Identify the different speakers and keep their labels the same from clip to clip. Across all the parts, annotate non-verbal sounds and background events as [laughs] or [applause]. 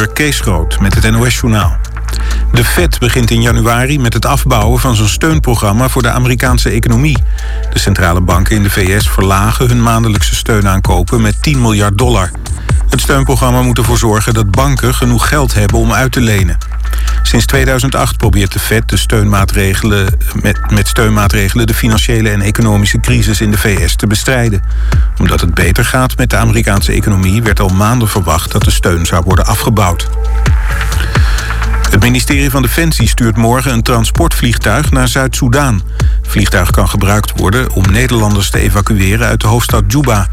Speaker 1: uur Kees met het NOS-journaal. De Fed begint in januari met het afbouwen van zijn steunprogramma voor de Amerikaanse economie. De centrale banken in de VS verlagen hun maandelijkse steunaankopen met 10 miljard dollar. Het steunprogramma moet ervoor zorgen dat banken genoeg geld hebben om uit te lenen. Sinds 2008 probeert de Fed de steunmaatregelen, met, met steunmaatregelen de financiële en economische crisis in de VS te bestrijden. Omdat het beter gaat met de Amerikaanse economie werd al maanden verwacht dat de steun zou worden afgebouwd. Het ministerie van Defensie stuurt morgen een transportvliegtuig naar Zuid-Soedan. Vliegtuig kan gebruikt worden om Nederlanders te evacueren uit de hoofdstad Juba.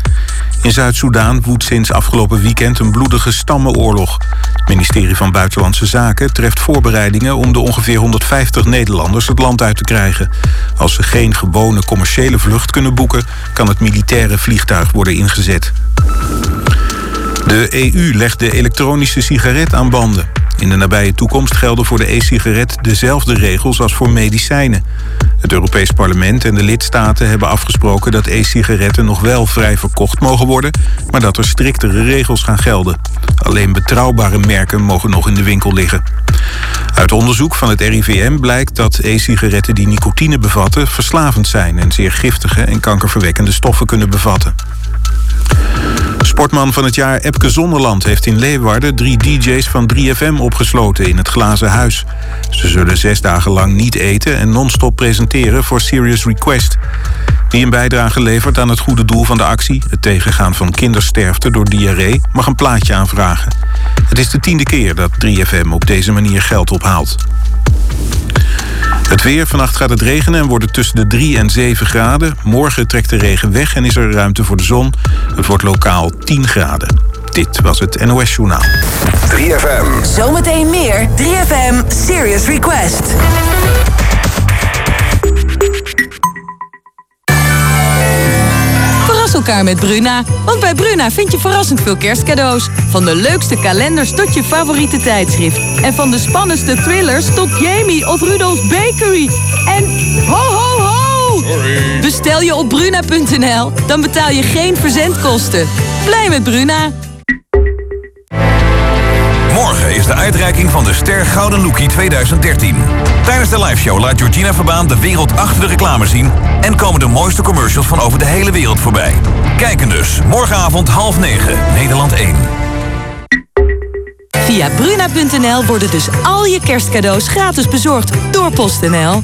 Speaker 1: In Zuid-Soedan woedt sinds afgelopen weekend een bloedige stammenoorlog. Het ministerie van Buitenlandse Zaken treft voorbereidingen om de ongeveer 150 Nederlanders het land uit te krijgen. Als ze geen gewone commerciële vlucht kunnen boeken, kan het militaire vliegtuig worden ingezet. De EU legt de elektronische sigaret aan banden. In de nabije toekomst gelden voor de e-sigaret dezelfde regels als voor medicijnen. Het Europees Parlement en de lidstaten hebben afgesproken dat e-sigaretten nog wel vrij verkocht mogen worden, maar dat er striktere regels gaan gelden. Alleen betrouwbare merken mogen nog in de winkel liggen. Uit onderzoek van het RIVM blijkt dat e-sigaretten die nicotine bevatten verslavend zijn en zeer giftige en kankerverwekkende stoffen kunnen bevatten. Sportman van het jaar Epke Zonderland heeft in Leeuwarden drie DJ's van 3FM opgesloten in het glazen huis. Ze zullen zes dagen lang niet eten en non-stop presenteren voor Serious Request. Wie een bijdrage levert aan het goede doel van de actie, het tegengaan van kindersterfte door diarree, mag een plaatje aanvragen. Het is de tiende keer dat 3FM op deze manier geld ophaalt. Het weer, vannacht gaat het regenen en wordt het tussen de 3 en 7 graden. Morgen trekt de regen weg en is er ruimte voor de zon. Het wordt lokaal 10 graden. Dit was het NOS Journaal.
Speaker 2: 3FM.
Speaker 3: Zometeen meer 3FM Serious Request.
Speaker 4: Elkaar met Bruna. Want bij Bruna vind je verrassend veel kerstcadeaus. Van de leukste kalenders tot je favoriete tijdschrift. En van de spannendste thrillers tot Jamie of Rudolf's Bakery. En ho ho ho! Bestel je op bruna.nl, dan betaal je geen verzendkosten. Blij met Bruna!
Speaker 2: Morgen is de uitreiking van de Ster Gouden Lookie 2013. Tijdens de liveshow laat Georgina Verbaan de wereld achter de reclame zien... en komen de mooiste commercials van over de hele wereld voorbij. Kijken dus, morgenavond half negen, Nederland 1.
Speaker 4: Via bruna.nl worden dus al je kerstcadeaus gratis bezorgd door PostNL.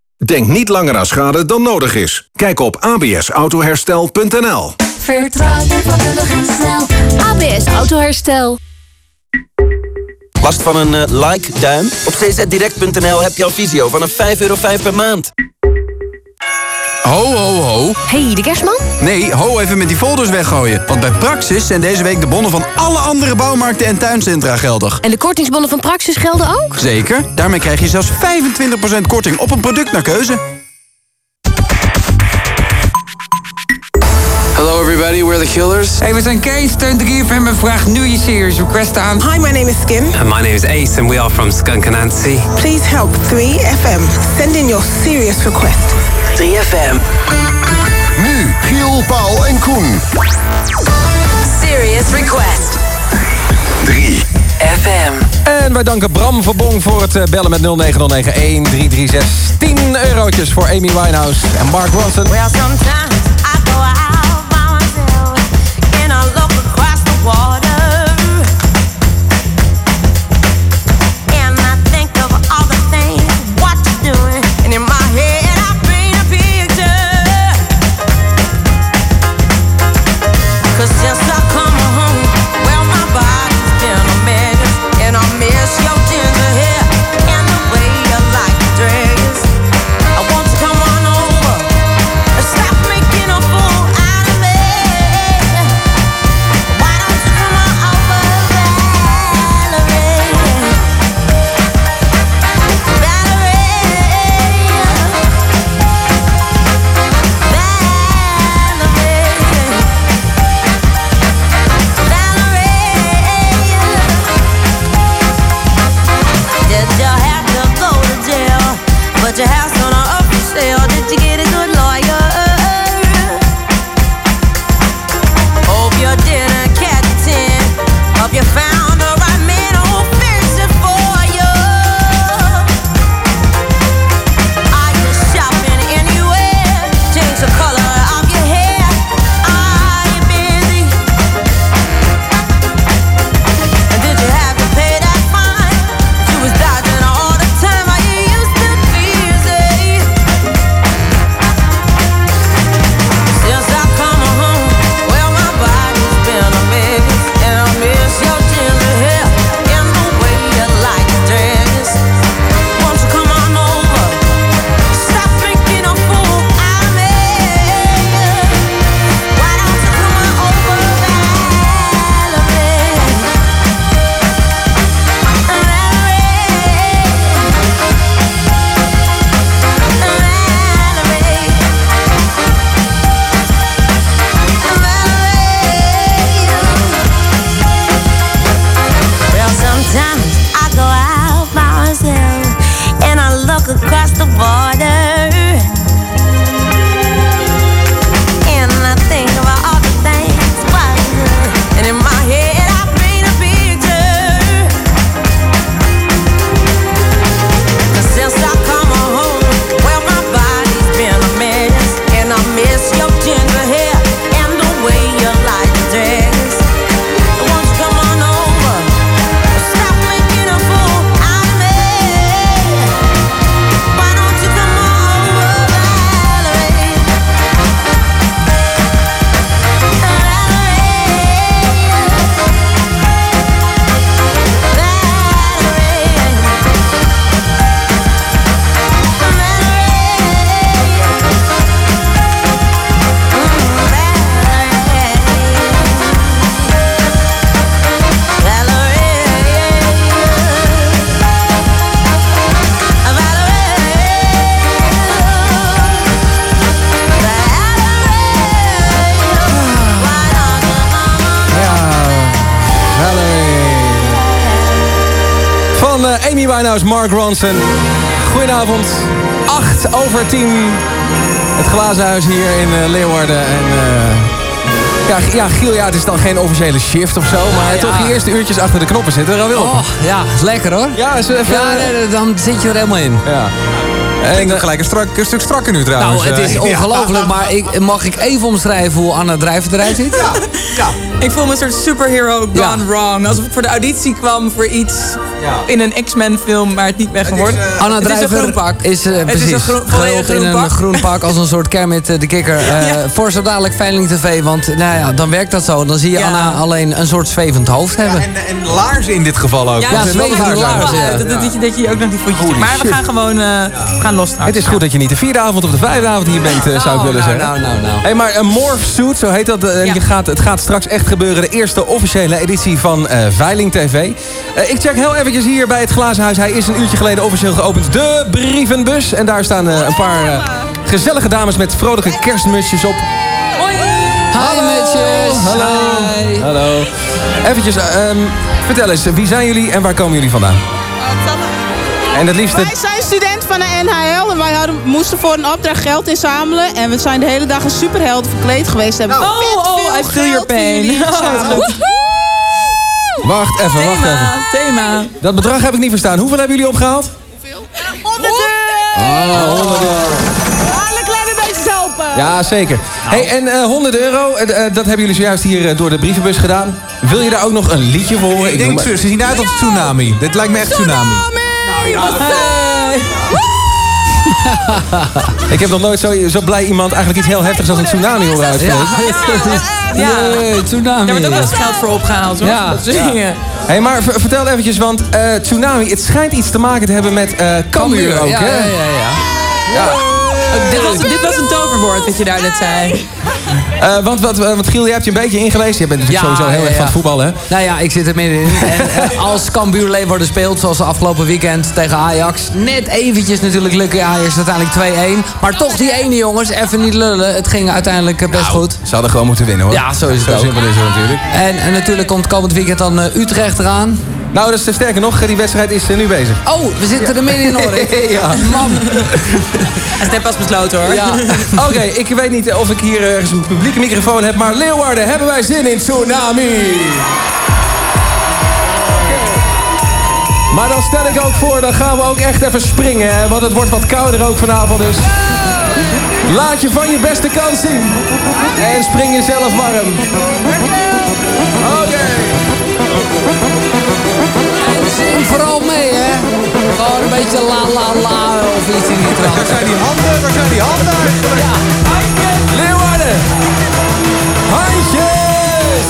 Speaker 5: Denk niet langer aan schade dan nodig is. Kijk op absautoherstel.nl
Speaker 6: Vertrouw je vakkundig en snel. ABS Autoherstel.
Speaker 7: Last van een eh, like-duim? Op czdirect.nl heb je al visio vanaf 5,5 euro per maand.
Speaker 8: Ho, ho, ho.
Speaker 6: hey, de kerstman?
Speaker 8: Nee, ho even met die folders weggooien. Want bij Praxis zijn deze week de bonnen van alle andere bouwmarkten en tuincentra geldig.
Speaker 6: En de kortingsbonnen van Praxis gelden ook?
Speaker 8: Zeker. Daarmee krijg je zelfs 25% korting op een product naar keuze.
Speaker 9: Hello everybody, we're the Killers.
Speaker 10: Hey, we zijn Kees, Steun de Giefer en vraag nu je series request aan.
Speaker 11: Hi, my name is Skim.
Speaker 9: And my name is Ace and we are from Skunk Anansi.
Speaker 11: Please help 3FM. Send in your serious request.
Speaker 3: 3FM.
Speaker 12: Nu Giel, Paul en Koen.
Speaker 3: Serious Request.
Speaker 12: 3
Speaker 3: FM.
Speaker 13: En wij danken Bram Verbong voor het eh, bellen met 09091 336. 10 eurotjes voor Amy Winehouse en Mark Ronson.
Speaker 14: Well, sometimes I go out
Speaker 13: Winehouse, Mark Ronson. Goedenavond. 8 over 10. Het glazen huis hier in eh, Leeuwarden. En, eh, ja, ja, Giel, ja, het is dan geen officiële shift of zo. Maar
Speaker 10: Ja.
Speaker 13: toch die eerste uurtjes achter de knoppen zitten. Wel wil.
Speaker 10: Oh, ja, is lekker hoor.
Speaker 13: Ja, is even,
Speaker 10: Ja, nee, dan zit je er helemaal in.
Speaker 13: Ja.
Speaker 15: En gelijk een, strak, een stuk strakker nu trouwens.
Speaker 10: Nou, het is
Speaker 15: Eh,
Speaker 10: ongelooflijk, maar ik, mag ik even omschrijven hoe Anna Drijver eruit ziet? Ja.
Speaker 16: Ik voel me een soort superhero gone wrong. Alsof ik voor de auditie kwam voor iets in een X-Men film, maar het niet ben geworden.
Speaker 10: Anna
Speaker 16: Het is een
Speaker 10: Drijver
Speaker 16: groen pak.
Speaker 10: is, eh,
Speaker 16: Het is een groen-
Speaker 10: in een
Speaker 16: pak.
Speaker 10: groen pak als een soort Kermit eh, de Kikker. eh, Voor zo dadelijk Veiling TV, want nou ja, dan werkt dat zo. Dan zie je
Speaker 16: Ja.
Speaker 10: Anna alleen een soort zwevend hoofd hebben.
Speaker 15: En, en laarzen in dit geval ook.
Speaker 10: Ja,
Speaker 15: eh,
Speaker 10: zwevende
Speaker 15: is
Speaker 10: laarzen, ja.
Speaker 16: Dat, dat, dat je, dat je ook nog die voetjes Maar we gaan gewoon eh, we gaan los straks.
Speaker 13: Het is goed dat je niet de vierde avond of de vijfde avond hier bent, eh, zou ik
Speaker 10: Nou,
Speaker 13: willen
Speaker 10: nou,
Speaker 13: zeggen.
Speaker 10: nou, nou, nou.
Speaker 13: Hey, maar een morph suit, zo heet dat. eh, je gaat, het gaat straks echt gebeuren. De eerste officiële editie van eh, Veiling TV. Ik check heel eventjes hier bij het Glazen Huis. Hij is een uurtje geleden officieel geopend. De brievenbus. En daar staan een paar gezellige dames met vrolijke kerstmusjes op.
Speaker 10: Hi, Mitjes.
Speaker 13: Hallo.
Speaker 10: Hi.
Speaker 13: Hallo. Eventjes, ehm, vertel eens, wie zijn jullie en waar komen jullie vandaan? En het liefste...
Speaker 17: Wij zijn student van de NHL en wij hadden, moesten voor een opdracht geld inzamelen. En we zijn de hele dag een superheld verkleed geweest. Hebben
Speaker 16: Oh, oh, I feel your pain. [laughs]
Speaker 13: Wacht even, wacht even.
Speaker 16: Thema.
Speaker 13: Dat bedrag heb ik niet verstaan. Hoeveel hebben jullie opgehaald?
Speaker 17: 100
Speaker 13: Ah, 100 euro.
Speaker 17: Alle kleine beestjes helpen.
Speaker 13: Ja, zeker. Hey, en eh 100 euro, eh, eh, dat hebben jullie zojuist hier eh, door de brievenbus gedaan. Wil je daar ook nog een liedje voor horen?
Speaker 15: Ik denk,
Speaker 13: maar-
Speaker 15: ze ze zien uit als tsunami. Dit lijkt me echt tsunami. [laughs]
Speaker 13: Ik heb nog nooit zo, zo blij iemand eigenlijk iets heel heftigs als een tsunami horen uitspreken. [laughs]
Speaker 16: Ja.
Speaker 10: Tsunami.
Speaker 16: Daar wordt ook wel eens geld voor opgehaald hoor.
Speaker 10: Ja.
Speaker 13: Hey, maar ver- vertel eventjes, want eh, tsunami, het schijnt iets te maken te hebben met eh Cambuur ook,
Speaker 10: ja,
Speaker 13: hè?
Speaker 10: ja, ja, ja.
Speaker 16: Oh, dit, was, dit was een toverwoord wat je daar net zei.
Speaker 13: Eh, want, wat, eh, want Giel, je hebt je een beetje ingelezen. Je bent natuurlijk
Speaker 10: Ja,
Speaker 13: sowieso heel
Speaker 10: ja,
Speaker 13: erg van het voetbal, hè?
Speaker 10: Nou ja, ik zit er middenin. [laughs] En eh, als Cambuur Leeuwarden speelt, zoals afgelopen weekend tegen Ajax... net eventjes natuurlijk lukken Ajax uiteindelijk 2-1. Maar toch die ene jongens, even niet lullen. Het ging uiteindelijk eh, best goed.
Speaker 13: Ze hadden gewoon moeten winnen, hoor.
Speaker 10: Ja, zo is het
Speaker 13: Zo
Speaker 10: ook.
Speaker 13: simpel is het natuurlijk.
Speaker 10: En, en natuurlijk komt komend weekend dan eh, Utrecht eraan.
Speaker 13: Nou, dat is eh, sterker nog, die wedstrijd is nu bezig.
Speaker 10: Oh, we zitten er middenin hoor. [laughs] ik.
Speaker 13: Ja.
Speaker 10: Man.
Speaker 16: Hij is net pas besloten hoor.
Speaker 10: Ja.
Speaker 13: Oké, [laughs] ik weet niet of ik hier ergens een publieke microfoon heb, maar Leeuwarden, hebben wij zin in Tsunami? Maar dan stel ik ook voor, dan gaan we ook echt even springen, hè, want het wordt wat kouder ook vanavond dus. Laat je van je beste kant zien. En spring jezelf warm. Oké.
Speaker 10: En zing vooral mee, hè. Gewoon een beetje la la la of iets in die trant.
Speaker 15: Waar zijn die handen? Waar zijn die handen eigenlijk?
Speaker 13: Leeuwarden. Handjes.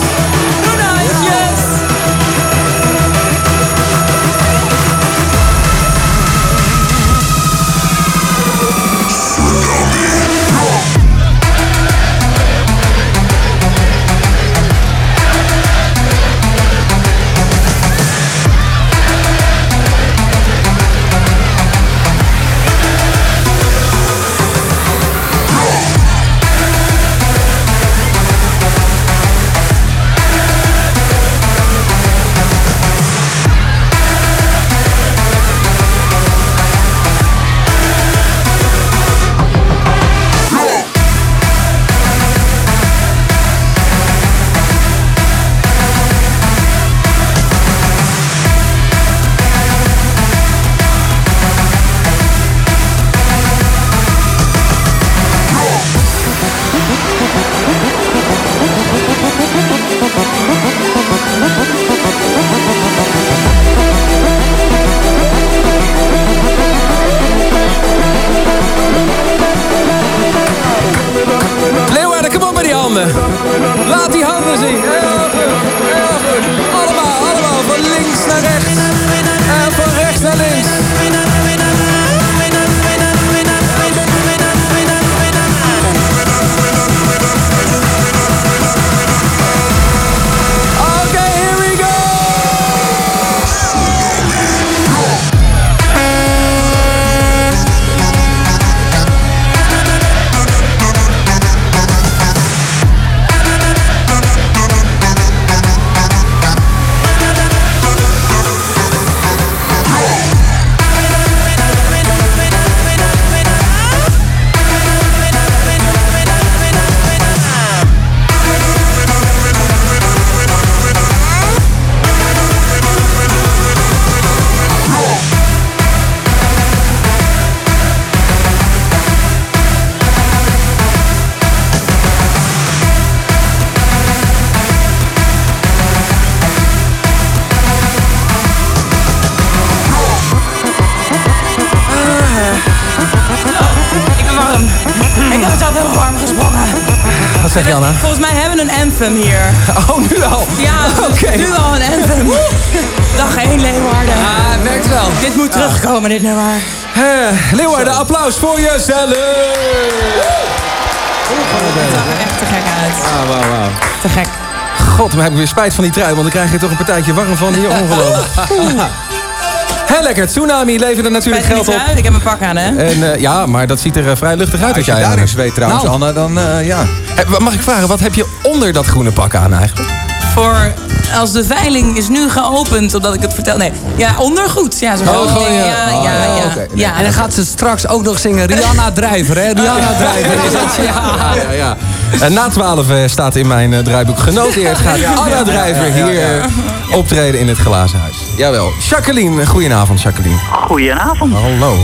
Speaker 18: Terugkomen, dit nummer.
Speaker 13: Eh, Leeuwarden, applaus voor jezelf.
Speaker 18: Echt te gek uit.
Speaker 19: Ah, wauw, wauw.
Speaker 18: Te gek.
Speaker 13: God, maar heb ik weer spijt van die trui, want dan krijg je toch een partijtje warm van hier. Ongelooflijk. [laughs] Heel lekker. Tsunami leverde natuurlijk geld op.
Speaker 18: Ik heb mijn pak aan, hè?
Speaker 13: En, eh, ja, maar dat ziet er eh, vrij luchtig uit
Speaker 19: Als
Speaker 13: als
Speaker 19: je
Speaker 13: jij hebt.
Speaker 19: zweet trouwens,
Speaker 13: Nou.
Speaker 19: Anne, dan eh, ja.
Speaker 13: Mag ik vragen, wat heb je onder dat groene pak aan eigenlijk?
Speaker 18: Voor als de veiling is nu geopend, omdat ik het vertel. Nee, ja, ondergoed. Ja, zo
Speaker 13: Oh,
Speaker 18: gewoon.
Speaker 13: gewoon, ja.
Speaker 18: ja,
Speaker 13: Oh,
Speaker 18: ja,
Speaker 13: ja,
Speaker 18: ja.
Speaker 13: Nee.
Speaker 18: Ja,
Speaker 10: En dan gaat ze straks ook nog zingen Rihanna Drijver, hè? Rihanna Drijver is. Ja.
Speaker 13: Ja, ja. En na 12 eh, staat in mijn eh, draaiboek genoteerd. Gaat Anna Drijver hier eh, optreden in het glazen huis. Jawel. Jacqueline, goedenavond Jacqueline.
Speaker 20: Goedenavond.
Speaker 13: Hallo.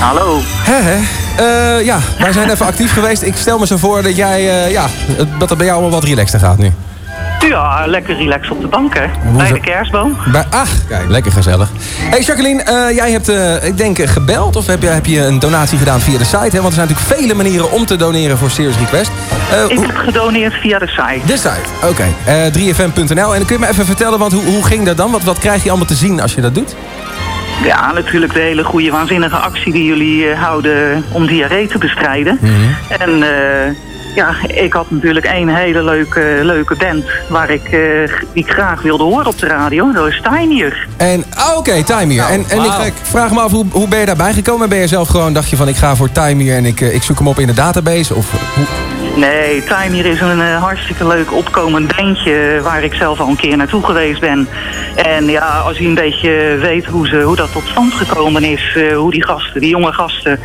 Speaker 20: Hallo.
Speaker 13: Hè, hè. Eh, ja, wij zijn even actief geweest. Ik stel me zo voor dat jij, eh, ja, dat het bij jou allemaal wat relaxter gaat nu.
Speaker 20: Ja, lekker relax op de bank, hè. Bij de kerstboom.
Speaker 13: Bij, ach, kijk, lekker gezellig. Hey Jacqueline, eh, jij hebt, eh, ik denk, eh, gebeld of heb je, heb je een donatie gedaan via de site? Hè? Want er zijn natuurlijk vele manieren om te doneren voor Serious Request. Eh,
Speaker 20: Ik
Speaker 13: hoe-
Speaker 20: heb gedoneerd via de site.
Speaker 13: de site, oké. Eh, 3fm.nl. En dan kun je me even vertellen, want hoe, hoe ging dat dan? Wat, wat krijg je allemaal te zien als je dat doet?
Speaker 20: Ja, natuurlijk de hele goede, waanzinnige actie die jullie eh, houden om diarree te bestrijden. En eh, ja, ik had natuurlijk één hele leuke, leuke band waar ik, eh, die ik graag wilde horen op de radio. Dat is Tinier.
Speaker 13: En, ah, oké, Time hier. en en
Speaker 20: wauw.
Speaker 13: ik vraag me af, hoe, hoe ben je daarbij gekomen? Ben je zelf gewoon, dacht je van, ik ga voor Time hier en ik, eh, ik zoek hem op in de database? Of, hoe?
Speaker 20: Nee, Tinier is een eh, hartstikke leuk opkomend bandje waar ik zelf al een keer naartoe geweest ben. En ja, als u een beetje weet hoe, ze, hoe dat tot stand gekomen is, eh, hoe die gasten, die jonge gasten,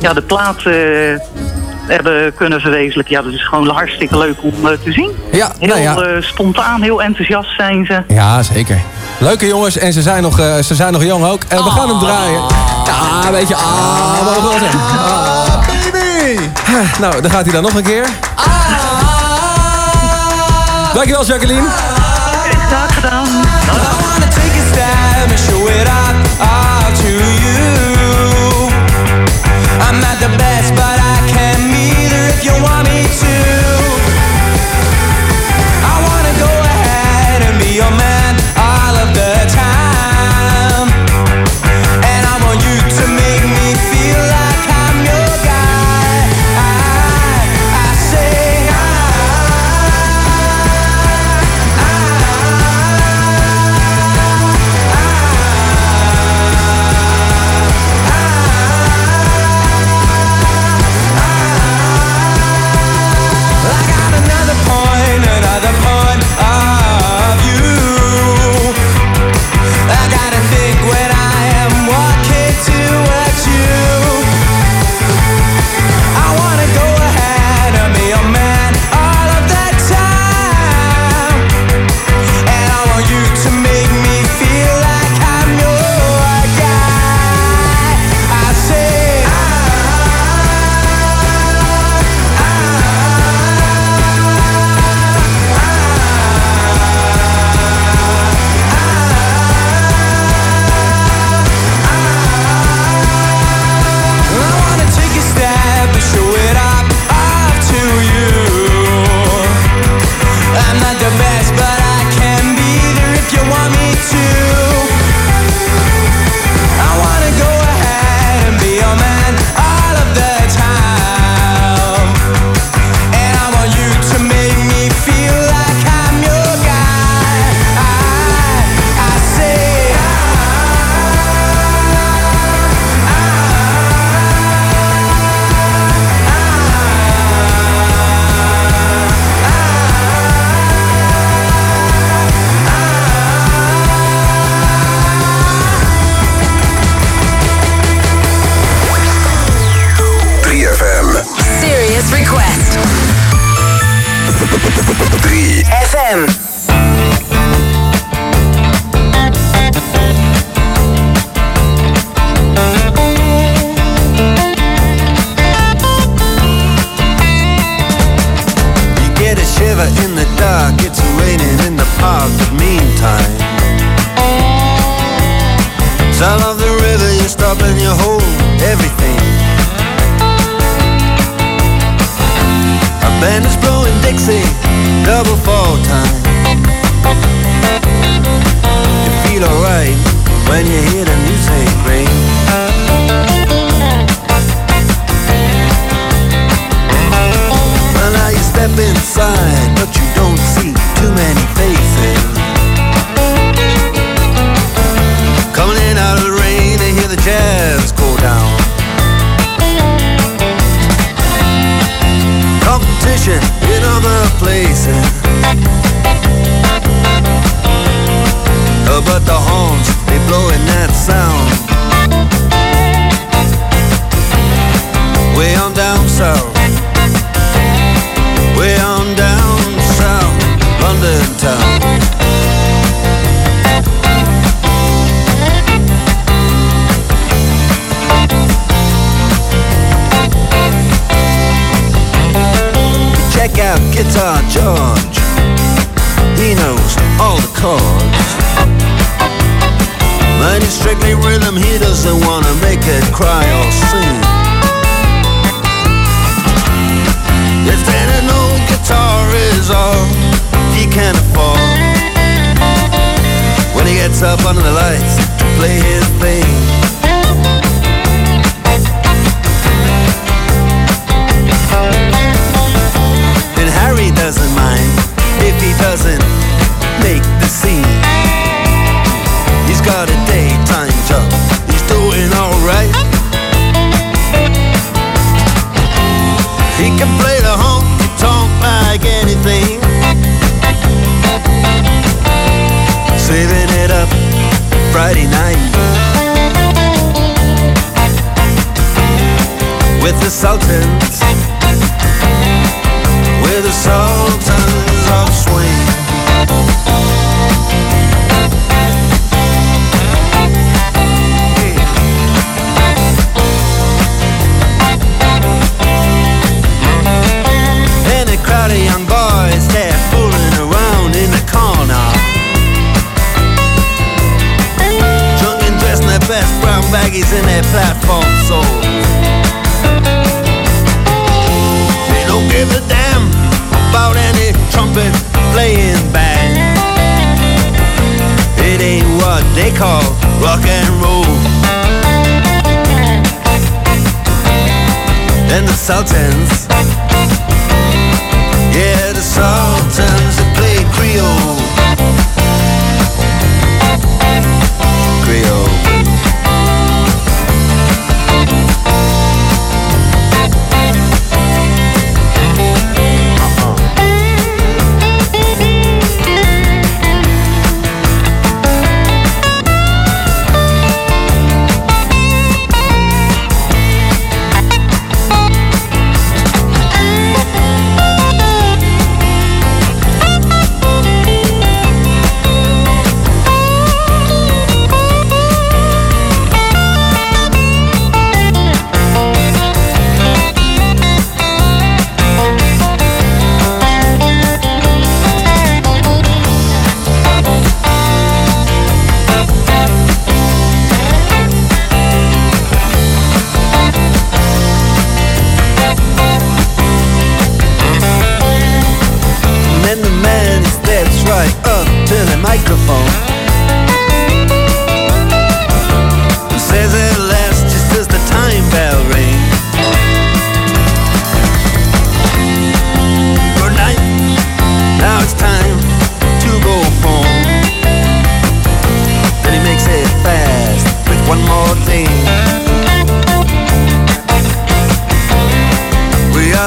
Speaker 20: ja, de plaat eh, hebben kunnen verwezenlijken. Ja, dat is gewoon hartstikke leuk om eh, te zien.
Speaker 13: Ja,
Speaker 20: Heel
Speaker 13: nou ja.
Speaker 20: eh, spontaan, heel enthousiast zijn ze.
Speaker 13: Ja, zeker. Leuke jongens en ze zijn nog, eh, ze zijn nog jong ook. En we gaan hem draaien. Ja, weet je, ah, wat wel zeggen. Ah. Huh, Nou, dan gaat hij dan nog een keer. Dankjewel, Jacqueline.
Speaker 20: Graag gedaan.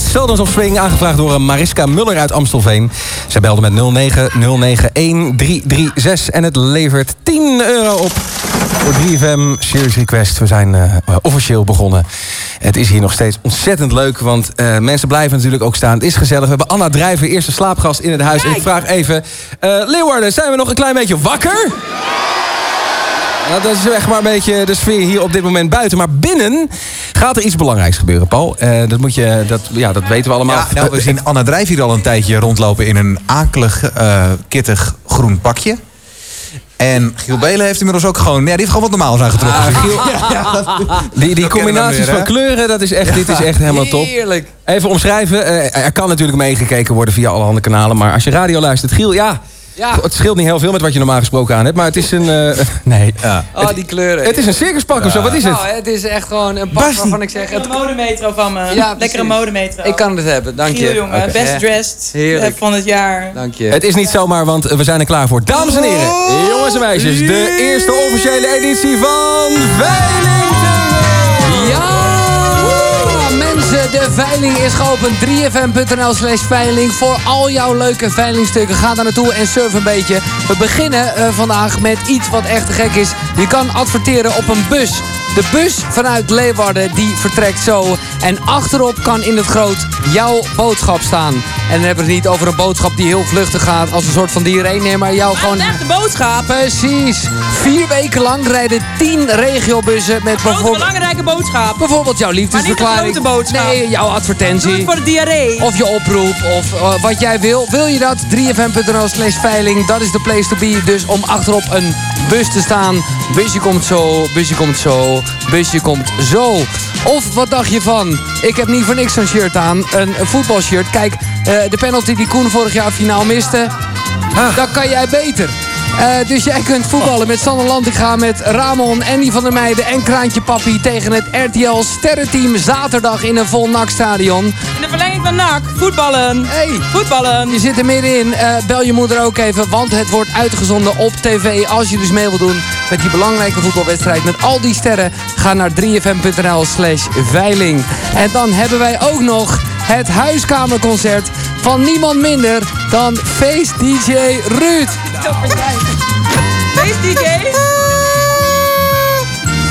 Speaker 13: Seldom of Swing, aangevraagd door Mariska Muller uit Amstelveen. Zij belde met 09091336 en het levert 10 euro op voor 3FM Series Request. We zijn eh, officieel begonnen. Het is hier nog steeds ontzettend leuk, want eh, mensen blijven natuurlijk ook staan. Het is gezellig. We hebben Anna Drijver, eerste slaapgast in het huis. Ik vraag even, eh Leeuwarden, zijn we nog een klein beetje wakker? Nou, dat is echt maar een beetje de sfeer hier op dit moment buiten. Maar binnen gaat er iets belangrijks gebeuren, Paul. Eh, dat, moet je, dat, ja, dat weten we allemaal.
Speaker 15: Ja, nou, we zien Anna Drijf hier al een tijdje rondlopen in een akelig, eh, kittig groen pakje. En Giel Belen heeft inmiddels ook gewoon... Ja, die heeft gewoon wat normaal zijn getrokken.
Speaker 13: Ah, Giel- [laughs]
Speaker 15: Ja, dat-
Speaker 13: Die, die combinaties
Speaker 15: weer,
Speaker 13: van kleuren, dat is echt, dit is echt helemaal top.
Speaker 10: Heerlijk.
Speaker 13: Even omschrijven. eh, er kan natuurlijk meegekeken worden via allerhande kanalen. Maar als je radio luistert, Giel, ja...
Speaker 10: Ja.
Speaker 13: Het scheelt niet heel veel met wat je normaal gesproken aan hebt. Maar het is een... eh, [laughs] nee.
Speaker 10: Oh, die kleuren.
Speaker 13: Het is een circuspak of zo. Wat is het?
Speaker 10: Nou, het is echt gewoon een pak waarvan ik zeg... Het...
Speaker 16: Een modemetro van me.
Speaker 10: Ja,
Speaker 16: Lekkere modemetro.
Speaker 10: Ik kan het hebben, dank je.
Speaker 16: Giel, jongen. Best
Speaker 10: Ja.
Speaker 16: dressed
Speaker 10: Heerlijk.
Speaker 16: eh, van het jaar.
Speaker 10: Dank je.
Speaker 13: Het is niet zomaar, want we zijn er klaar voor. Dames en heren, jongens en meisjes. De eerste officiële editie van Veiling
Speaker 10: Ja! De veiling is geopend. 3fm.nl slash veiling. Voor al jouw leuke veilingstukken. Ga daar naartoe en surf een beetje. We beginnen eh, vandaag met iets wat echt te gek is. Je kan adverteren op een bus. De bus vanuit Leeuwarden die vertrekt zo. En achterop kan in het groot jouw boodschap staan. En dan hebben we het niet over een boodschap die heel vluchtig gaat. Als een soort van diarree. Nee, maar jou gewoon...
Speaker 16: Een echte boodschap.
Speaker 10: Precies. Vier weken lang rijden tien regiobussen met bijvoorbeeld...
Speaker 16: belangrijke boodschap.
Speaker 10: Bijvoorbeeld jouw liefdesverklaring.
Speaker 16: Maar niet de grote boodschap.
Speaker 10: Nee, jouw advertentie.
Speaker 16: Doe het voor de diarree.
Speaker 10: Of je oproep, of eh, wat jij wil. Wil je dat? 3fm.nl slash veiling. Dat is de place to be. Dus om achterop een bus te staan. Busje komt zo, busje komt zo, busje komt zo. Of wat dacht je van? Ik heb niet voor niks zo'n shirt aan. Een, voetbalshirt. Kijk, eh, de penalty die Koen vorig jaar finaal miste. Dat kan jij beter. Eh, dus jij kunt voetballen met Sander Lantinga, met Ramon, Andy van der Meijden en Kraantje Papi tegen het RTL Sterrenteam zaterdag in een vol NAC-stadion.
Speaker 16: In de verlenging van NAC. Voetballen.
Speaker 10: Hey.
Speaker 16: Voetballen.
Speaker 10: Je zit er middenin. Eh, bel je moeder ook even, want het wordt uitgezonden op tv. Als je dus mee wil doen met die belangrijke voetbalwedstrijd met al die sterren, ga naar 3fm.nl slash veiling. En dan hebben wij ook nog het huiskamerconcert van niemand minder dan Feest DJ Ruud.
Speaker 16: Feest DJ.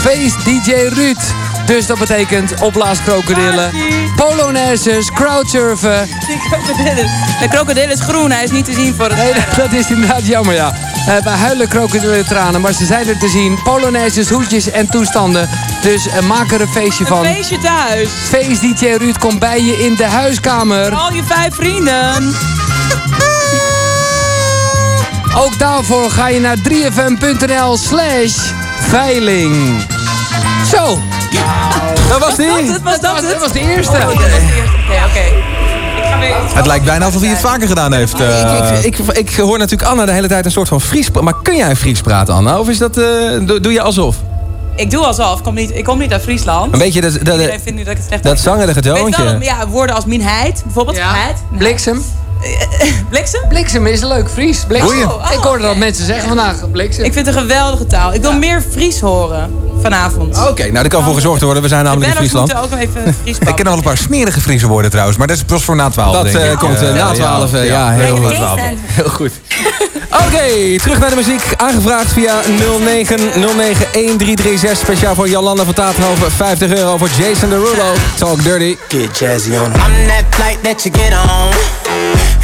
Speaker 10: Feest DJ Ruud. Dus dat betekent opblaaskrokodillen, polonaises, crowdsurfen.
Speaker 16: De krokodil is groen. Hij is niet te zien voor het
Speaker 10: Nee, dat is inderdaad jammer, ja. Eh, wij huilen krokodillen tranen, maar ze zijn er te zien. Polonaises, hoedjes en toestanden. Dus eh, maak er een feestje van.
Speaker 16: Een feestje thuis.
Speaker 10: Feest DJ Ruud komt bij je in de huiskamer.
Speaker 16: Al je vijf vrienden. [laughs]
Speaker 10: Ook daarvoor ga je naar 3fm.nl slash veiling. Zo.
Speaker 13: Dat was die.
Speaker 16: Dat was dat,
Speaker 10: Dat was de eerste.
Speaker 16: Oké.
Speaker 15: Het lijkt bijna alsof hij het vaker gedaan heeft. eh.
Speaker 13: Ik, ik, ik, ik hoor natuurlijk Anna de hele tijd een soort van Fries praten. Maar kun jij Fries praten, Anna? Of is dat, eh, doe, doe je alsof?
Speaker 16: Ik doe alsof. Ik kom niet, ik kom niet uit Friesland.
Speaker 13: Een beetje dat, dat,
Speaker 16: Iedereen vindt nu dat ik het slecht
Speaker 13: dat zangerige toontje.
Speaker 16: ja, woorden als minheid, bijvoorbeeld.
Speaker 10: Ja.
Speaker 16: Heid.
Speaker 10: Bliksem.
Speaker 16: Bliksem?
Speaker 10: Bliksem is leuk Fries. Bliksem.
Speaker 16: Boeien. Oh,
Speaker 10: ik hoorde dat mensen zeggen vandaag bliksem.
Speaker 16: Ik vind het een geweldige taal. Ik wil meer Fries horen vanavond.
Speaker 13: Oké, nou, er kan voor gezorgd worden. We zijn namelijk in Friesland.
Speaker 16: ook nog even [laughs] Fries
Speaker 15: Ik ken wel een paar smerige Friese woorden trouwens, maar dat is pas voor na 12.
Speaker 13: Dat
Speaker 15: denk
Speaker 13: eh,
Speaker 15: ik.
Speaker 13: komt eh,
Speaker 15: Eh,
Speaker 13: na 12. eh, ja, heel goed. Heel [laughs] goed. Oké, terug naar de muziek. Aangevraagd via 09091336. Speciaal voor Jolanda van Tatenhoven. 50 euro voor Jason Derulo. Talk Dirty.
Speaker 14: Get jazzy on. I'm that flight that you get on.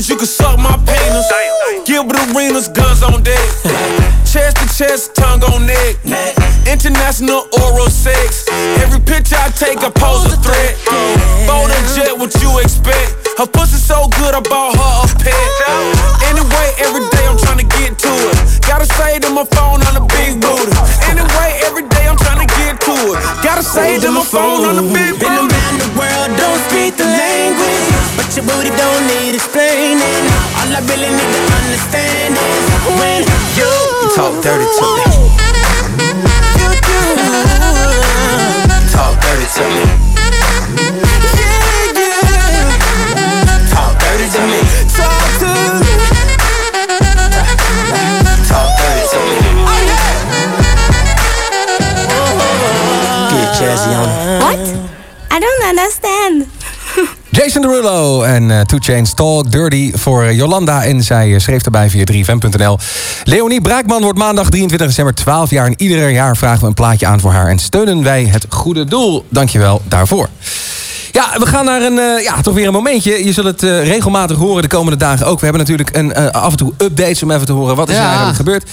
Speaker 21: Sold you can suck my penis. Gilbert Arenas, guns on deck. [laughs] chest to chest, tongue on neck. International oral sex. Every picture I take, I pose a threat. Bold and jet, what you expect? Her pussy so good, I bought her a pet. Anyway, every day I'm trying to get to it. Gotta say to my phone on the big booty. Anyway, every day I'm trying to get to it. Gotta say to my phone on the big booty.
Speaker 14: Booty don't need explaining. All I really need to understand is when you, talk dirty to me. You do. Talk dirty to me. Yeah, yeah. Talk dirty to me. Talk to me. Talk dirty to me. Oh, Get jazzy on.
Speaker 22: What? I don't understand.
Speaker 13: Jason Derulo en eh, Two Chainz Talk Dirty voor eh, Jolanda. En zij eh, schreef erbij via 3fm.nl. Leonie Braakman wordt maandag 23 december 12 jaar. En ieder jaar vragen we een plaatje aan voor haar. En steunen wij het goede doel. Dankjewel daarvoor. Ja, we gaan naar een, ja, toch weer een momentje. Je zult het regelmatig horen de komende dagen ook. We hebben natuurlijk een, af en toe updates om even te horen wat is er eigenlijk gebeurd.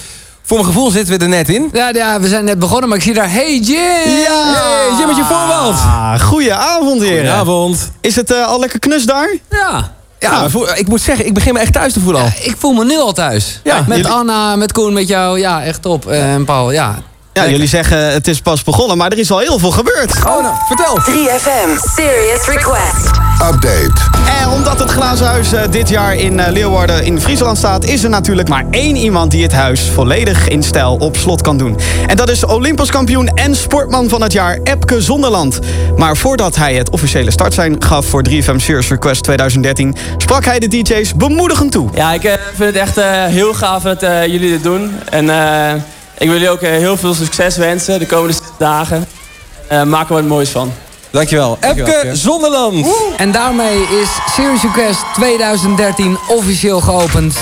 Speaker 13: Voor mijn gevoel zitten we er net in.
Speaker 10: Ja, ja, we zijn net begonnen, maar ik zie daar... Hey Jim!
Speaker 23: Ja!
Speaker 13: Hey, Jimmetje Voorwald!
Speaker 23: Ah, goedenavond, heren.
Speaker 13: Goedenavond.
Speaker 23: Is het eh, al lekker knus daar?
Speaker 10: Ja.
Speaker 13: Ja, ik moet zeggen, ik begin me echt thuis te voelen al.
Speaker 10: Ik voel me nu al thuis.
Speaker 23: Ja,
Speaker 10: met
Speaker 23: jullie-
Speaker 10: Anna, met Koen, met jou. Ja, echt top. Eh, En Paul, ja.
Speaker 23: Ja, jullie zeggen het is pas begonnen, maar er is al heel veel gebeurd.
Speaker 13: Oh, nou, vertel.
Speaker 3: 3FM Serious Request.
Speaker 12: Update.
Speaker 23: En omdat het glazen huis eh, dit jaar in eh, Leeuwarden in Friesland staat... is er natuurlijk maar één iemand die het huis volledig in stijl op slot kan doen. En dat is Olympisch kampioen en sportman van het jaar Epke Zonderland. Maar voordat hij het officiële startsein gaf voor 3FM Serious Request 2013... sprak hij de DJ's bemoedigend toe.
Speaker 24: Ja, ik eh, vind het echt eh, heel gaaf dat eh, jullie dit doen. En eh, ik wil jullie ook eh, heel veel succes wensen de komende dagen. Eh maak er wat moois van.
Speaker 13: Dankjewel. Epke Zonderland.
Speaker 10: En daarmee is Serious Request 2013 officieel geopend.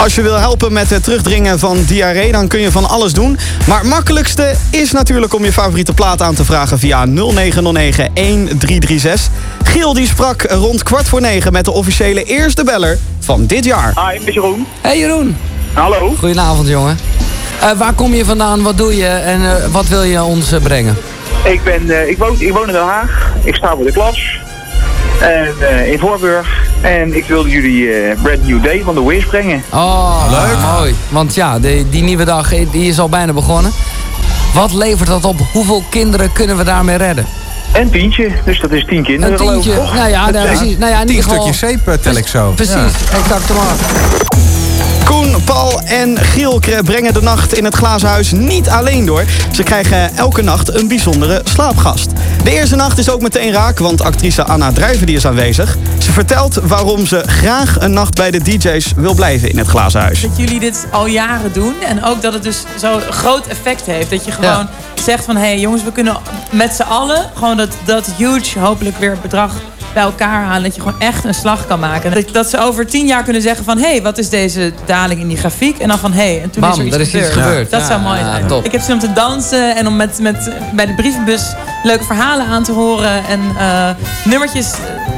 Speaker 23: Als je wil helpen met het terugdringen van diarree, dan kun je van alles doen. Maar het makkelijkste is natuurlijk om je favoriete plaat aan te vragen via 0909 1336. Giel die sprak rond kwart voor negen met de officiële eerste beller van dit jaar.
Speaker 25: Hi, met Jeroen.
Speaker 10: Hey Jeroen.
Speaker 25: Hallo.
Speaker 10: Goedenavond, jongen. Eh, waar kom je vandaan? Wat doe je? En eh, wat wil je ons eh, brengen?
Speaker 25: Ik, ben, eh, ik, woon, ik woon in Den Haag. Ik sta voor de klas. En, eh, in Voorburg. En ik wilde jullie eh, Brand New Day van The Wiz brengen.
Speaker 10: Oh, leuk. Mooi. Want ja, die, die nieuwe dag die is al bijna begonnen. Wat levert dat op? Hoeveel kinderen kunnen we daarmee redden?
Speaker 25: Een tientje, dus dat is tien kinderen
Speaker 10: Een tientje.
Speaker 25: geloof ik, toch?
Speaker 10: Nou ja, nou, precies. Nou ja, in
Speaker 15: Tien
Speaker 10: ieder geval...
Speaker 15: stukjes zeep tel ik zo.
Speaker 10: Precies,
Speaker 15: Ja.
Speaker 10: exact maar.
Speaker 23: Koen, Paul en Giel brengen de nacht in het glazen huis niet alleen door. Ze krijgen elke nacht een bijzondere slaapgast. De eerste nacht is ook meteen raak, want actrice Anna Drijven die is aanwezig. Ze vertelt waarom ze graag een nacht bij de DJ's wil blijven in het glazen huis.
Speaker 16: Dat jullie dit al jaren doen. En ook dat het dus zo'n groot effect heeft. Dat je gewoon zegt van... hé hey, jongens, we kunnen met z'n allen... gewoon dat, dat huge, hopelijk weer bedrag bij elkaar halen. Dat je gewoon echt een slag kan maken. Dat, dat ze over tien jaar kunnen zeggen van... hé, hey, wat is deze daling in die grafiek? En dan van, hé, hey, en toen
Speaker 10: Bam,
Speaker 16: is er iets
Speaker 10: is iets
Speaker 16: gebeurd. Dat
Speaker 10: Ja,
Speaker 16: zou mooi
Speaker 10: ja,
Speaker 16: zijn.
Speaker 10: top.
Speaker 16: Ik heb zin om te dansen en om met, met, bij de brievenbus... leuke verhalen aan te horen. En eh, nummertjes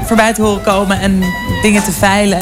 Speaker 16: voorbij te horen komen. En dingen te veilen.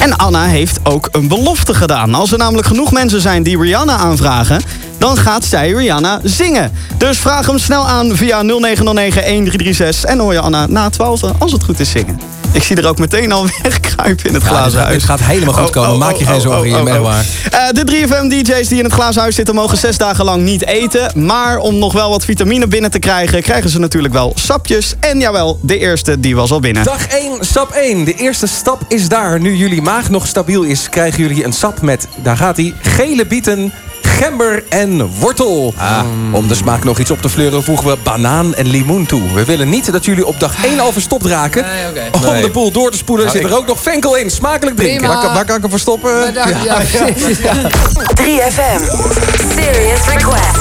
Speaker 23: En Anna heeft ook een belofte gedaan. Als er namelijk genoeg mensen zijn die Rihanna aanvragen... dan gaat zij Rihanna zingen. Dus vraag hem snel aan via 0909-1336 en hoor je Anna na 12 als het goed is zingen. Ik zie er ook meteen al wegkruipen [laughs] in het
Speaker 13: Ja,
Speaker 23: glazen
Speaker 13: dit
Speaker 23: huis.
Speaker 13: dit gaat helemaal goed komen. Maak je geen zorgen, Jim, echt waar.
Speaker 23: Eh, de 3FM-DJ's die in het glazen huis zitten mogen zes dagen lang niet eten. Maar om nog wel wat vitamine binnen te krijgen, krijgen ze natuurlijk wel sapjes. En jawel, de eerste die was al binnen.
Speaker 13: Dag 1, stap 1. De eerste stap is daar. Nu jullie maag nog stabiel is, krijgen jullie een sap met, daar gaat hij, gele bieten, gember en wortel. Om de smaak nog iets op te fleuren voegen we banaan en limoen toe. We willen niet dat jullie op dag 1 al verstopt raken. Om
Speaker 19: Nee.
Speaker 13: de boel door te spoelen
Speaker 19: Nou,
Speaker 13: zit er
Speaker 19: ik-
Speaker 13: ook nog venkel in. Smakelijk drinken.
Speaker 19: Waar, kan- waar kan ik hem verstoppen?
Speaker 10: Ja, ja, [laughs] precies.
Speaker 3: 3FM. Serious Request.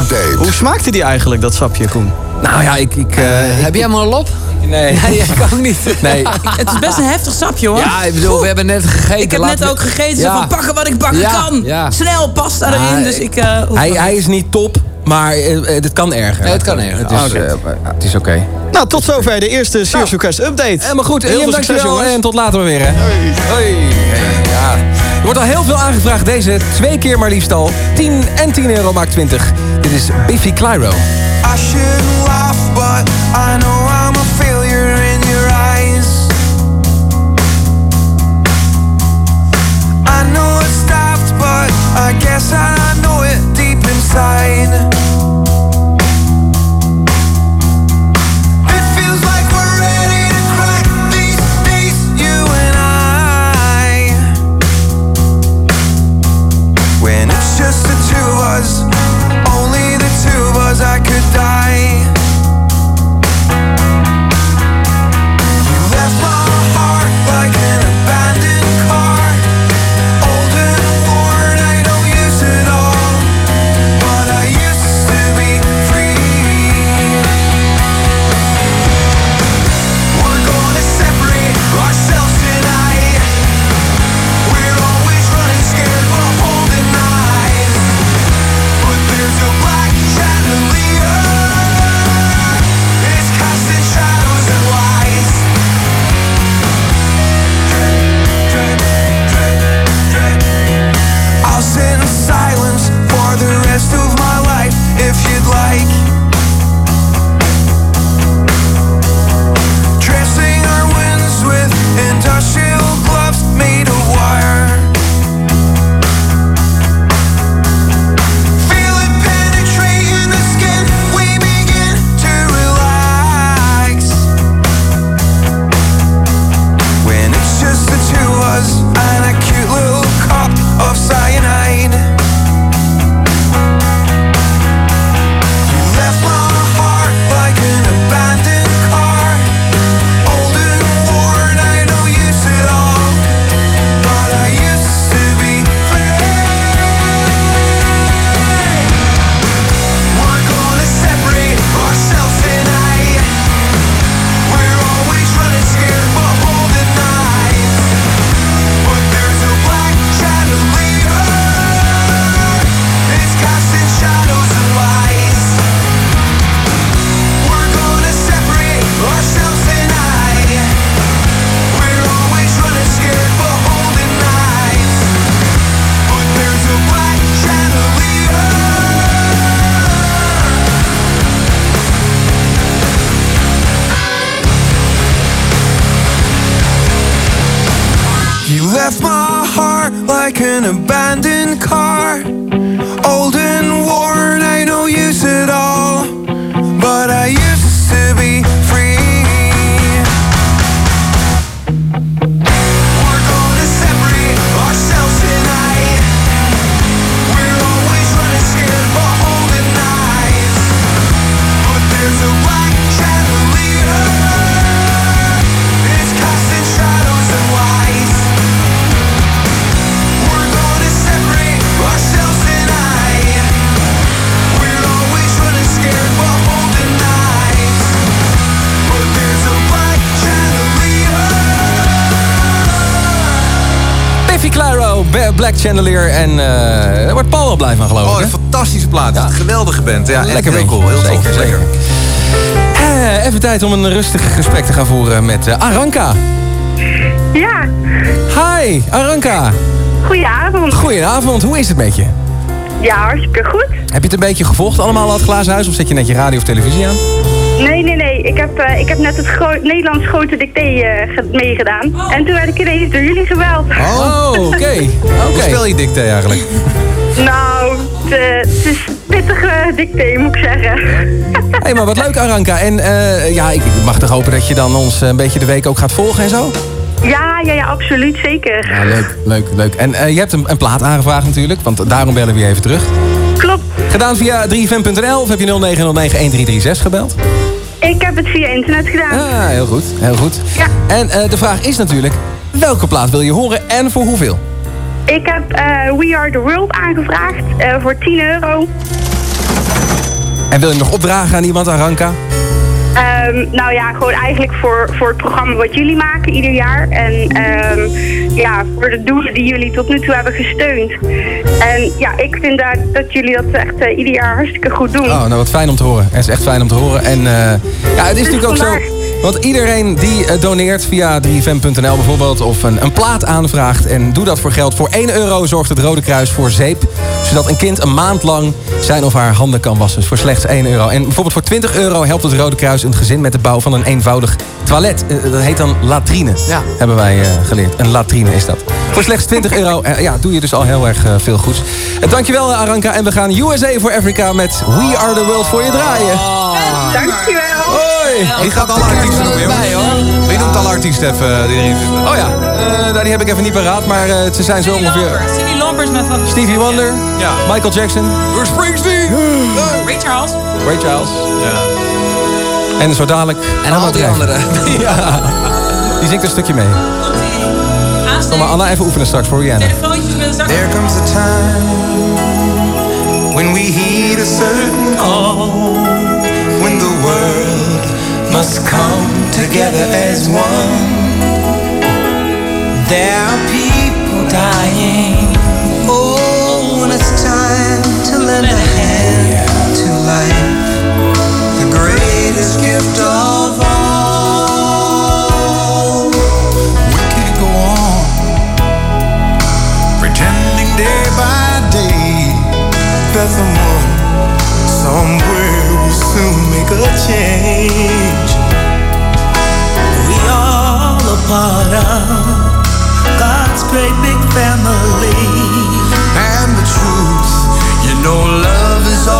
Speaker 12: Update.
Speaker 23: Hoe smaakte die eigenlijk, dat sapje, Koen?
Speaker 13: Nou ja, ik... ik
Speaker 10: Heb jij hem al op?
Speaker 13: Nee.
Speaker 10: Nee, ik ook niet.
Speaker 13: Nee. [laughs]
Speaker 18: Het is best een heftig sapje hoor.
Speaker 10: Ja, ik bedoel, we hebben net gegeten.
Speaker 18: Ik heb net ook gegeten. Zo
Speaker 10: Ja.
Speaker 18: van pakken wat ik bakken
Speaker 10: Ja,
Speaker 18: kan.
Speaker 10: ja.
Speaker 18: Snel, pasta
Speaker 13: Ah,
Speaker 18: erin. Dus ik... eh,
Speaker 13: Hij, hij is niet top, maar eh, eh, het kan erger.
Speaker 10: Nee, het kan erger.
Speaker 13: Het is, eh, het is oké.
Speaker 23: Nou, tot zover de eerste Serious Request update.
Speaker 13: Helemaal goed.
Speaker 23: Heel veel succes, jongens.
Speaker 13: en tot later maar weer. Hè. Hoi. Ja. Er wordt al heel veel aangevraagd. Deze twee keer maar liefst al. 10 en 10 euro maakt 20. Dit is Biffy Clyro.
Speaker 26: I shouldn't laugh, but I know I'm a failure in your eyes. I know but I guess I know it deep inside. Heart like Chandelier.
Speaker 13: En eh, daar wordt Paul wel blij van, geloof ik.
Speaker 19: Oh, een fantastische plaat. Geweldige band. Ja,
Speaker 13: Lekker
Speaker 19: heel cool. Heel
Speaker 13: Zeker,
Speaker 19: tof.
Speaker 13: zeker. Eh, even tijd om een rustig gesprek te gaan voeren met eh, Aranka.
Speaker 27: Ja,
Speaker 13: Hi, Aranka.
Speaker 27: goedenavond.
Speaker 13: Goedenavond, hoe is het met je?
Speaker 27: Ja, hartstikke goed.
Speaker 13: Heb je het een beetje gevolgd allemaal, het glazen huis? Of zet je net je radio of televisie aan?
Speaker 27: Nee, nee, nee. Ik heb, eh, ik heb net het gro- Nederlands grote dicté eh, ge- meegedaan. En toen werd ik ineens door jullie gebeld.
Speaker 13: Oh, [laughs] oké.
Speaker 15: Hoe spel je dicté eigenlijk?
Speaker 27: Nou, het, eh, het is pittige dicté, moet ik zeggen.
Speaker 13: Hé, hey, maar wat leuk Aranka. En eh, ja, ik, ik mag toch hopen dat je dan ons een beetje de week ook gaat volgen en zo?
Speaker 27: Ja, ja, ja, absoluut, zeker.
Speaker 13: Ja, leuk, leuk, leuk. En eh, je hebt een, een plaat aangevraagd natuurlijk, want daarom bellen we je even terug.
Speaker 27: Klopt.
Speaker 13: Gedaan via 3fm.nl of heb je 0909-1336 gebeld?
Speaker 27: Ik heb het via internet gedaan.
Speaker 13: Ah, heel goed, heel goed.
Speaker 27: Ja.
Speaker 13: En eh, de vraag is natuurlijk, welke plaat wil je horen en voor hoeveel?
Speaker 27: Ik heb eh, We Are The World aangevraagd eh, voor 10 euro.
Speaker 13: En wil je nog opdragen aan iemand, Aranka?
Speaker 27: Ehm, nou ja, gewoon eigenlijk voor, voor het programma wat jullie maken ieder jaar. En ehm, ja, voor de doelen die jullie tot nu toe hebben gesteund. En ja, ik vind dat, dat jullie dat echt eh, ieder jaar hartstikke goed doen.
Speaker 13: Oh, nou wat fijn om te horen. Het is echt fijn om te horen. En eh, ja, het is
Speaker 27: Dus
Speaker 13: natuurlijk ook zo... Want iedereen die eh, doneert via 3fm.nl bijvoorbeeld... of een, een plaat aanvraagt en doe dat voor geld. Voor 1 euro zorgt het Rode Kruis voor zeep. Zodat een kind een maand lang zijn of haar handen kan wassen. Voor slechts 1 euro. En bijvoorbeeld voor 20 euro helpt het Rode Kruis een gezin... met de bouw van een eenvoudig toilet. Eh, dat heet dan latrine, hebben wij eh, geleerd. Een latrine is dat. Voor slechts 20 euro ja, doe je dus al heel erg veel goeds. Dankjewel Aranka. En we gaan USA voor Africa met We Are The World voor je draaien.
Speaker 27: Dankjewel.
Speaker 13: Hoi.
Speaker 15: Wie gaat alle artiesten noemen, jongen? Wie noemt alle artiesten even? eh, Die erin zitten?
Speaker 13: Oh ja, eh, nou, die heb ik even niet paraat, maar eh, ze zijn zo ongeveer...
Speaker 16: Stevie Lombers met van
Speaker 13: Stevie Wonder, Michael Jackson,
Speaker 15: Bruce Springsteen,
Speaker 16: Ray Charles.
Speaker 13: Ray Charles. En zo dadelijk...
Speaker 10: En al die anderen. [laughs]
Speaker 13: ja, die zingt een stukje mee. Kom maar, Anna, even oefenen straks voor Rihanna.
Speaker 22: There comes a time when we heed a certain call, must come together as one. There are people dying. Oh, when it's time to lend a hand to life, the greatest gift of all. We can't go on pretending day by day that someone somewhere will soon make a change. Part of God's great big family. And the truth, you know, love is all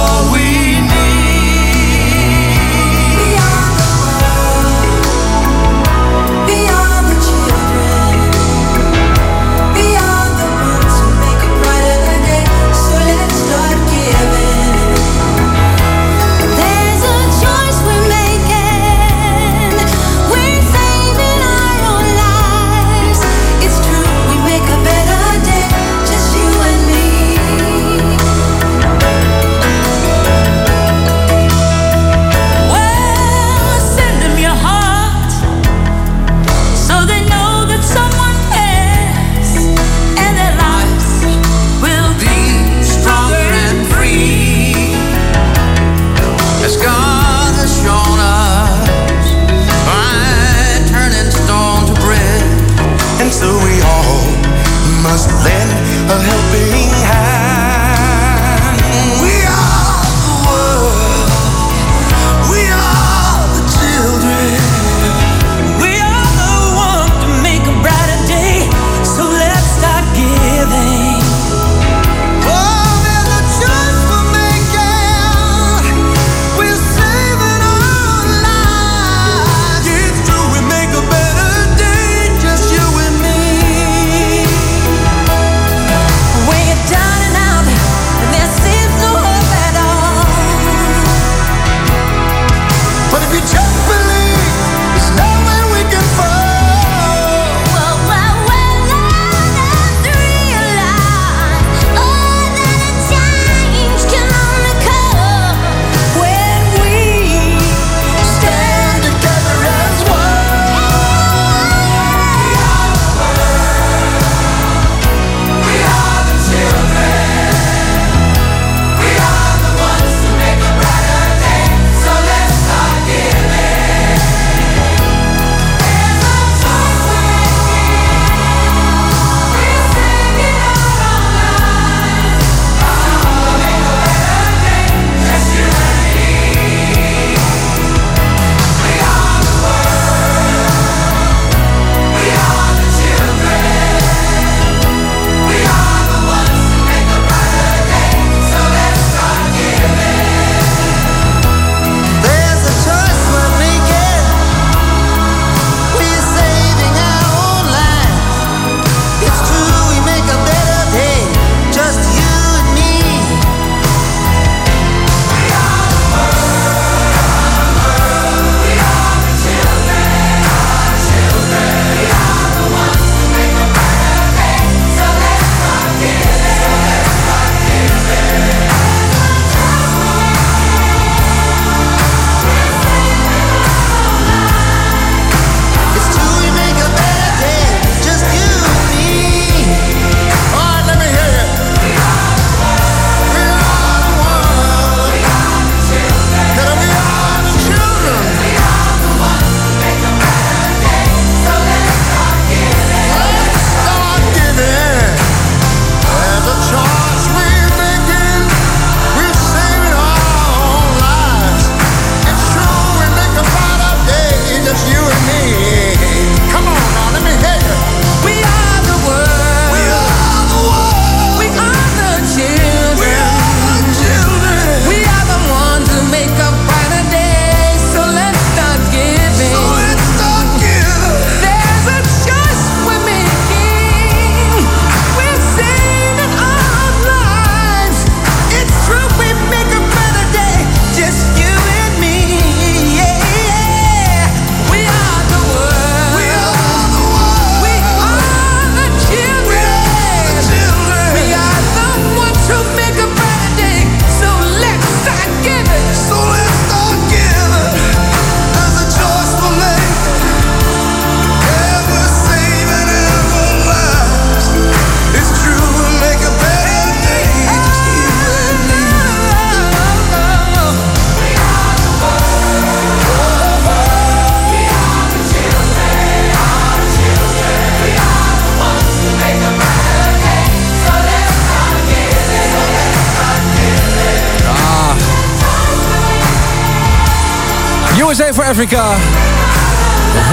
Speaker 13: For Africa.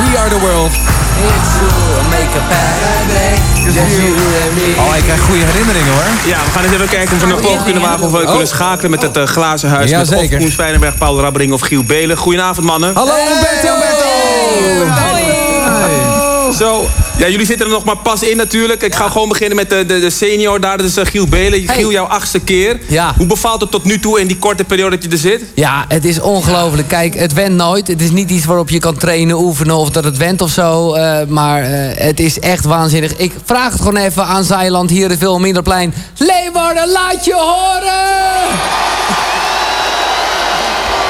Speaker 13: We are the world.
Speaker 15: Oh, ik krijg goede herinneringen hoor.
Speaker 28: Ja, we gaan eens even kijken of we nog boven kunnen wagen... of we kunnen schakelen met het eh, glazen huis.
Speaker 13: Ja,
Speaker 28: met
Speaker 13: zeker.
Speaker 28: of Koen Spijnenberg, Paul Rabbering of Giel Belen. Goedenavond, mannen.
Speaker 13: Hallo Umberto!
Speaker 28: Zo, ja, jullie zitten er nog maar pas in natuurlijk. Ik ga gewoon beginnen met de, de, de senior daar. Dat is eh, Giel Belen. Giel, jouw achtste keer.
Speaker 10: Ja.
Speaker 28: Hoe bevalt het tot nu toe in die korte periode dat je er zit?
Speaker 10: Ja, het is ongelooflijk. Kijk, het went nooit. Het is niet iets waarop je kan trainen, oefenen of dat het went of zo. eh, maar eh, het is echt waanzinnig. Ik vraag het gewoon even aan Zeiland, hier in veel Minderplein. Leeuwarden, laat je horen!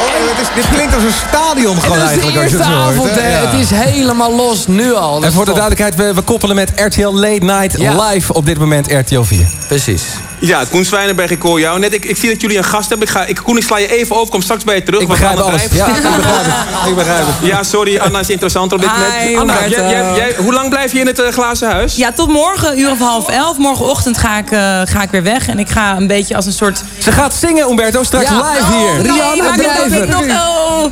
Speaker 15: Oh, het is, dit klinkt als een stadion gewoon
Speaker 10: Het is de
Speaker 15: eigenlijk
Speaker 10: eerste
Speaker 15: het hoort. hè? Ja.
Speaker 10: Het is helemaal los nu al.
Speaker 13: En
Speaker 10: is
Speaker 13: voor de duidelijkheid, we, we koppelen met RTL Late Night
Speaker 10: Ja.
Speaker 13: live op dit moment RTL 4.
Speaker 10: Precies.
Speaker 28: Ja, Koen Zwijnenberg, ik hoor jou. Net, ik, ik zie dat jullie een gast hebben. Ik, ga, ik, Koen, ik sla je even over. Kom straks bij je terug.
Speaker 13: Ik
Speaker 28: We
Speaker 13: begrijp
Speaker 28: gaan het
Speaker 13: alles. Ja, ik begrijp het. Ik begrijp het.
Speaker 28: Ja, sorry, Anna is interessanter op dit
Speaker 16: Hi,
Speaker 28: moment. Anna,
Speaker 16: Humberto.
Speaker 28: jij, jij, jij- hoe lang blijf je in het eh, glazen huis?
Speaker 16: Ja, tot morgen, uur of half elf. Morgenochtend ga ik, eh, ga ik weer weg. En ik ga een beetje als een soort...
Speaker 13: Ze gaat zingen, Umberto, straks
Speaker 10: Ja.
Speaker 13: live hier.
Speaker 16: Nee,
Speaker 10: Rihanna
Speaker 16: maar dat heb ik
Speaker 10: Drijver.
Speaker 16: nog. Oh,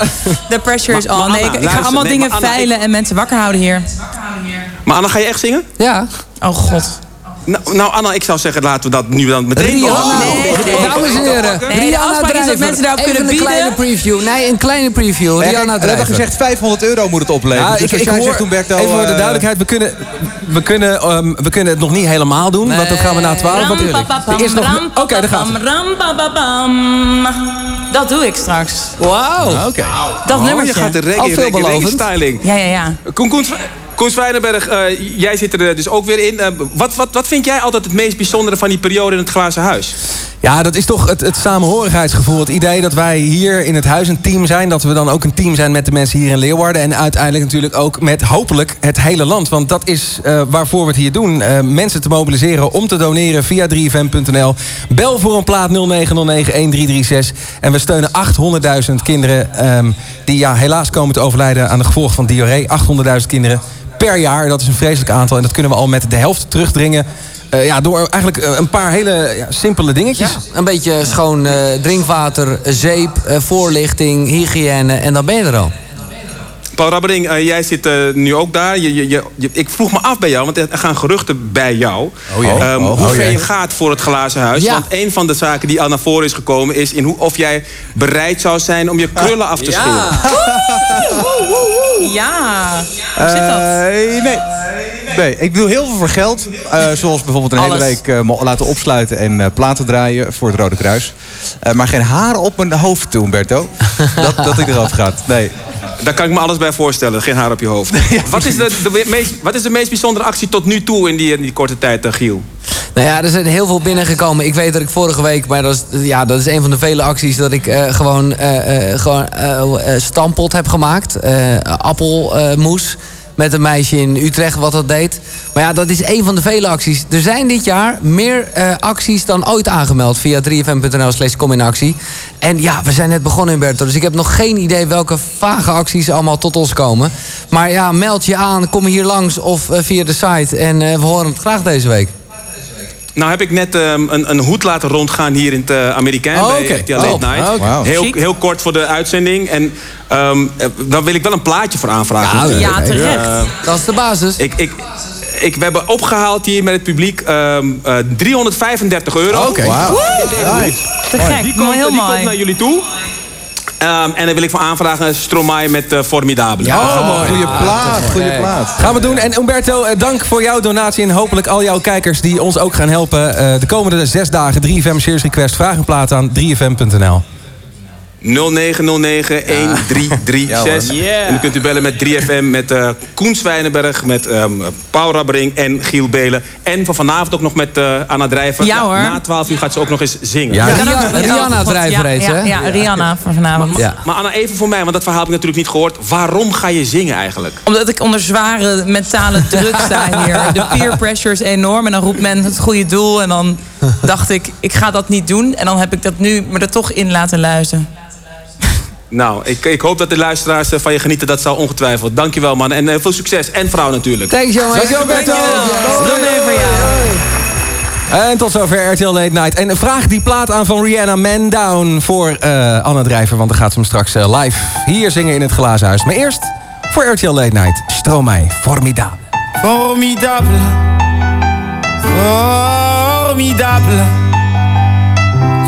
Speaker 16: the pressure is on. Nee, ik,
Speaker 28: Anna,
Speaker 16: ik ga allemaal
Speaker 28: nee,
Speaker 16: dingen
Speaker 28: Anna,
Speaker 16: veilen en mensen wakker houden hier.
Speaker 28: Maar Anna, ga je echt zingen?
Speaker 10: Ja.
Speaker 16: Oh god.
Speaker 28: Nou, nou, Anna, ik zou zeggen, laten we dat nu dan meteen...
Speaker 10: Rihanna.
Speaker 28: Oh,
Speaker 10: Dames en heren,
Speaker 16: Nee,
Speaker 10: Rihanna
Speaker 16: is dat
Speaker 10: Drijver.
Speaker 16: mensen daarop
Speaker 10: Even
Speaker 16: kunnen
Speaker 10: een kleine
Speaker 16: bieden.
Speaker 10: preview. Nee, een kleine preview. Rihanna
Speaker 15: we hebben
Speaker 10: Drijver.
Speaker 15: gezegd 500 euro moet het opleveren.
Speaker 13: Ja,
Speaker 15: dus
Speaker 13: ik,
Speaker 15: als
Speaker 13: ik hoor,
Speaker 15: zegt, Humberto...
Speaker 13: even voor de
Speaker 15: eh,
Speaker 13: duidelijkheid, we kunnen, we, kunnen, ehm, we kunnen het nog niet helemaal doen, want dat gaan we na 12. Want er is nog... Oké, daar gaat
Speaker 16: Dat doe ik straks.
Speaker 10: Wauw.
Speaker 28: Oké.
Speaker 16: Dat
Speaker 28: Oh,
Speaker 16: nummertje.
Speaker 28: Je gaat de reggae, reggae, reggae styling.
Speaker 16: Ja, ja, ja.
Speaker 28: Koen, Koen, Koen Zwijnenberg, eh, jij zit er dus ook weer in. Eh, wat, wat, wat vind jij altijd het meest bijzondere van die periode in het glazen huis?
Speaker 13: Ja, dat is toch het, het samenhorigheidsgevoel. Het idee dat wij hier in het huis een team zijn. Dat we dan ook een team zijn met de mensen hier in Leeuwarden. En uiteindelijk natuurlijk ook met hopelijk het hele land. Want dat is eh, waarvoor we het hier doen. Eh, mensen te mobiliseren om te doneren via 3fm.nl. Bel voor een plaat 0909-1336. En we steunen 800.000 kinderen... ehm, die ja, helaas komen te overlijden aan de gevolgen van diarree. 800.000 kinderen per jaar. Dat is een vreselijk aantal. En dat kunnen we al met de helft terugdringen. Eh, ja, door eigenlijk eh, een paar hele ja, simpele dingetjes.
Speaker 10: Een beetje schoon eh, drinkwater, zeep, eh, voorlichting, hygiëne en dan ben je er al.
Speaker 28: Paul Rabbering, jij zit nu ook daar. Je, je, je, ik vroeg me af bij jou, want er gaan geruchten bij jou.
Speaker 15: Oh.
Speaker 28: Ehm,
Speaker 15: Oh,
Speaker 28: hoe
Speaker 15: oh
Speaker 28: ver
Speaker 15: jee.
Speaker 28: je gaat voor het glazen huis.
Speaker 10: Ja.
Speaker 28: Want een van de zaken die al naar voren is gekomen... is in hoe, of jij bereid zou zijn om je krullen af te scheren.
Speaker 16: Ja. Hoe zit dat?
Speaker 15: Nee. Nee, ik doe heel veel voor geld. Eh, zoals bijvoorbeeld een hele week eh, mo- laten opsluiten en eh, platen draaien voor het Rode Kruis. Eh, maar geen haar op mijn hoofd toe, Humberto. dat, dat ik eraf gaat. Nee.
Speaker 28: Daar kan ik me alles bij voorstellen. Geen haar op je hoofd. [laughs] wat, is de, de meest, wat is de meest bijzondere actie tot nu toe in die, in die korte tijd, Giel?
Speaker 10: Nou ja, er zijn heel veel binnengekomen. Ik weet dat ik vorige week, maar dat is, ja, dat is een van de vele acties... dat ik eh, gewoon, eh, eh, gewoon stampot heb gemaakt. Eh appelmoes. Met een meisje in Utrecht wat dat deed. Maar ja, dat is een van de vele acties. Er zijn dit jaar meer eh, acties dan ooit aangemeld... via 3fm.nl slash kom in actie. En ja, we zijn net begonnen in Berto. Dus ik heb nog geen idee welke vage acties allemaal tot ons komen. Maar ja, meld je aan, kom hier langs of eh, via de site. En eh, we horen het graag deze week.
Speaker 28: Nou heb ik net ehm, een, een hoed laten rondgaan hier in het uh, Amerikaan
Speaker 10: Oh,
Speaker 28: bij. RTL Late
Speaker 10: Oh,
Speaker 28: Night.
Speaker 10: Wauw.
Speaker 28: Heel, heel kort voor de uitzending. En ehm, eh, daar wil ik wel een plaatje voor aanvragen.
Speaker 10: Ja, terecht.
Speaker 28: Eh,
Speaker 10: Dat is de basis.
Speaker 28: ik, ik, ik, we hebben opgehaald hier met het publiek ehm, eh, 335 euro.
Speaker 15: Oké. Wauw.
Speaker 28: Nice.
Speaker 16: Te gek,
Speaker 28: Die
Speaker 16: mooi,
Speaker 28: komt,
Speaker 16: heel
Speaker 28: die
Speaker 16: mooi.
Speaker 28: komt naar jullie toe. Ehm, en dan wil ik van aanvragen Stromae met eh, Formidabele.
Speaker 13: Oh, mooi.
Speaker 15: Goeie plaat, goeie plaat.
Speaker 13: Gaan we doen. En Umberto, eh, dank voor jouw donatie. En hopelijk al jouw kijkers die ons ook gaan helpen. Eh, de komende zes dagen 3FM Series Request. Vraag een plaat aan 3FM.nl.
Speaker 28: 0909-1336.
Speaker 13: Ja, hoor.
Speaker 28: En dan kunt u bellen met 3FM, met eh Koen Zwijnenberg, met ehm, Paul Rabbering en Giel Belen. En van vanavond ook nog met eh, Anna Drijver.
Speaker 16: Ja, hoor.
Speaker 28: Na 12 uur gaat ze ook nog eens zingen.
Speaker 10: Ja, Rihanna
Speaker 16: ja,
Speaker 10: Drijver
Speaker 16: ja,
Speaker 10: heet
Speaker 16: ja,
Speaker 10: hè?
Speaker 16: Ja, Rihanna van vanavond.
Speaker 10: Ja.
Speaker 28: Maar Anna, even voor mij, want dat verhaal heb ik natuurlijk niet gehoord. Waarom ga je zingen eigenlijk?
Speaker 16: Omdat ik onder zware mentale [laughs] druk sta hier. De peer pressure is enorm. En dan roept men het goede doel. En dan dacht ik, ik ga dat niet doen. En dan heb ik dat nu me er toch in laten luisteren.
Speaker 28: Nou, ik, ik hoop dat de luisteraars eh, van je genieten. Dat zal ongetwijfeld. Dankjewel man. En eh, veel succes. En vrouw natuurlijk.
Speaker 10: Thanks jongens.
Speaker 13: Dankjewel, Umberto.
Speaker 16: Dankjewel. Voor jou.
Speaker 13: En tot zover RTL Late Night. En vraag die plaat aan van Rihanna Man Down voor eh Anne Drijver. Want dan gaat ze hem straks live hier zingen in het glazen huis. Maar eerst voor RTL Late Night. Stromae, formidabel.
Speaker 29: Formidable. Formidable.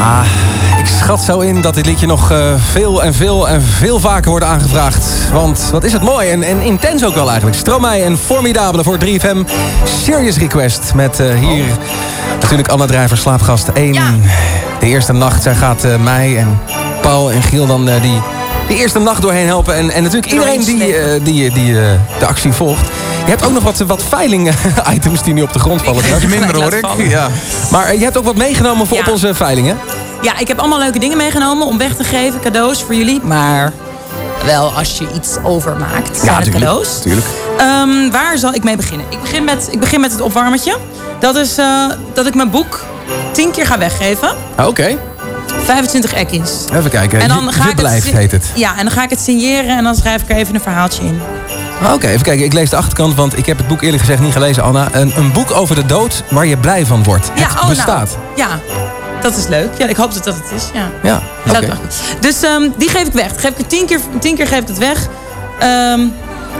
Speaker 13: Ah, ik schat zo in dat dit liedje nog eh, veel en veel en veel vaker wordt aangevraagd. Want wat is het mooi en, en intens ook wel eigenlijk. Stromae en Formidabele voor 3FM. Serious Request met eh, hier natuurlijk Anna Drijver, slaapgast 1. De eerste nacht, zij gaat eh, mij en Paul en Giel dan eh, die, die eerste nacht doorheen helpen. En, en natuurlijk iedereen die, die, die de actie volgt. Je hebt ook nog wat, wat veiling-items [laughs] die nu op de grond vallen.
Speaker 30: Beetje [laughs] minder, hoor ik.
Speaker 13: Ja. Maar je hebt ook wat meegenomen voor
Speaker 18: Ja.
Speaker 13: op onze veilingen.
Speaker 18: Ja, ik heb allemaal leuke dingen meegenomen om weg te geven. Cadeaus voor jullie. Maar wel als je iets overmaakt. zijn het cadeaus.
Speaker 13: Tuurlijk.
Speaker 18: Ehm, waar zal ik mee beginnen? Ik begin met, ik begin met het opwarmertje. Dat is eh, dat ik mijn boek tien keer ga weggeven.
Speaker 13: Ah, Oké,
Speaker 18: 25 ekkins.
Speaker 13: even kijken.
Speaker 18: En dan ga
Speaker 13: je
Speaker 18: ik
Speaker 13: blijft,
Speaker 18: het,
Speaker 13: heet het.
Speaker 18: Ja, en dan ga ik het signeren en dan schrijf ik er even een verhaaltje in.
Speaker 13: Ah, Oké, even kijken. Ik lees de achterkant, want ik heb het boek eerlijk gezegd niet gelezen, Anna. Een, een boek over de dood waar je blij van wordt.
Speaker 18: Ja,
Speaker 13: het
Speaker 18: oh, nou,
Speaker 13: bestaat.
Speaker 18: ja, dat is leuk. Ja, ik hoop dat dat het is. Ja.
Speaker 13: Ja,
Speaker 18: wel- Dus ehm, die geef ik weg. Geef ik het tien, keer, tien keer geef ik het weg. Ehm,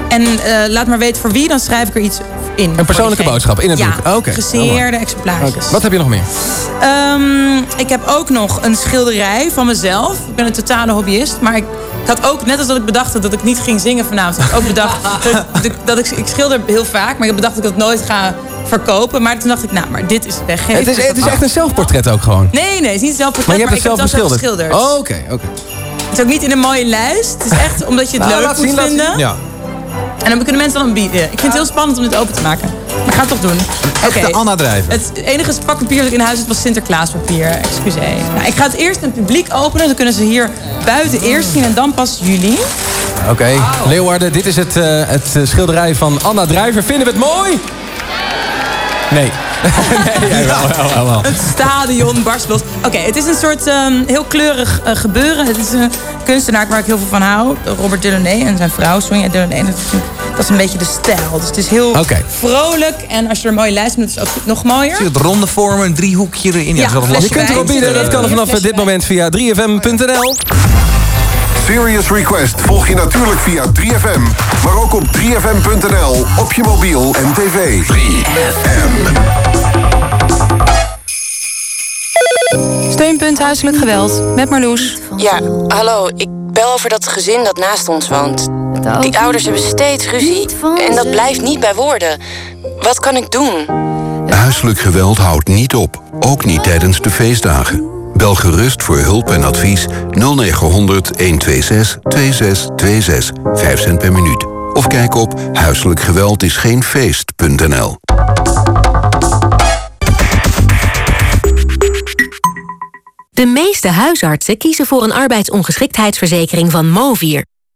Speaker 18: en eh, laat maar weten voor wie. Dan schrijf ik er iets
Speaker 16: in.
Speaker 13: Een persoonlijke boodschap in het
Speaker 16: ja,
Speaker 13: boek.
Speaker 16: Gesigneerde
Speaker 13: Oké.
Speaker 16: exemplaartjes.
Speaker 13: Wat heb je nog meer?
Speaker 16: Ehm, ik heb ook nog een schilderij van mezelf. Ik ben een totale hobbyist. Maar ik, ik had ook, net als dat ik bedacht dat ik niet ging zingen vanavond... had ik ook bedacht [laughs] dat, ik- dat ik... Ik schilder heel vaak, maar ik bedacht dat ik dat nooit ga verkopen. Maar toen dacht ik, nou, maar dit is weggeven.
Speaker 13: Het is, het is echt een zelfportret ook gewoon.
Speaker 16: Nee, nee, het is niet zelf
Speaker 13: Maar je hebt het
Speaker 16: ik heb
Speaker 13: zelf
Speaker 16: geschilderd.
Speaker 13: Oh, oké, oké.
Speaker 16: Het is ook niet in een mooie lijst. Het is echt omdat je het
Speaker 13: Nou,
Speaker 16: leuk moet
Speaker 13: zien,
Speaker 16: vinden.
Speaker 13: zien. Ja.
Speaker 16: En dan kunnen mensen dan bieden. Ik vind het heel spannend om dit open te maken. Maar ik ga het toch doen. Oké.
Speaker 15: Anna Drijven.
Speaker 16: Het enige pakpapier dat ik in huis had was Sinterklaaspapier. Excuseer. Nou, ik ga het eerst het publiek openen. Dan kunnen ze hier buiten eerst zien en dan pas jullie.
Speaker 13: Oké, Leeuwarden, dit is het, eh, het eh, schilderij van Anna Drijver. Vinden we het mooi? Nee. [laughs] nee, jij wel, wel, wel, wel.
Speaker 16: Het stadion barst los. Oké, het is een soort ehm, heel kleurig eh, gebeuren. Het is een kunstenaar waar ik heel veel van hou. Robert Delaunay en zijn vrouw Sonja Delaunay. Dat is, een- dat is een beetje de stijl. Dus het is heel vrolijk. En als je er een mooie lijst moet, is het ook nog mooier.
Speaker 15: Zie je het ronde vormen, een driehoekje erin. Ja,
Speaker 16: Ja,
Speaker 15: dat is wel
Speaker 16: flesje
Speaker 13: Je kunt erop bieden, dat kan vanaf eh, dit moment via 3fm.nl.
Speaker 12: Serious Request volg je natuurlijk via 3FM, maar ook op 3FM.nl, op je mobiel en tv. 3FM.
Speaker 31: Steunpunt Huiselijk Geweld, met Marloes.
Speaker 3: Ja, hallo. Ik bel over dat gezin dat naast ons woont. Die ouders hebben steeds ruzie en dat blijft niet bij woorden. Wat kan ik doen?
Speaker 32: Huiselijk geweld houdt niet op, ook niet tijdens de feestdagen. Bel gerust voor hulp en advies 0900 126 2626, 5 cent per minuut. Of kijk op huiselijkgeweldisgeenfeest.nl.
Speaker 6: De meeste huisartsen kiezen voor een arbeidsongeschiktheidsverzekering van Movier.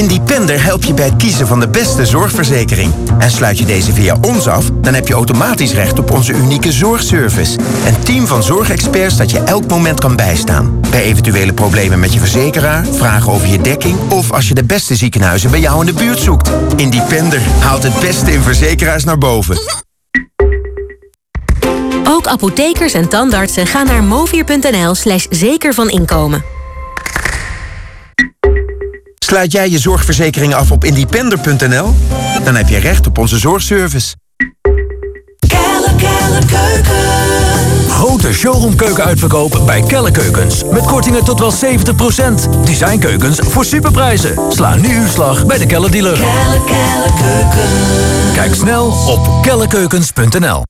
Speaker 33: Independer helpt je bij het kiezen van de beste zorgverzekering. En sluit je deze via ons af, dan heb je automatisch recht op onze unieke zorgservice. Een team van zorgexperts dat je elk moment kan bijstaan. Bij eventuele problemen met je verzekeraar, vragen over je dekking... of als je de beste ziekenhuizen bij jou in de buurt zoekt. Independer haalt het beste in verzekeraars naar boven.
Speaker 6: Ook apothekers en tandartsen gaan naar movier.nl slash zeker van inkomen.
Speaker 33: Sluit jij je zorgverzekering af op independer.nl? Dan heb je recht op onze zorgservice.
Speaker 2: Grote showroomkeuken uitverkoop bij Kelle Keukens. Met kortingen tot wel 70%. Designkeukens voor superprijzen. Sla nu uw slag bij de Kelle dealer. Kijk snel op kellekeukens.nl.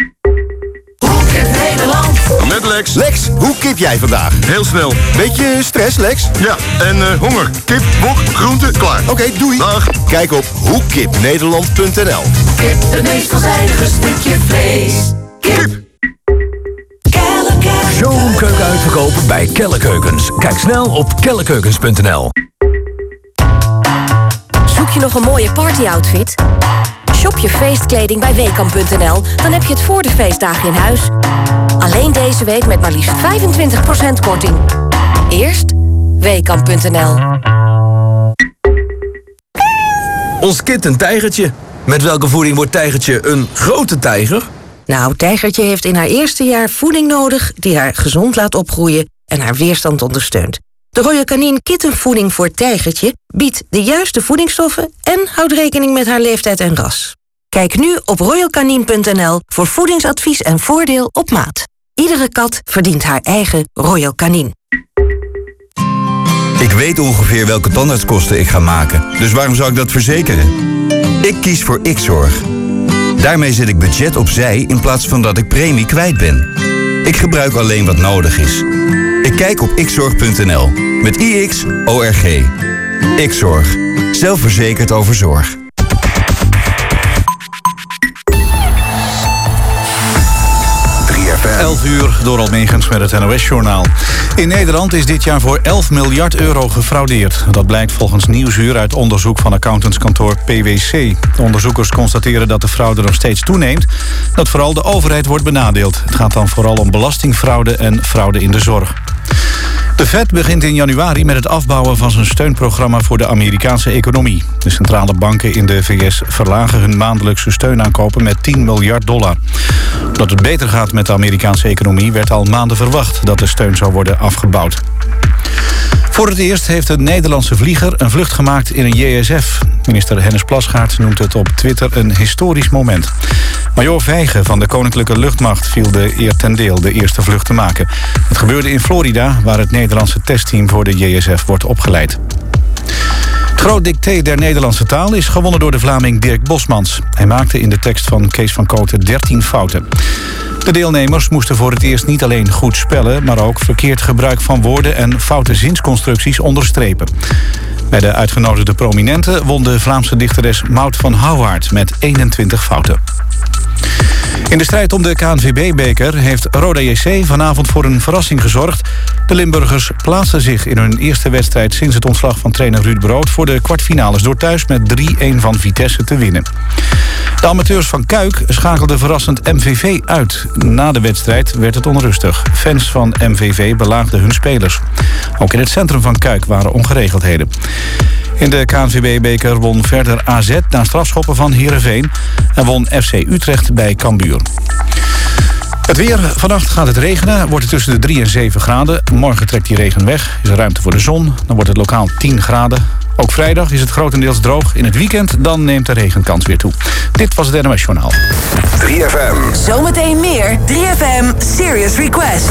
Speaker 12: Met Lex. Lex, hoe kip jij vandaag? Heel snel. Beetje stress, Lex? Ja, en eh, honger. Kip, bok, groente, klaar. Oké, doei. Dag. Kijk op hoekipnederland.nl
Speaker 34: Kip, het meest veelzijdige stukje vlees. Kip.
Speaker 2: Showroomkeuken uitverkoop bij Kelle Keukens. Kijk snel op kellekeukens.nl.
Speaker 6: Zoek je nog een mooie partyoutfit? Shop je feestkleding bij Weekamp.nl, dan heb je het voor de feestdagen in huis. Alleen deze week met maar liefst 25% korting. Eerst Weekamp.nl.
Speaker 35: Ons kind een tijgertje. Met welke voeding wordt tijgertje een grote tijger?
Speaker 36: Nou, Tijgertje heeft in haar eerste jaar voeding nodig die haar gezond laat opgroeien en haar weerstand ondersteunt. De Royal Canin kittenvoeding voor Tijgertje biedt de juiste voedingsstoffen en houdt rekening met haar leeftijd en ras. Kijk nu op royalcanin.nl voor voedingsadvies en voordeel op maat. Iedere kat verdient haar eigen Royal Canin.
Speaker 37: Ik weet ongeveer welke tandartskosten ik ga maken, dus waarom zou ik dat verzekeren? Ik kies voor Xzorg. Daarmee zet ik budget opzij in plaats van dat ik premie kwijt ben. Ik gebruik alleen wat nodig is. Ik kijk op xzorg.nl met IX-ORG. Xzorg. Zelfverzekerd over zorg.
Speaker 38: 11 uur door Almegens met het NOS-journaal. In Nederland is dit jaar voor 11 miljard euro gefraudeerd. Dat blijkt volgens Nieuwsuur uit onderzoek van accountantskantoor PwC. De onderzoekers constateren dat de fraude nog steeds toeneemt. Dat vooral de overheid wordt benadeeld. Het gaat dan vooral om belastingfraude en fraude in de zorg. De Fed begint in januari met het afbouwen van zijn steunprogramma voor de Amerikaanse economie. De centrale banken in de VS verlagen hun maandelijkse steunaankopen met 10 miljard dollar. Omdat het beter gaat met de Amerikaanse economie werd al maanden verwacht dat de steun zou worden afgebouwd. Voor het eerst heeft een Nederlandse vlieger een vlucht gemaakt in een JSF. Minister Hennis Plasgaard noemt het op Twitter een historisch moment. Major Vijgen van de Koninklijke Luchtmacht viel de eer ten deel de eerste vlucht te maken. Het gebeurde in Florida, waar het Nederlandse testteam voor de JSF wordt opgeleid. Het groot dicté der Nederlandse taal is gewonnen door de Vlaming Dirk Bosmans. Hij maakte in de tekst van Kees van Kooten 13 fouten. De deelnemers moesten voor het eerst niet alleen goed spellen... maar ook verkeerd gebruik van woorden en foute zinsconstructies onderstrepen. Bij de uitgenodigde prominenten won de Vlaamse dichteres Maud van Houwaard met 21 fouten. In de strijd om de KNVB-beker heeft Roda JC vanavond voor een verrassing gezorgd. De Limburgers plaatsten zich in hun eerste wedstrijd sinds het ontslag van trainer Ruud Brood... voor de kwartfinales door thuis met 3-1 van Vitesse te winnen. De amateurs van Kuik schakelden verrassend MVV uit. Na de wedstrijd werd het onrustig. Fans van MVV belaagden hun spelers. Ook in het centrum van Kuik waren ongeregeldheden. In de KNVB-beker won verder AZ na strafschoppen van Heerenveen... en won FC Utrecht bij Cambuur. Het weer. Vannacht gaat het regenen. Wordt het tussen de 3 en 7 graden. Morgen trekt die regen weg. Is er ruimte voor de zon. Dan wordt het lokaal 10 graden. Ook vrijdag is het grotendeels droog. In het weekend dan neemt de regenkans weer toe. Dit was het NMS Journaal.
Speaker 3: 3FM. Zometeen meer 3FM Serious Request.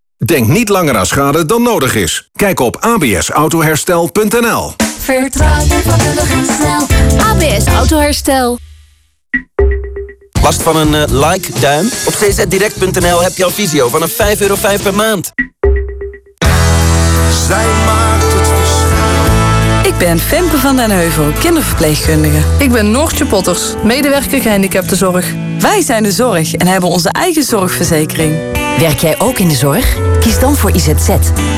Speaker 5: Denk niet langer aan schade dan nodig is. Kijk op absautoherstel.nl
Speaker 3: Vertrouw vakkundig en snel. ABS Autoherstel.
Speaker 7: Last van een eh, like-duim? Op czdirect.nl heb je al visio vanaf 5,5 euro per maand.
Speaker 3: Zij maakt het
Speaker 4: Ik ben Femke van den Heuvel, kinderverpleegkundige.
Speaker 39: Ik ben Noortje Potters, medewerker gehandicaptenzorg.
Speaker 4: Wij zijn de zorg en hebben onze eigen zorgverzekering.
Speaker 40: Werk jij ook in de zorg? Kies dan voor IZZ,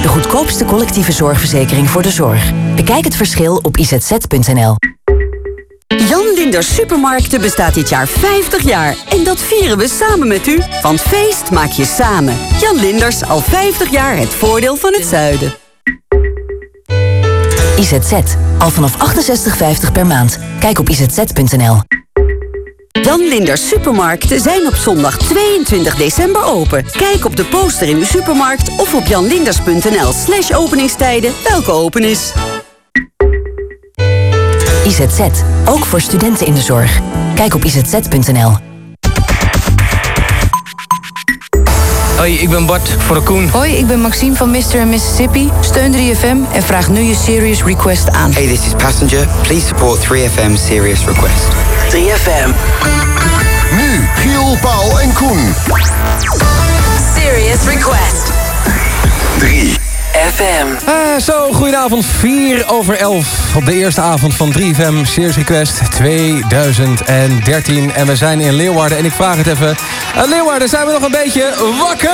Speaker 40: de goedkoopste collectieve zorgverzekering voor de zorg. Bekijk het verschil op izz.nl.
Speaker 41: Jan Linders Supermarkten bestaat dit jaar 50 jaar. En dat vieren we samen met u. Want feest maak je samen. Jan Linders, al 50 jaar het voordeel van het zuiden.
Speaker 40: IZZ, al vanaf 68,50 per maand. Kijk op izz.nl.
Speaker 41: Jan Linders Supermarkten zijn op zondag 22 december open. Kijk op de poster in uw supermarkt of op janlinders.nl slash openingstijden welke open is.
Speaker 40: IZZ, ook voor studenten in de zorg. Kijk op izz.nl.
Speaker 42: Hoi, ik ben Bart voor de Koen.
Speaker 43: Hoi, ik ben Maxime van Mr. en Mississippi. Steun 3FM en vraag nu je Serious Request aan.
Speaker 44: Hey, this is Passenger. Please support 3FM Serious Request.
Speaker 3: 3FM.
Speaker 5: Nu Giel, Paul en Koen.
Speaker 3: Serious Request.
Speaker 5: 3
Speaker 3: FM.
Speaker 13: Eh, zo, goedenavond. 4 over 11 op de eerste avond van 3FM Series Request 2013. En we zijn in Leeuwarden. En ik vraag het even. Uh, Leeuwarden, zijn we nog een beetje wakker?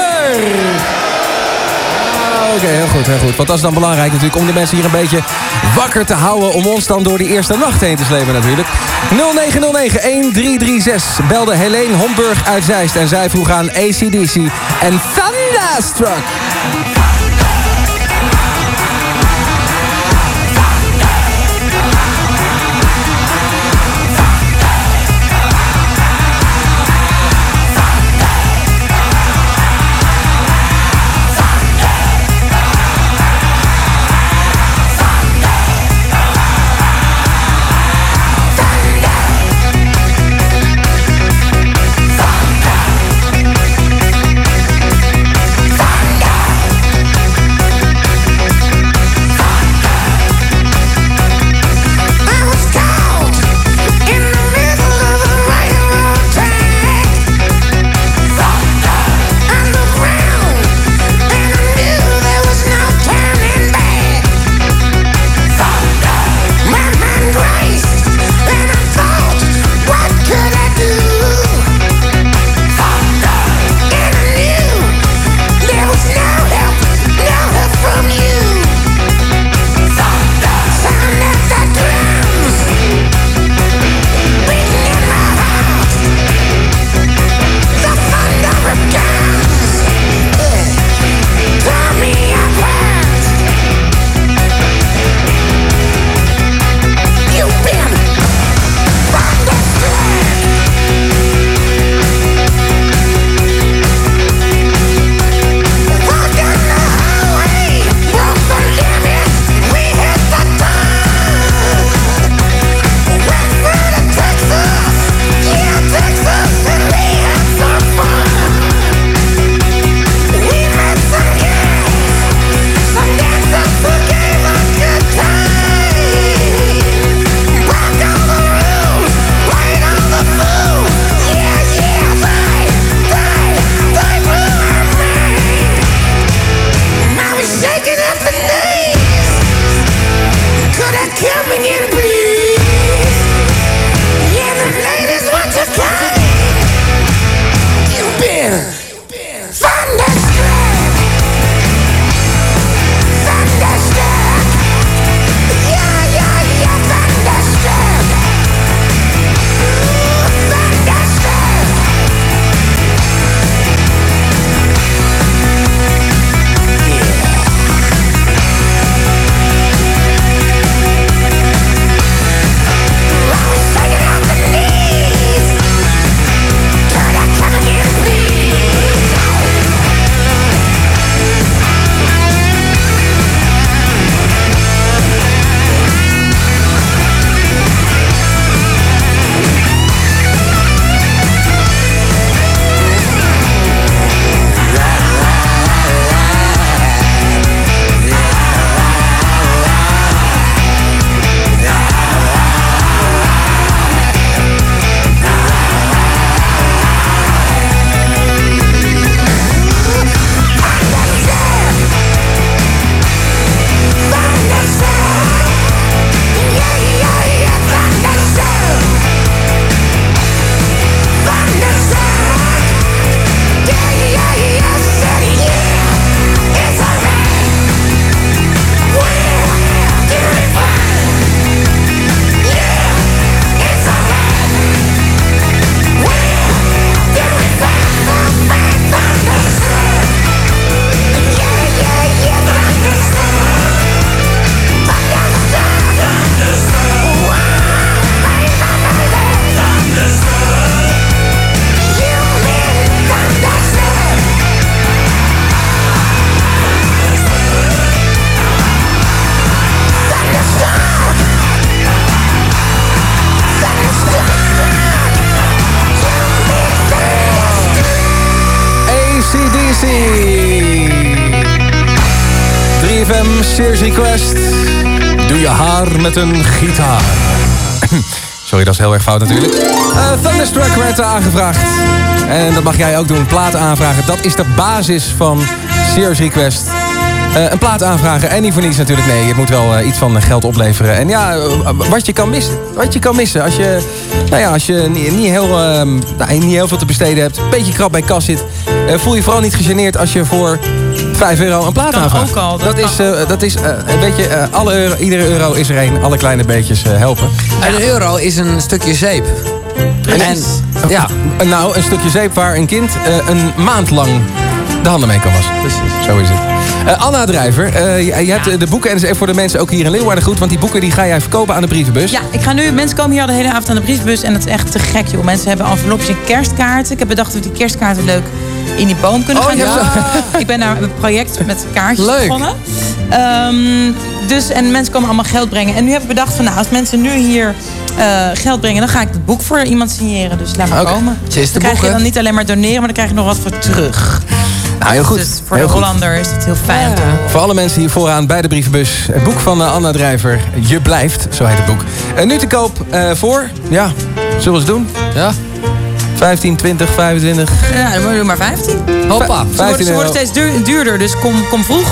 Speaker 13: Ah, Oké, heel goed, heel goed. Want dat is dan belangrijk natuurlijk om de mensen hier een beetje wakker te houden... om ons dan door die eerste nacht heen te slepen natuurlijk. 0909-1336 belde Helene Homburg uit Zeist... en zij vroeg aan ACDC en Thunderstruck. Heel erg fout natuurlijk. Eh, Thunderstruck werd aangevraagd. En dat mag jij ook doen, platen aanvragen. Dat is de basis van Sears Request. Eh, een plaat aanvragen en niet voor niets natuurlijk. Nee, het moet wel eh, iets van geld opleveren. En ja, wat je kan missen. Wat je kan missen als je, nou ja, als je niet, niet heel, ehm, nou, niet heel veel te besteden hebt. Een beetje krap bij kas zit. voel je vooral niet gegeneerd als je voor 5 euro een plaat aanvraagt.
Speaker 16: dat
Speaker 13: Dat, is, dat is een beetje, alle euro, iedere euro is er één. Alle kleine beetjes helpen.
Speaker 45: En een euro is een stukje zeep. En, ja.
Speaker 13: Nou, een stukje zeep waar een kind eh, een maand lang de handen mee kan wassen. Precies. Zo is het. Eh, Anna Drijver, eh, je, je hebt de boeken, en dat is voor de mensen ook hier in Leeuwarden goed... want die boeken die ga jij verkopen aan de brievenbus.
Speaker 16: Ja, ik ga nu, mensen komen hier al de hele avond aan de briefbus en dat is echt te gek, joh. Mensen hebben envelopjes en kerstkaarten. Ik heb bedacht dat we die kerstkaarten leuk in die boom kunnen
Speaker 45: Oh,
Speaker 16: gaan
Speaker 45: ja.
Speaker 16: doen. Ik ben daar een project met kaartjes
Speaker 45: Leuk.
Speaker 16: begonnen. Ehm, dus, en mensen komen allemaal geld brengen. En nu heb ik bedacht van, nou, als mensen nu hier eh, geld brengen... dan ga ik het boek voor iemand signeren. Dus laat maar komen.
Speaker 45: De
Speaker 16: dan krijg je dan niet alleen maar doneren, maar dan krijg je nog wat voor terug.
Speaker 13: Nou, heel goed.
Speaker 16: Dus voor
Speaker 13: Heel
Speaker 16: de
Speaker 13: goed.
Speaker 16: Hollander is het heel fijn.
Speaker 13: Voor alle mensen hier vooraan bij de brievenbus. Het boek van eh, Anna Drijver. Je blijft, zo heet het boek. En nu te koop eh, voor, ja, zullen we eens doen?
Speaker 45: Ja.
Speaker 13: 15, 20, 25.
Speaker 16: Ja, dan doen we maar 15.
Speaker 45: Hoppa.
Speaker 16: Ze worden,
Speaker 13: 15
Speaker 16: ze worden steeds duur- duurder, dus kom, kom vroeg.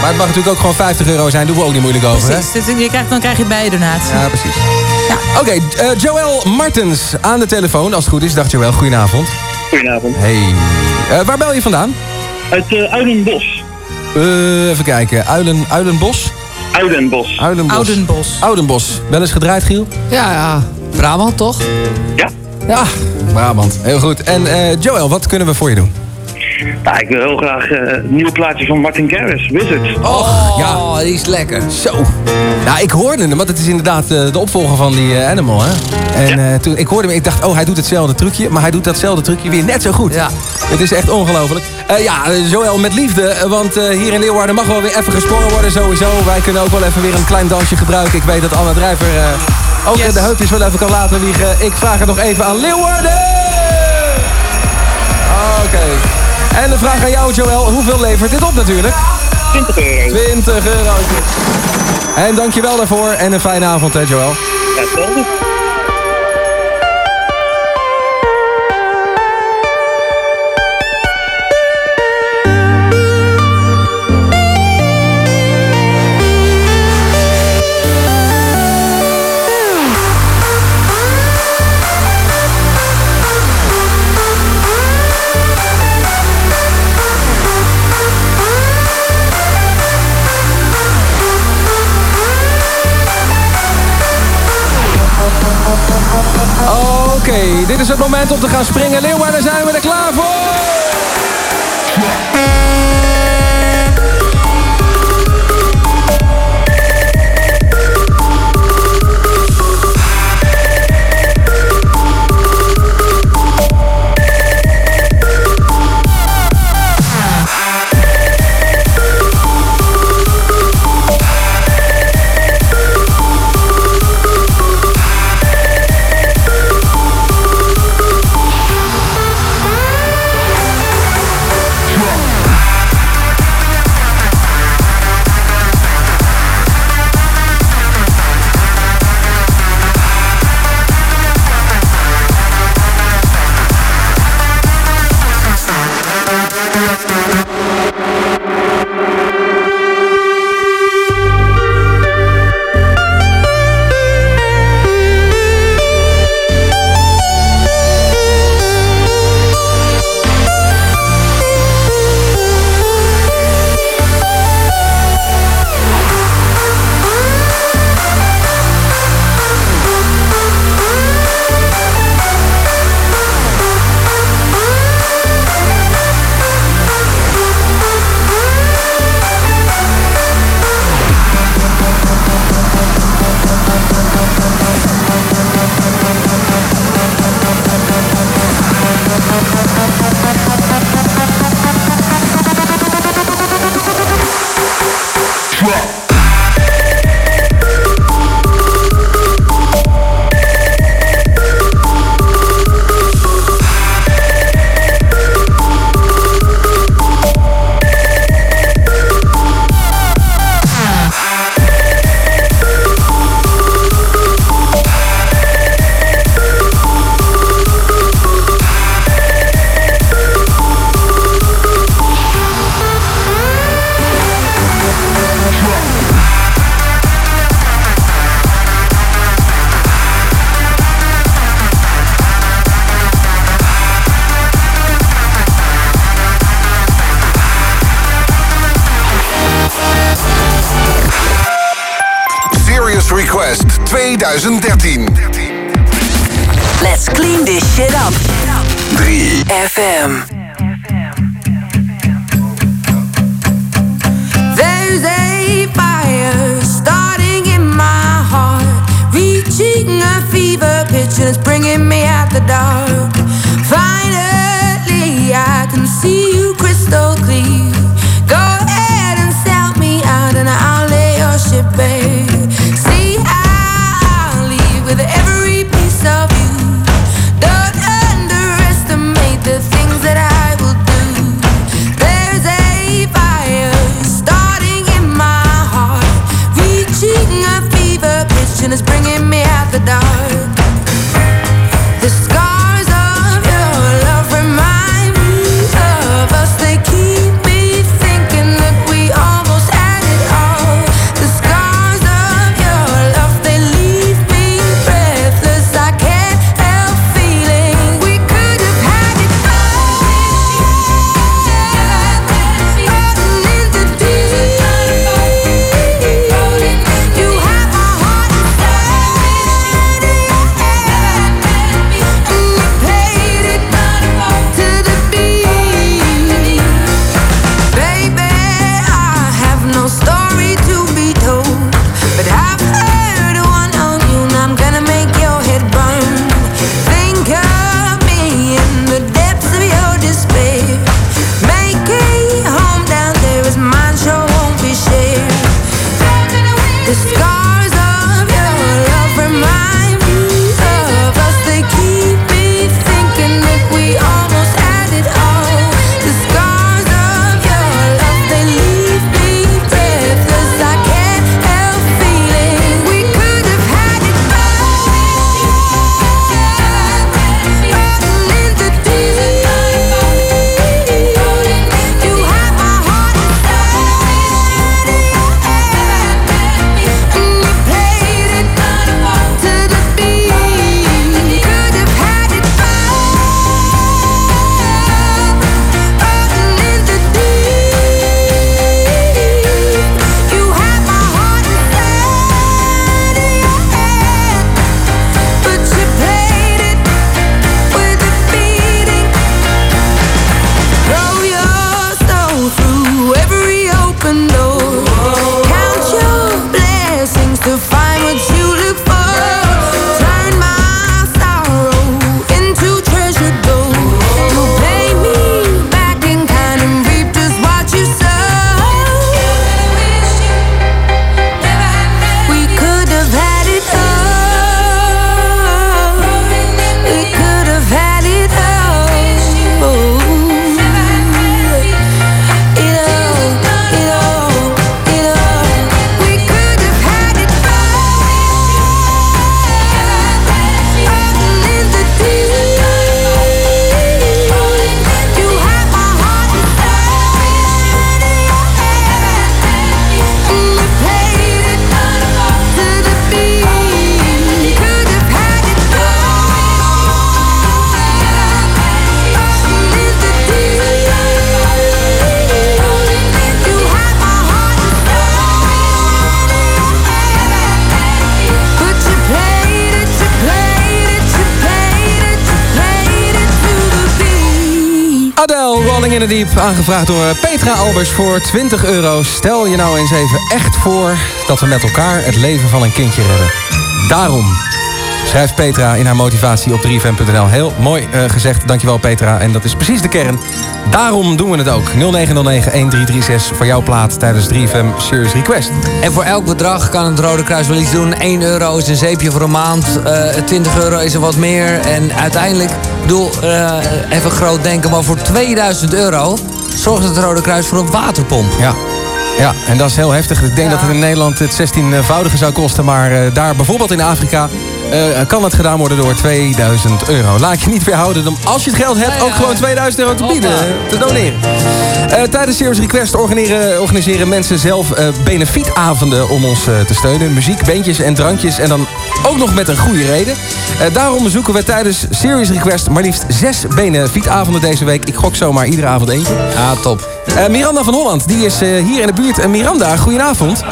Speaker 13: Maar het mag natuurlijk ook gewoon 50 euro zijn. Doen we ook niet moeilijk over, hè?
Speaker 16: Precies, dus je krijgt, dan krijg je bij je donatie.
Speaker 13: Ja, precies. Oké, eh, Joël Martens aan de telefoon. Als het goed is. Dag Joël, goedenavond.
Speaker 46: Goedenavond.
Speaker 13: Hey. Eh, waar bel je vandaan?
Speaker 46: Uit uh, Uilenbos.
Speaker 13: Eh, even kijken. Uilen, Uilenbos?
Speaker 46: Uilenbos.
Speaker 13: Uilenbos.
Speaker 16: Oudenbos.
Speaker 13: Oudenbos. Wel eens gedraaid, Giel?
Speaker 45: Ja, ja. Brabant, toch?
Speaker 46: Ja.
Speaker 13: Ja, Brabant. Heel goed. En eh, Joël, wat kunnen we voor je doen?
Speaker 46: Nou, ik wil heel graag eh, het nieuwe plaatje van Martin Garrix, Wizard.
Speaker 13: Och, ja.
Speaker 45: die is lekker.
Speaker 13: Zo. Nou, ik hoorde hem, want het is inderdaad eh, de opvolger van die eh, Animal, hè? En eh, toen ik hoorde hem, ik dacht, oh, hij doet hetzelfde trucje. Maar hij doet datzelfde trucje weer net zo goed.
Speaker 45: Ja.
Speaker 13: Het is echt ongelooflijk. Eh, ja, Joël, met liefde. Want eh, hier in Leeuwarden mag wel weer even gesprongen worden sowieso. Wij kunnen ook wel even weer een klein dansje gebruiken. Ik weet dat Anna Drijver eh, ook
Speaker 16: Yes.
Speaker 13: de heupjes wel even kan laten wiegen. Ik vraag het nog even aan Leeuwarden! Oké. En de vraag aan jou, Joël. Hoeveel levert dit op natuurlijk?
Speaker 46: 20 euro.
Speaker 13: 20 euro. En dankjewel daarvoor. En een fijne avond, hè, Joël.
Speaker 46: Ja,
Speaker 13: is het moment om te gaan springen. Leeuwarden, zijn we er klaar voor? Aangevraagd door Petra Albers voor 20 euro. Stel je nou eens even echt voor dat we met elkaar het leven van een kindje redden. Daarom schrijft Petra in haar motivatie op 3fm.nl. Heel mooi uh, gezegd, dankjewel Petra. En dat is precies de kern. Daarom doen we het ook. 0909-1336 voor jouw plaat tijdens 3FM Serious Request.
Speaker 10: En voor elk bedrag kan het Rode Kruis wel iets doen. 1 euro is een zeepje voor een maand. Eh, 20 euro is er wat meer. En uiteindelijk ik bedoel, eh, even groot denken, maar voor 2000 euro zorgt het Rode Kruis voor een waterpomp.
Speaker 13: Ja. Ja, en dat is heel heftig. Ik denk dat het in Nederland het 16-voudige zou kosten. Maar eh, daar bijvoorbeeld in Afrika eh, kan het gedaan worden door 2000 euro. Laat je niet weerhouden om als je het geld hebt... Ook gewoon 2000 euro te bieden, te doneren. Uh, tijdens Service Request organiseren, organiseren mensen zelf benefietavonden... om ons te steunen. Muziek, beentjes en drankjes. En dan ook nog met een goede reden. Eh, daarom zoeken we tijdens Series Request maar liefst zes benen fietsavonden deze week. Ik gok zomaar iedere avond eentje.
Speaker 10: Ah, top.
Speaker 13: Eh, Miranda van Holland, die is eh, hier in de buurt. Miranda, goedenavond.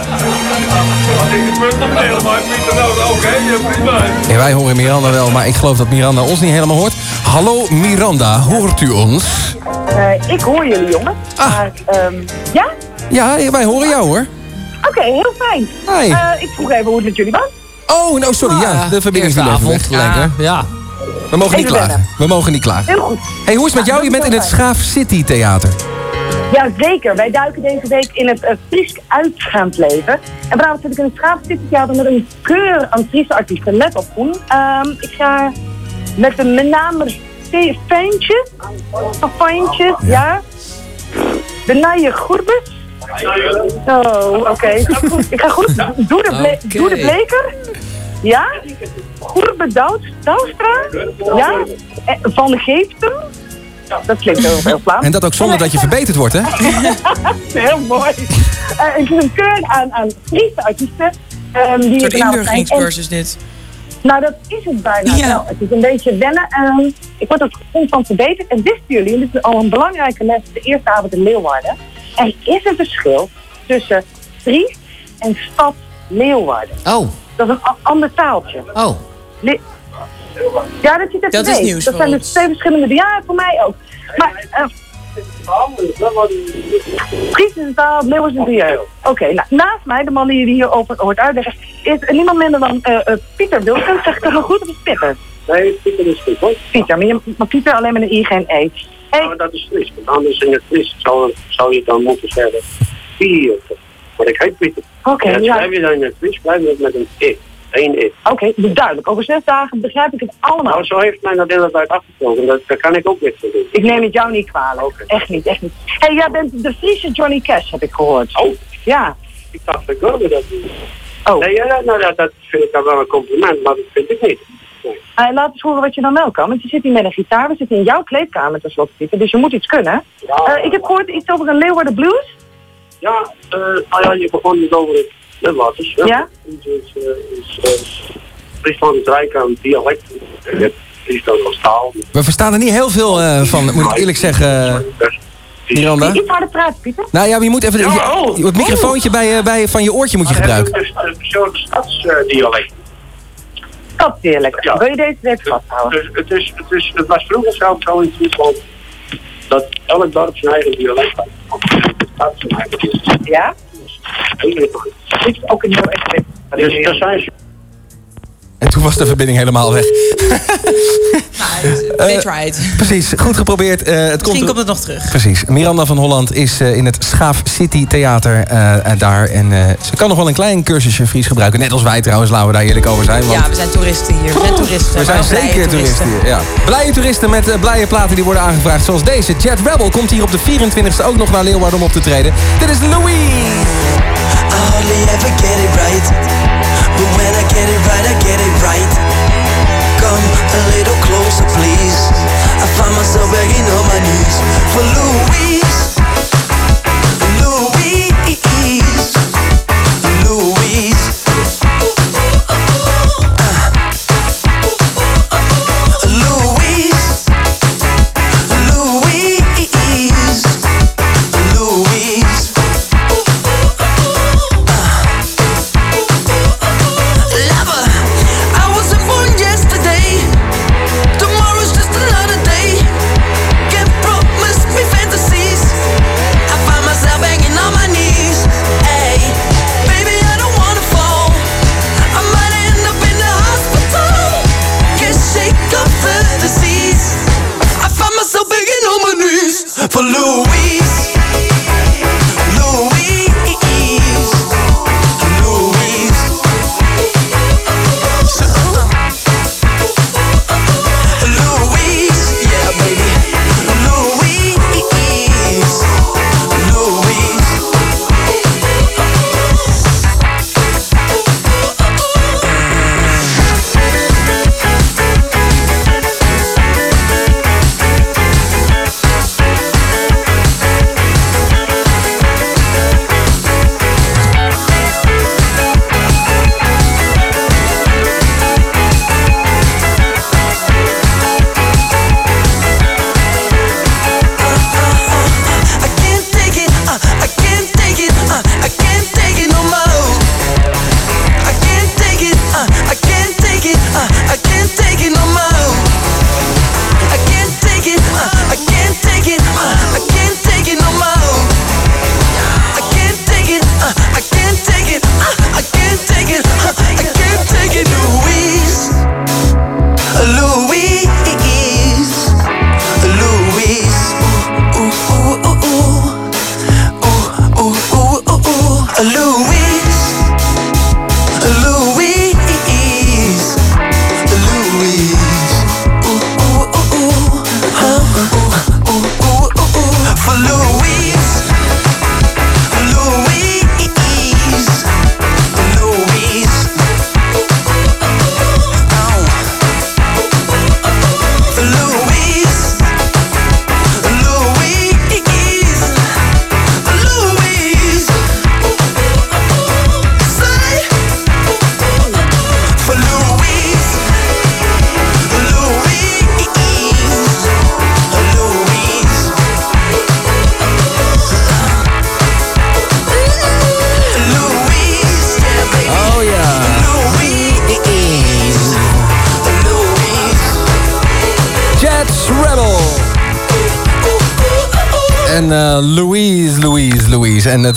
Speaker 13: En wij horen Miranda wel, maar ik geloof dat Miranda ons niet helemaal hoort. Hallo Miranda, hoort u ons?
Speaker 47: Ik hoor jullie, jongen.
Speaker 13: Ah.
Speaker 47: Maar, ehm, ja?
Speaker 13: Ja, wij horen jou hoor.
Speaker 47: Oké, heel fijn.
Speaker 13: Hi.
Speaker 47: Ik vroeg even hoe het met jullie was.
Speaker 13: Oh, nou sorry, ja, de verbinding weg.
Speaker 45: lekker. Ja.
Speaker 13: We mogen niet klagen. We mogen niet klagen.
Speaker 47: Heel goed.
Speaker 13: Hey, hoe is het met jou? Je bent in het Schaaf City Theater.
Speaker 47: Ja, zeker. Wij duiken deze week in het uh, Fries uitgaand leven. En vanavond zit ik in het Schaaf City Theater met een keur aan Friese artiesten. Let op, Koen. Ehm, ik ga met een met name Fijntje. Fijntje, ja. De Nije Goerbes. Oh, oké. Ik ga goed. Doe de, ble. Doe de Bleker. Ja. Goerbe Douw- Douwstra. Ja. Eh, Van de Geeften. Dat klinkt heel, heel Vlaams.
Speaker 13: En dat ook zonder dat je verbeterd wordt, hè? [laughs]
Speaker 47: Heel mooi. Eh ik doe een keur aan, aan Friese artiesten. ehm die
Speaker 16: Een
Speaker 47: er
Speaker 16: inburgeringscursus dit.
Speaker 47: nou, dat is het bijna
Speaker 16: Ja.
Speaker 47: wel. Het is een beetje wennen. Ehm, ik word er constant verbeterd. En wisten jullie, en dit is al een belangrijke les, de eerste avond in Leeuwarden. Er is een verschil tussen Fries en stad Leeuwarden.
Speaker 45: Oh.
Speaker 47: Dat is een ander taaltje.
Speaker 45: Oh.
Speaker 47: Le- ja, dat je het
Speaker 16: Dat is
Speaker 47: weet.
Speaker 16: nieuws
Speaker 47: Dat zijn dus twee verschillende... Ja, voor mij ook. Maar... eh Fries is een taal, Leeuwers is een dialect. Oké, nou, naast mij, de man die jullie hierover hoort uitleggen, is niemand minder dan eh, eh, Pieter Wilkens. Zeg ik dat nog goed of is Pieter?
Speaker 48: Nee, Pieter is goed hoor.
Speaker 47: Pieter, maar, je, maar Pieter alleen met een I, geen E. Hey,
Speaker 48: dat is Fries, want anders in het Fries zou, zou je dan moeten zeggen Pieter. Maar ik heet Pieter.
Speaker 47: Oké, ja.
Speaker 48: schrijf je dan in het Fries, blijf je het met een I. Eén I.
Speaker 47: Oké, dus duidelijk. Over zes dagen begrijp ik het allemaal.
Speaker 48: Nou, zo heeft mij dat tijd afgevlogen. Dat, daar kan ik ook niks voor doen.
Speaker 47: Ik neem het jou niet kwalijk. Echt niet, echt niet. Hé, hey, jij bent de Friese Johnny Cash, heb ik gehoord.
Speaker 48: Oh.
Speaker 47: Ja.
Speaker 48: Ik dacht, ik wilde dat niet.
Speaker 47: Oh.
Speaker 48: Nee, ja, nou, dat, dat vind ik dan wel een compliment, maar dat vind ik niet.
Speaker 47: Hey, laat eens horen wat je dan wel kan. Want je zit hier met een gitaar. We zitten in jouw kleedkamer tenslotte. Dus je moet iets kunnen. Eh, ik heb gehoord iets over een Leeuwarden Blues.
Speaker 48: Ja, eh nou ja, je begon dus over het Nederlanders. Ja?
Speaker 47: Ja?
Speaker 48: Dus, eh, is, eh, Friesland is rijk aan hebt Friesland als taal.
Speaker 13: We verstaan er niet heel veel eh, van, moet ik eerlijk zeggen. eh, Miranda.
Speaker 47: Iets harder praten, Pieter.
Speaker 13: Nou ja, maar je moet even... je- je- het microfoontje bij, je- bij, van je oortje moet je gebruiken.
Speaker 48: Dus een soort stadsdialect.
Speaker 47: Stadsdialect.
Speaker 48: Ja.
Speaker 47: Wil je deze even vasthouden?
Speaker 48: Dus het, is, het, is, het was vroeger zo in Friesland dat elk dorp zijn eigen dialect had. Zijn eigen dialect.
Speaker 47: Ja? Dit is ook een heel echt.
Speaker 48: Dus zijn ze.
Speaker 13: En toen was de verbinding helemaal weg.
Speaker 16: They
Speaker 13: Eh,
Speaker 16: tried.
Speaker 13: Precies, goed geprobeerd. Eh, het
Speaker 16: Misschien
Speaker 13: komt,
Speaker 16: komt het nog terug.
Speaker 13: Precies. Miranda van Holland is eh, in het Schaaf City Theater eh, eh, daar. En eh, ze kan nog wel een klein cursusje Fries gebruiken. Net als wij trouwens, laten we daar eerlijk over zijn. Want
Speaker 16: Ja, we zijn toeristen hier. We zijn toeristen.
Speaker 13: we zijn zeker toeristen hier. Ja. Blije toeristen met eh, blije platen die worden aangevraagd. Zoals deze. Jet Rebel komt hier op de 24e ook nog naar Leeuwarden om op te treden. Dit is Louise.
Speaker 49: But when I get it right, I get it right. Come a little closer, please. I find myself begging on my knees for Louise.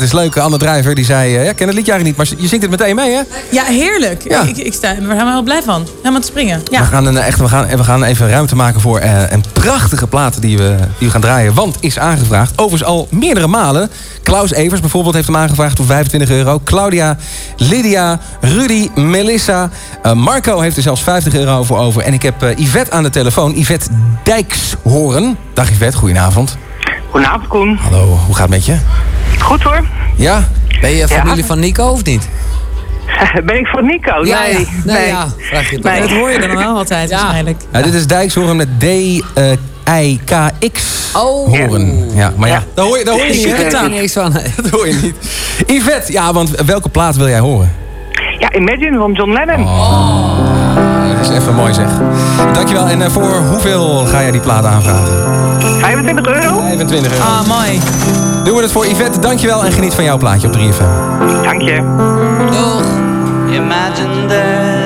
Speaker 13: Het is leuk, Anne Drijver die zei... Uh, ja, ik ken het liedje eigenlijk niet, maar je zingt het meteen mee, hè?
Speaker 16: Ja, heerlijk. Ja. Ik, ik sta, we zijn wel blij van. Helemaal te springen. Ja.
Speaker 13: We, gaan een, echt, we, gaan, we gaan even ruimte maken voor uh, een prachtige plaat die we, die we gaan draaien. Want is aangevraagd. Overigens al meerdere malen. Klaus Evers bijvoorbeeld heeft hem aangevraagd voor 25 euro. Claudia, Lydia, Rudy, Melissa. Marco heeft er zelfs 50 euro voor over. En ik heb Yvette aan de telefoon. Yvette Dijkshoorn. Dag Yvette, goedenavond.
Speaker 20: Goedenavond, Koen.
Speaker 13: Hallo, hoe gaat het met je?
Speaker 20: Goed hoor.
Speaker 13: Ja?
Speaker 10: Ben je familie van Nico of niet? [laughs]
Speaker 20: ben ik van Nico?
Speaker 10: Ja,
Speaker 20: nee.
Speaker 10: Ja. Nee, nee. ja. Vraag je
Speaker 16: nee. Dat hoor je dan wel altijd ja. waarschijnlijk.
Speaker 13: Ja, dit is Dijkshoorn met D... Uh, I-K-X
Speaker 10: oh.
Speaker 13: horen. Ja, maar ja, daar hoor je, daar hoor je niet.
Speaker 10: Ik er niks van. [laughs]
Speaker 13: Dat hoor je niet. Yvette, ja, want welke plaat wil jij horen?
Speaker 20: Ja, Imagine van John Lennon.
Speaker 13: Oh, dat is even mooi zeg. Dankjewel. En uh, voor hoeveel ga jij die plaat aanvragen?
Speaker 20: 25 euro.
Speaker 13: 25 euro.
Speaker 16: Ah, mooi.
Speaker 13: Doen we het voor Yvette. Dankjewel en geniet van jouw plaatje op 3FM.
Speaker 20: Dank je.
Speaker 49: Doeg. Imagine there's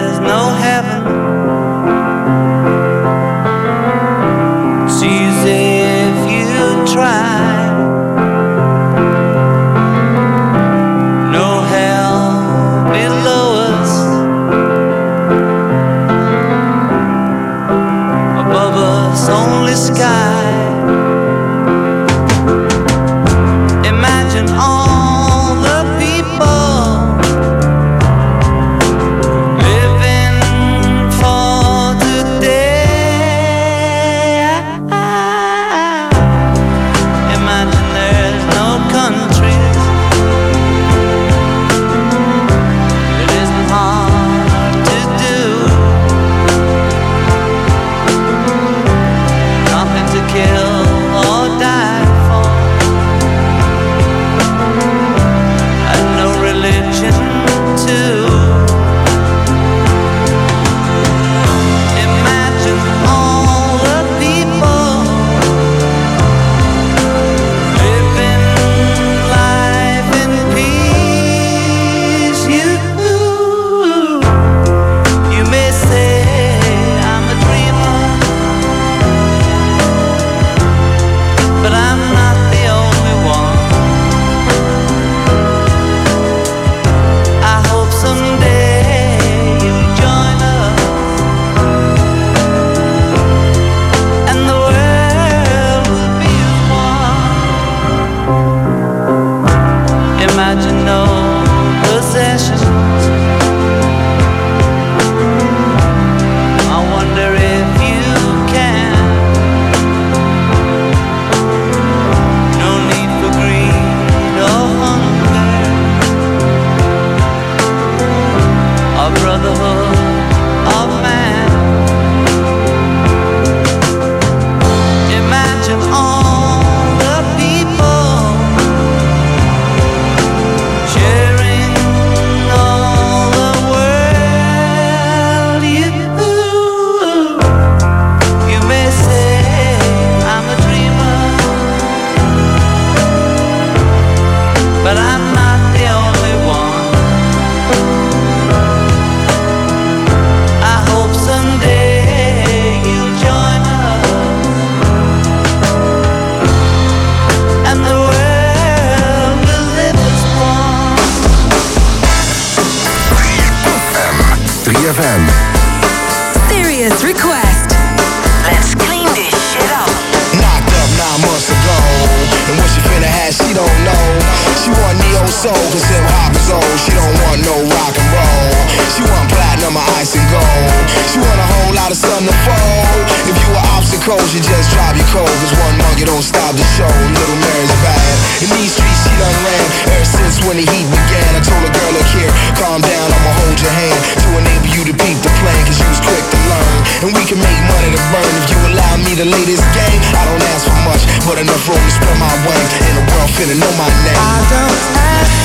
Speaker 26: cold. Cause one don't stop the show. Little Mary's bad. In these streets, she done ran ever since when the heat began. I told a girl, look here, calm down, I'ma hold your hand to enable you to the plan. Cause you was quick to learn. And we can make money to burn if you allow me to lay this game. I don't ask for much, but enough room to spread my wings. And the world finna know my name.
Speaker 49: I don't ask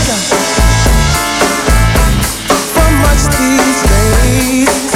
Speaker 49: for much these days,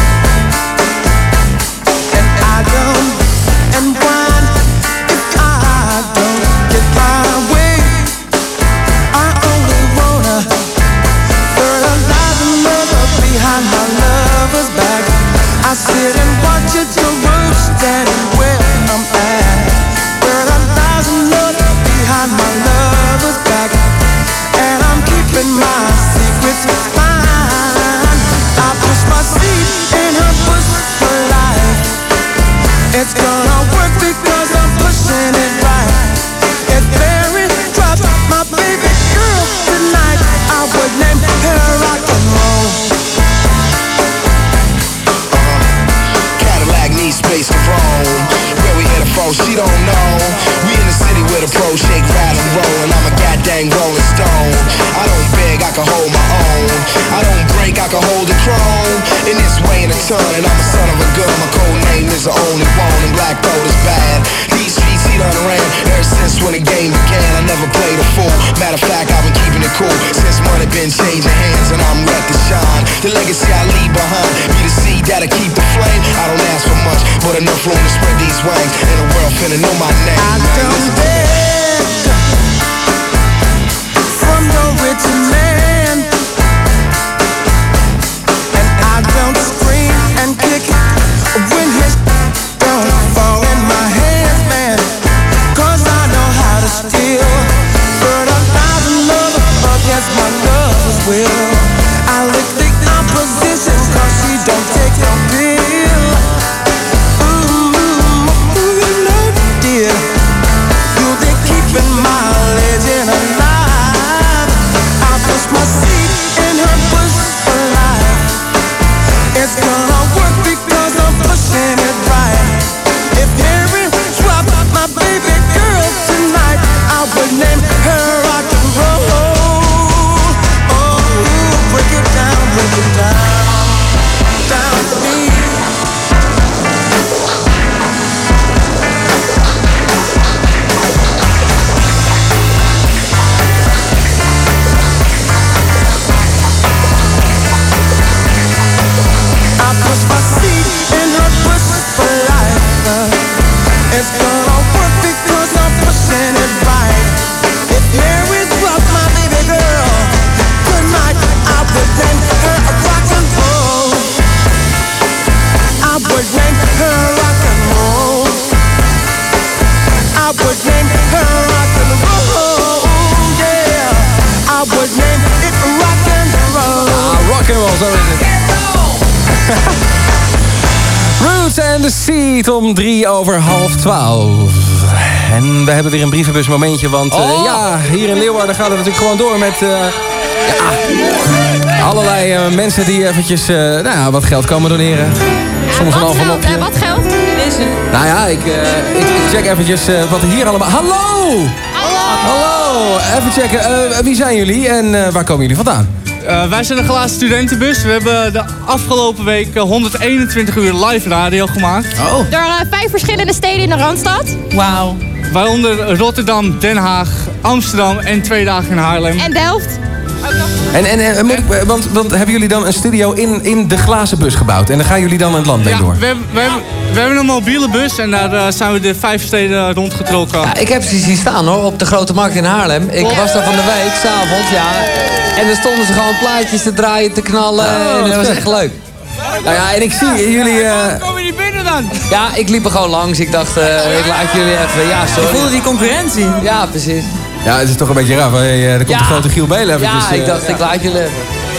Speaker 13: om drie over half twaalf. En we hebben weer een brievenbus momentje, want eh,
Speaker 45: Oh.
Speaker 13: ja, hier in Leeuwarden gaat het natuurlijk gewoon door met... eh, ja, allerlei eh, mensen die eventjes eh, nou, ja, wat geld komen doneren. Soms een envelopje.
Speaker 50: wat geld?
Speaker 16: Deze.
Speaker 13: Nou ja, ik, eh, ik, ik check eventjes eh, wat er hier allemaal... Hallo! Hallo! Even checken, eh, wie zijn jullie en eh, waar komen jullie vandaan?
Speaker 51: Eh, wij zijn een glazen studentenbus. We hebben de afgelopen week eh, 121 uur live radio gemaakt.
Speaker 13: Oh.
Speaker 50: Door eh, vijf verschillende steden in de Randstad.
Speaker 16: Wauw.
Speaker 51: Waaronder Rotterdam, Den Haag, Amsterdam en twee dagen in Haarlem.
Speaker 50: En Delft.
Speaker 13: En, en, en moet ik- want, want hebben jullie dan een studio in, in de glazen bus gebouwd? En dan gaan jullie dan het land mee
Speaker 51: Ja,
Speaker 13: door?
Speaker 51: we hebben, we, hebben, we hebben een mobiele bus en daar eh, zijn we de vijf steden rondgetrokken.
Speaker 45: Ja, ik heb ze zien staan hoor, op de Grote Markt in Haarlem. Ik was daar van de week, s'avonds, ja. En dan stonden ze gewoon plaatjes te draaien, te knallen.
Speaker 13: Oh,
Speaker 45: en dat was echt leuk.
Speaker 13: Nou ja, en ik zie jullie... eh,
Speaker 51: Kom je niet binnen dan?
Speaker 45: Ja, ik liep er gewoon langs. Ik dacht, eh, ik laat jullie even... Ja, sorry.
Speaker 16: Je voelde die concurrentie.
Speaker 45: Ja, precies.
Speaker 13: Ja, het is toch een beetje raar. Hey, er komt
Speaker 45: Ja.
Speaker 13: de grote Giel Belen eventjes.
Speaker 45: Ja, ik dacht, ik laat jullie even.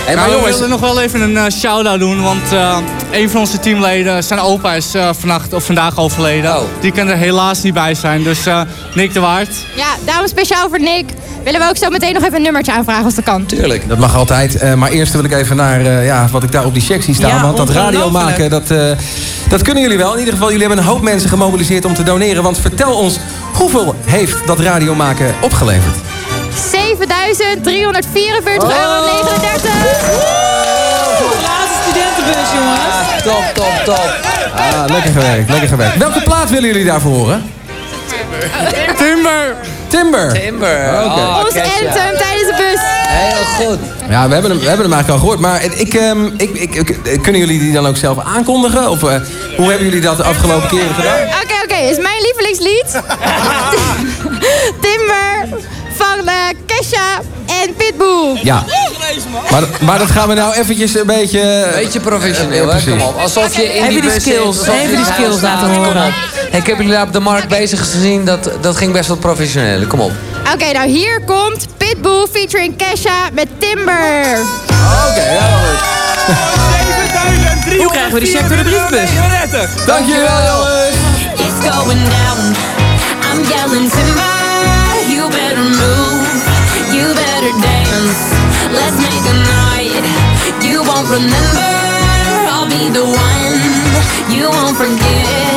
Speaker 45: Hey, maar
Speaker 51: we
Speaker 45: jongens,
Speaker 51: wilden nog wel even een eh, shout-out doen, want eh, een van onze teamleden, zijn opa is eh, vannacht of vandaag overleden.
Speaker 45: Oh.
Speaker 51: Die kan er helaas niet bij zijn, dus eh, Nick de Waard.
Speaker 50: Ja, daarom speciaal voor Nick. Willen we ook zo meteen nog even een nummertje aanvragen als dat kan.
Speaker 45: tuurlijk.
Speaker 13: Dat mag altijd. eh, maar eerst wil ik even naar eh, ja, wat ik daar op die check zie staan.
Speaker 16: Ja,
Speaker 13: want dat radio maken, dat, eh, dat kunnen jullie wel. In ieder geval, jullie hebben een hoop mensen gemobiliseerd om te doneren. Want vertel ons, hoeveel heeft dat radio maken opgeleverd?
Speaker 50: 7.344,39 euro.
Speaker 16: Laatste studentenbus, jongens.
Speaker 45: Top, top, top.
Speaker 13: Ah, lekker gewerkt, lekker gewerkt. Welke plaat willen jullie daarvoor horen?
Speaker 51: Timber!
Speaker 13: Timber.
Speaker 45: Timber.
Speaker 13: Oké.
Speaker 45: Oh,
Speaker 50: Ons anthem tijdens de bus.
Speaker 45: Heel goed.
Speaker 13: Ja, we hebben hem, we hebben hem eigenlijk al gehoord. Maar ik, ehm, ik, ik, ik- kunnen jullie die dan ook zelf aankondigen? Of eh, hoe hebben jullie dat de afgelopen keren gedaan?
Speaker 50: Oké, oké. Is mijn lievelingslied. [laughs] Kesha en Pitbull.
Speaker 13: Ja. Maar, maar dat gaan we nou eventjes een beetje...
Speaker 45: Beetje professioneel, hè? Kom op. Alsof je in
Speaker 16: Even
Speaker 45: die
Speaker 16: die skills, even
Speaker 45: je
Speaker 16: die skills laten horen.
Speaker 45: Ik heb jullie daar op de markt bezig gezien. Dat, dat ging best wel professioneel. Kom op.
Speaker 50: Oké, nou hier komt Pitbull featuring Kesha met Timber.
Speaker 13: Oké, ja,
Speaker 16: Hoe krijgen we die check door de briefbus?
Speaker 13: Dankjewel, jongens.
Speaker 22: It's going down. I'm yelling timber. Night. You won't remember. I'll be the one. You won't forget.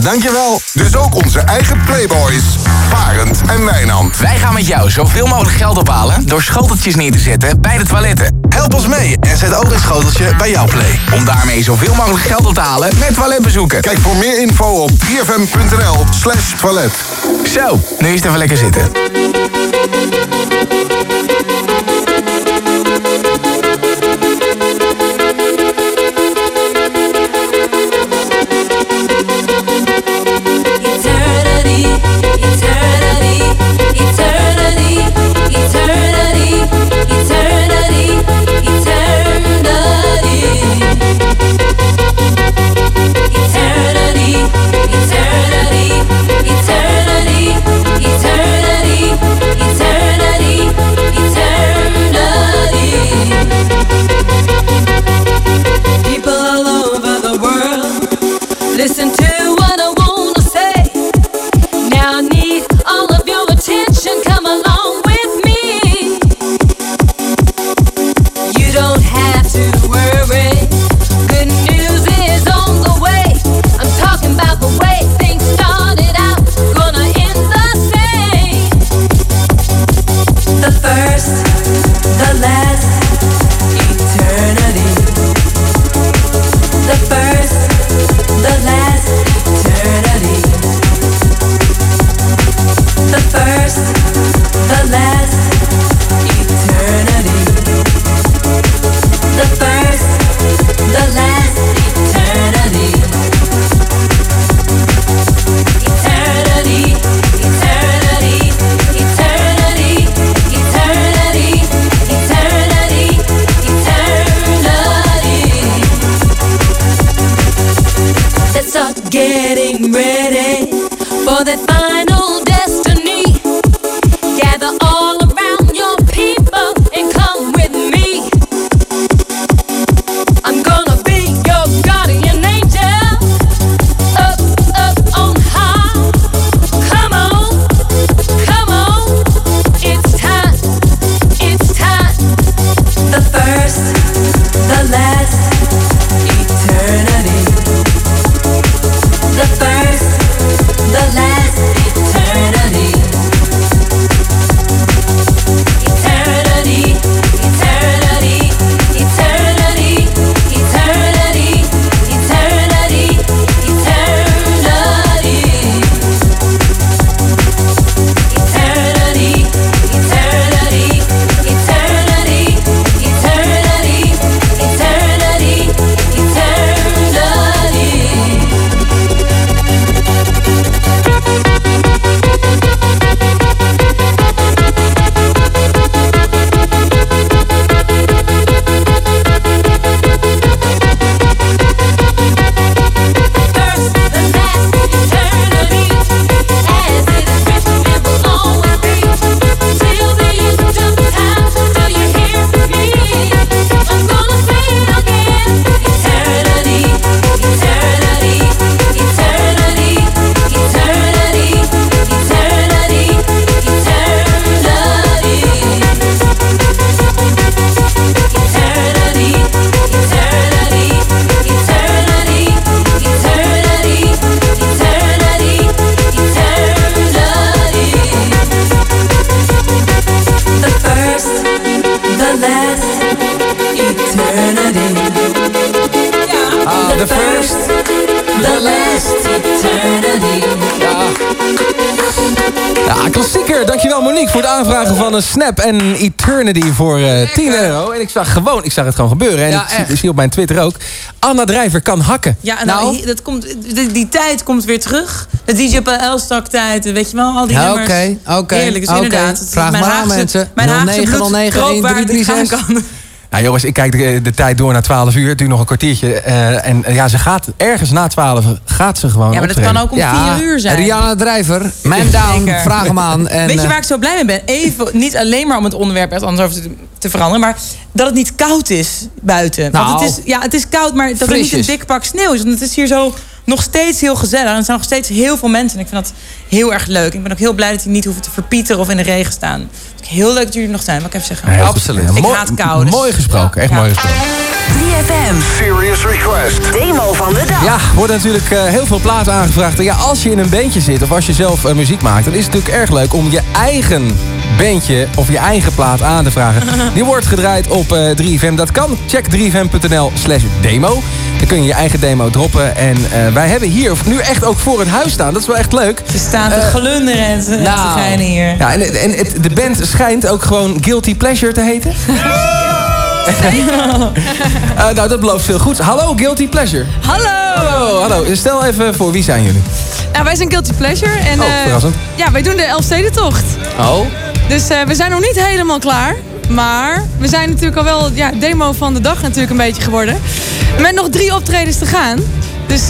Speaker 12: dankjewel. Dus ook onze eigen Playboys, Varend en Wijnand.
Speaker 52: Wij gaan met jou zoveel mogelijk geld ophalen door schoteltjes neer te zetten bij de toiletten.
Speaker 12: Help ons mee en zet ook een schoteltje bij jouw Play.
Speaker 52: Om daarmee zoveel mogelijk geld op te halen met toiletbezoeken.
Speaker 12: Kijk voor meer info op 3fm.nl slash toilet.
Speaker 52: Zo, nu is het even lekker zitten.
Speaker 22: Listen to
Speaker 13: en Eternity voor eh 10 euro. En ik zag gewoon, ik zag het gewoon gebeuren. En
Speaker 16: Ja,
Speaker 13: ik, zie,
Speaker 16: echt.
Speaker 13: ik zie op mijn Twitter ook. Anna Drijver kan hakken.
Speaker 16: Ja, nou, dat komt, die, die tijd komt weer terug. De DJ op Elstak tijd, weet je wel, al die
Speaker 45: Ja,
Speaker 16: nummers.
Speaker 45: oké, oké,
Speaker 16: Heerlijk, dus
Speaker 45: oké.
Speaker 16: inderdaad.
Speaker 45: Vraag
Speaker 16: mijn
Speaker 45: maar aan, mensen.
Speaker 16: Mijn Haagse
Speaker 45: 0909
Speaker 16: bloed kroop waar het niet gaan
Speaker 45: 1336.
Speaker 16: kan.
Speaker 13: Nou jongens, ik kijk de, de tijd door naar 12 uur. Het duurt nog een kwartiertje. eh, en eh, ja, ze gaat ergens na 12 gaat ze gewoon
Speaker 16: Ja, maar dat kan ook om
Speaker 45: Ja,
Speaker 16: vier uur zijn.
Speaker 45: Rihanna Drijver, Man Down,
Speaker 16: Zeker.
Speaker 45: vraag hem aan. En,
Speaker 16: Weet je
Speaker 45: eh,
Speaker 16: waar ik zo blij mee ben? Even, niet alleen maar om het onderwerp ergens anders over te, te veranderen, maar dat het niet koud is buiten. Want
Speaker 45: Nou,
Speaker 16: het is, ja, het is koud, maar dat er niet een
Speaker 45: frisjes.
Speaker 16: dik pak sneeuw is. Want het is hier zo nog steeds heel gezellig. En er zijn nog steeds heel veel mensen. En ik vind dat heel erg leuk. Ik ben ook heel blij dat die niet hoeven te verpieteren of in de regen staan. Het heel leuk dat jullie er nog zijn, wat ik even zeggen.
Speaker 45: Absoluut.
Speaker 13: Ja,
Speaker 16: Ik
Speaker 13: mooi-
Speaker 16: haat kou. dus-
Speaker 13: Mooi gesproken, echt
Speaker 16: Ja.
Speaker 13: mooi gesproken.
Speaker 53: 3FM.
Speaker 54: Serious Request.
Speaker 53: Demo van de dag.
Speaker 13: Ja, er worden natuurlijk eh, heel veel platen aangevraagd. En ja, als je in een bandje zit of als je zelf eh, muziek maakt... dan is het natuurlijk erg leuk om je eigen bandje of je eigen plaat aan te vragen. [laughs] Die wordt gedraaid op eh 3FM. Dat kan. Check 3fm.nl slash demo. Dan kun je je eigen demo droppen. En eh, wij hebben hier nu echt ook voor het huis staan. Dat is wel echt leuk.
Speaker 16: Ze staan te glunderen en te,
Speaker 45: nou.
Speaker 16: hier.
Speaker 13: Ja, en, en het, de band schijnt ook gewoon Guilty Pleasure te heten. [laughs] [laughs] Eh, nou, dat belooft veel goed. Hallo, Guilty Pleasure.
Speaker 31: Hallo!
Speaker 13: Hallo, hallo. Stel even voor, wie zijn jullie?
Speaker 31: Nou, wij zijn Guilty Pleasure. En,
Speaker 13: Oh,
Speaker 31: eh,
Speaker 13: verrassend.
Speaker 31: ja, wij doen de Elfstedentocht.
Speaker 45: Oh,
Speaker 31: Dus eh, we zijn nog niet helemaal klaar. Maar we zijn natuurlijk al wel ja, demo van de dag natuurlijk een beetje geworden. Met nog drie optredens te gaan. Dus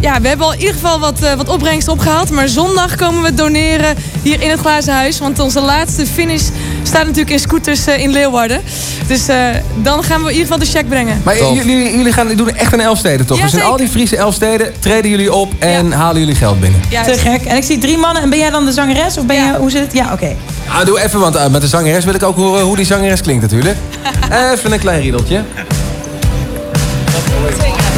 Speaker 31: ja, we hebben al in ieder geval wat, eh, wat opbrengst opgehaald. Maar zondag komen we doneren hier in het Glazen Huis. Want onze laatste finish staat natuurlijk in scooters eh, in Leeuwarden. Dus eh, dan gaan we in ieder geval de check brengen.
Speaker 13: Maar jullie, jullie gaan, doen echt een Elfsteden toch?
Speaker 31: Ja,
Speaker 13: dus in al die Friese Elfsteden treden jullie op en halen jullie geld binnen.
Speaker 16: Te gek. En ik zie drie mannen. En ben jij dan de zangeres? Of ben je, hoe zit het? Ja, oké.
Speaker 13: Nou, doe even, want eh, met de zangeres wil ik ook horen hoe die zangeres klinkt natuurlijk. [laughs] even een klein riedeltje.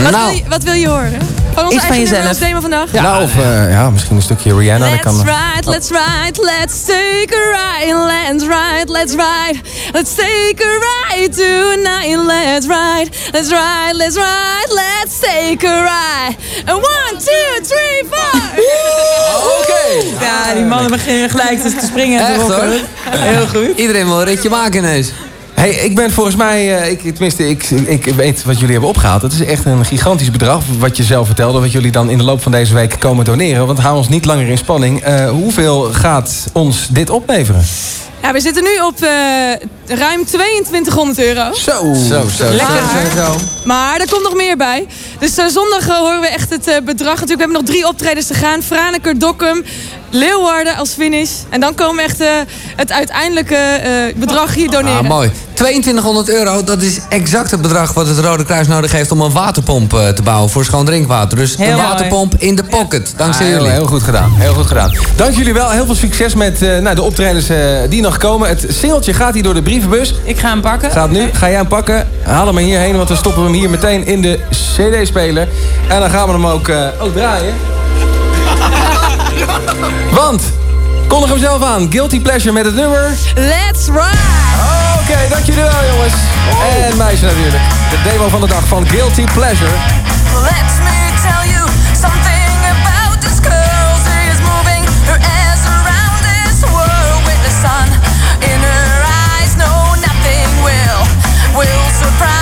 Speaker 31: Wat,
Speaker 45: Nou.
Speaker 31: wil, je, wat wil je horen? Van ons
Speaker 16: Iets van jezelf.
Speaker 31: als thema vandaag?
Speaker 13: Nou, of eh, ja, misschien een stukje Rihanna.
Speaker 31: Let's
Speaker 13: kan,
Speaker 31: ride, let's ride, let's take a ride, let's ride, let's ride, let's take a ride tonight, let's ride, let's ride, let's ride, let's take a ride. And one, two, three, four. [laughs]
Speaker 13: Oké.
Speaker 16: Ja, die mannen beginnen gelijk te te springen en te
Speaker 45: echt hoor.
Speaker 16: Heel goed.
Speaker 45: Iedereen wil een ritje maken ineens.
Speaker 13: Hey, ik ben volgens mij, eh, ik, tenminste, ik, ik weet wat jullie hebben opgehaald. Het is echt een gigantisch bedrag, wat je zelf vertelde, wat jullie dan in de loop van deze week komen doneren. Want hou ons niet langer in spanning. Eh, hoeveel gaat ons dit opleveren?
Speaker 31: Ja, we zitten nu op eh, ruim 2200 euro.
Speaker 13: Zo,
Speaker 45: Zo, zo,
Speaker 16: Lekker.
Speaker 45: zo.
Speaker 31: Maar er komt nog meer bij. Dus eh, zondag eh, horen we echt het eh, bedrag. Natuurlijk, we hebben nog drie optredens te gaan. Franeker, Dokkum, Leeuwarden als finish. En dan komen we echt eh, het uiteindelijke eh, bedrag hier doneren.
Speaker 45: Ah, mooi. 2200 euro, dat is exact het bedrag wat het Rode Kruis nodig heeft om een waterpomp te bouwen voor schoon drinkwater. Dus
Speaker 16: Heel
Speaker 45: een
Speaker 16: mooi.
Speaker 45: waterpomp in de pocket. Dankzij
Speaker 13: Ah,
Speaker 45: jullie.
Speaker 13: heel goed gedaan. Heel goed gedaan. Dank jullie wel. Heel veel succes met eh, nou, de optredens eh, die nog komen. Het singeltje gaat hier door de brievenbus.
Speaker 16: Ik ga hem pakken.
Speaker 13: Gaat nu. Ga jij hem pakken? Haal hem hierheen, want we stoppen hem hier meteen in de CD-speler. En dan gaan we hem ook, eh, ook draaien. [laughs] Want, kondig hem zelf aan. Guilty Pleasure met het nummer.
Speaker 31: Let's ride!
Speaker 13: Oké, dank jullie wel jongens. En meisjes natuurlijk. De demo van de dag van Guilty Pleasure.
Speaker 49: Let me tell you surprise.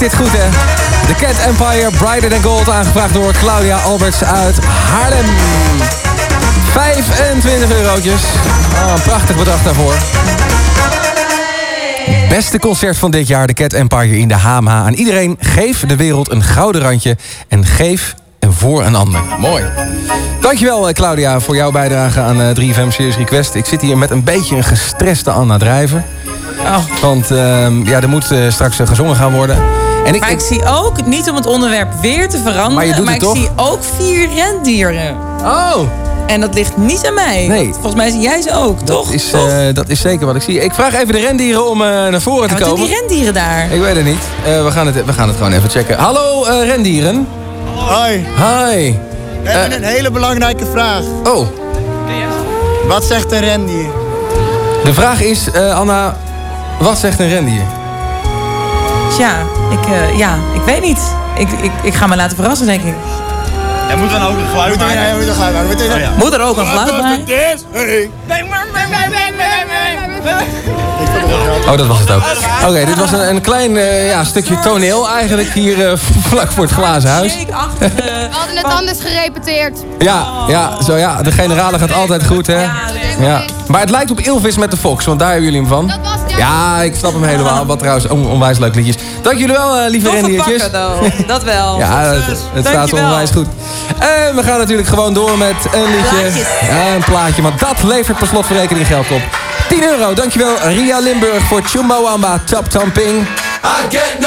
Speaker 55: Is
Speaker 13: dit goed, hè? The Cat Empire, Brighter Than Gold, aangevraagd door Claudia Alberts uit Haarlem. 25 eurotjes. Ah, een prachtig bedrag daarvoor. Beste concert van dit jaar, de Cat Empire in de HMH. Aan iedereen, geef de wereld een gouden randje en geef en voor een ander. Mooi. Dankjewel eh, Claudia voor jouw bijdrage aan eh, 3FM Series Request. Ik zit hier met een beetje een gestreste Anna Drijver. Want ehm, ja, er moet eh, straks eh, gezongen gaan worden. En ik,
Speaker 16: maar ik, zie ook, niet om het onderwerp weer te veranderen...
Speaker 13: Maar je doet het
Speaker 16: ik
Speaker 13: toch?
Speaker 16: zie ook vier rendieren.
Speaker 13: Oh!
Speaker 16: En dat ligt niet aan mij.
Speaker 13: Nee.
Speaker 16: Volgens mij zie jij ze ook, toch?
Speaker 13: Dat is, eh, dat is zeker wat ik zie. Ik vraag even de rendieren om eh, naar voren
Speaker 16: Ja,
Speaker 13: te
Speaker 16: wat doen
Speaker 13: komen.
Speaker 16: die rendieren daar?
Speaker 13: Ik weet het niet. Eh, we, gaan het, we gaan het gewoon even checken. Hallo eh, rendieren.
Speaker 56: Hoi.
Speaker 13: Hi.
Speaker 56: We hebben een hele belangrijke vraag.
Speaker 13: Oh.
Speaker 56: Wat zegt een rendier?
Speaker 13: De vraag is, eh, Anna, wat zegt een rendier?
Speaker 16: Tja, ik, eh, ja, ik weet niet. Ik, ik, ik ga me laten verrassen, denk ik.
Speaker 56: Er moet dan ook een geluid bij. Ja, moet een geluid bij.
Speaker 16: Moet er ook een geluid bij?
Speaker 13: Oh, dat was het ook. Oké, dit was een, een klein eh, ja, stukje toneel eigenlijk hier eh, [laughs] vlak voor het glazen huis.
Speaker 50: We hadden het anders gerepeteerd.
Speaker 13: Ja, ja, zo ja, de generale gaat altijd goed, hè? Ja. Maar het lijkt op Ilvis met de Fox, want daar hebben jullie hem van. Ja, ik snap hem helemaal. Wat trouwens on- onwijs leuk liedjes. Dank jullie wel, eh, lieve rendiertjes. [laughs]
Speaker 16: Dat wel.
Speaker 13: Ja, het, het staat onwijs goed. En we gaan natuurlijk gewoon door met een liedje. Ja, een plaatje, want dat levert per slotverrekening geld op. 10 euro, dankjewel Ria Limburg voor Chumbawamba Top Thumping.
Speaker 49: I get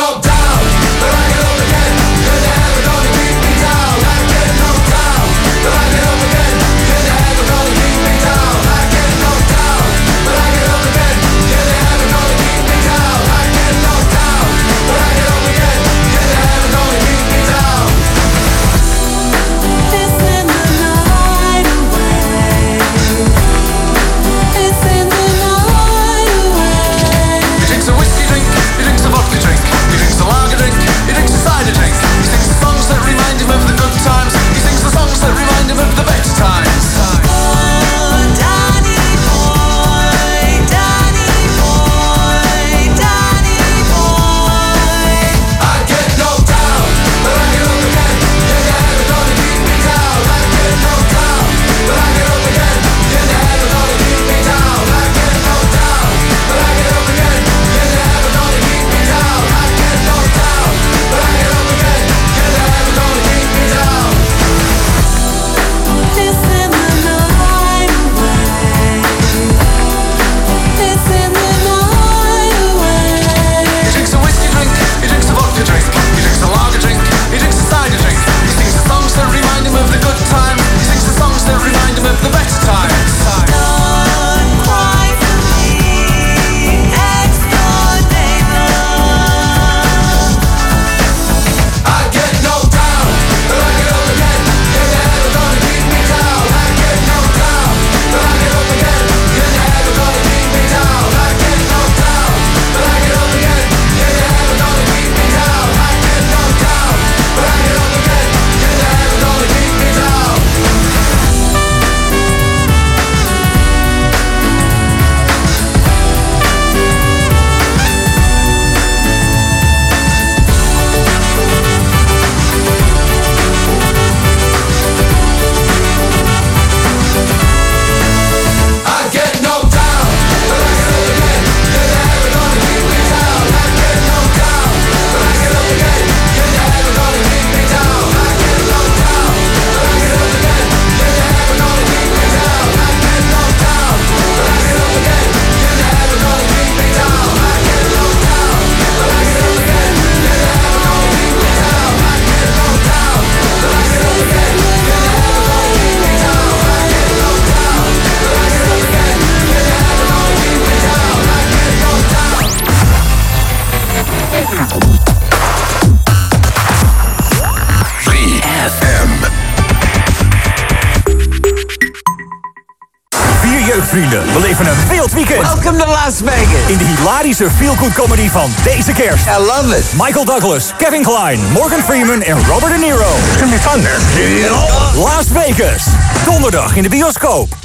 Speaker 57: feel-good comedy van deze kerst.
Speaker 58: I love it.
Speaker 57: Michael Douglas, Kevin Kline, Morgan Freeman en Robert De Niro. It's gonna be fun there. Las Vegas. Donderdag in de bioscoop.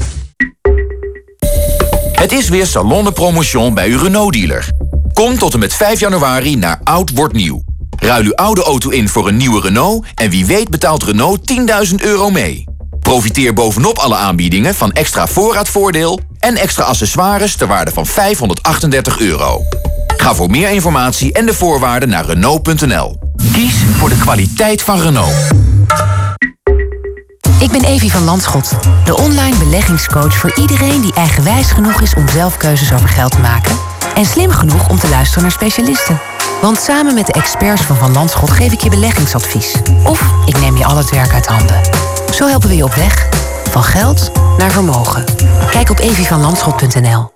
Speaker 2: Het is weer Salon de Promotion bij uw Renault-dealer. Kom tot en met 5 januari naar Oud Wordt Nieuw. Ruil uw oude auto in voor een nieuwe Renault... en wie weet betaalt Renault 10.000 euro mee. Profiteer bovenop alle aanbiedingen van extra voorraadvoordeel... en extra accessoires ter waarde van 538 euro. Ga voor meer informatie en de voorwaarden naar Renault.nl. Kies voor de kwaliteit van Renault.
Speaker 59: Ik ben Evie van Landschot, de online beleggingscoach voor iedereen die eigenwijs genoeg is om zelf keuzes over geld te maken en slim genoeg om te luisteren naar specialisten. Want samen met de experts van Van Landschot geef ik je beleggingsadvies. Of ik neem je al het werk uit handen. Zo helpen we je op weg. Van geld naar vermogen. Kijk op evievanlandschot.nl.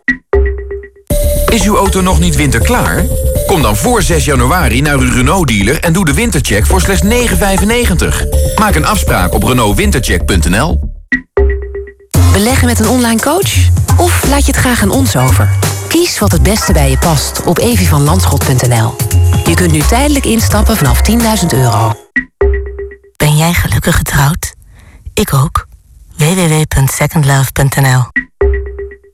Speaker 2: Is uw auto nog niet winterklaar? Kom dan voor 6 januari naar uw Renault-dealer en doe de wintercheck voor slechts 9,95. Maak een afspraak op renaultwintercheck.nl.
Speaker 59: Beleggen met een online coach? Of laat je het graag aan ons over? Kies wat het beste bij je past op evievanlandschot.nl. Je kunt nu tijdelijk instappen vanaf 10.000 euro.
Speaker 60: Ben jij gelukkig getrouwd? Ik ook. www.secondlove.nl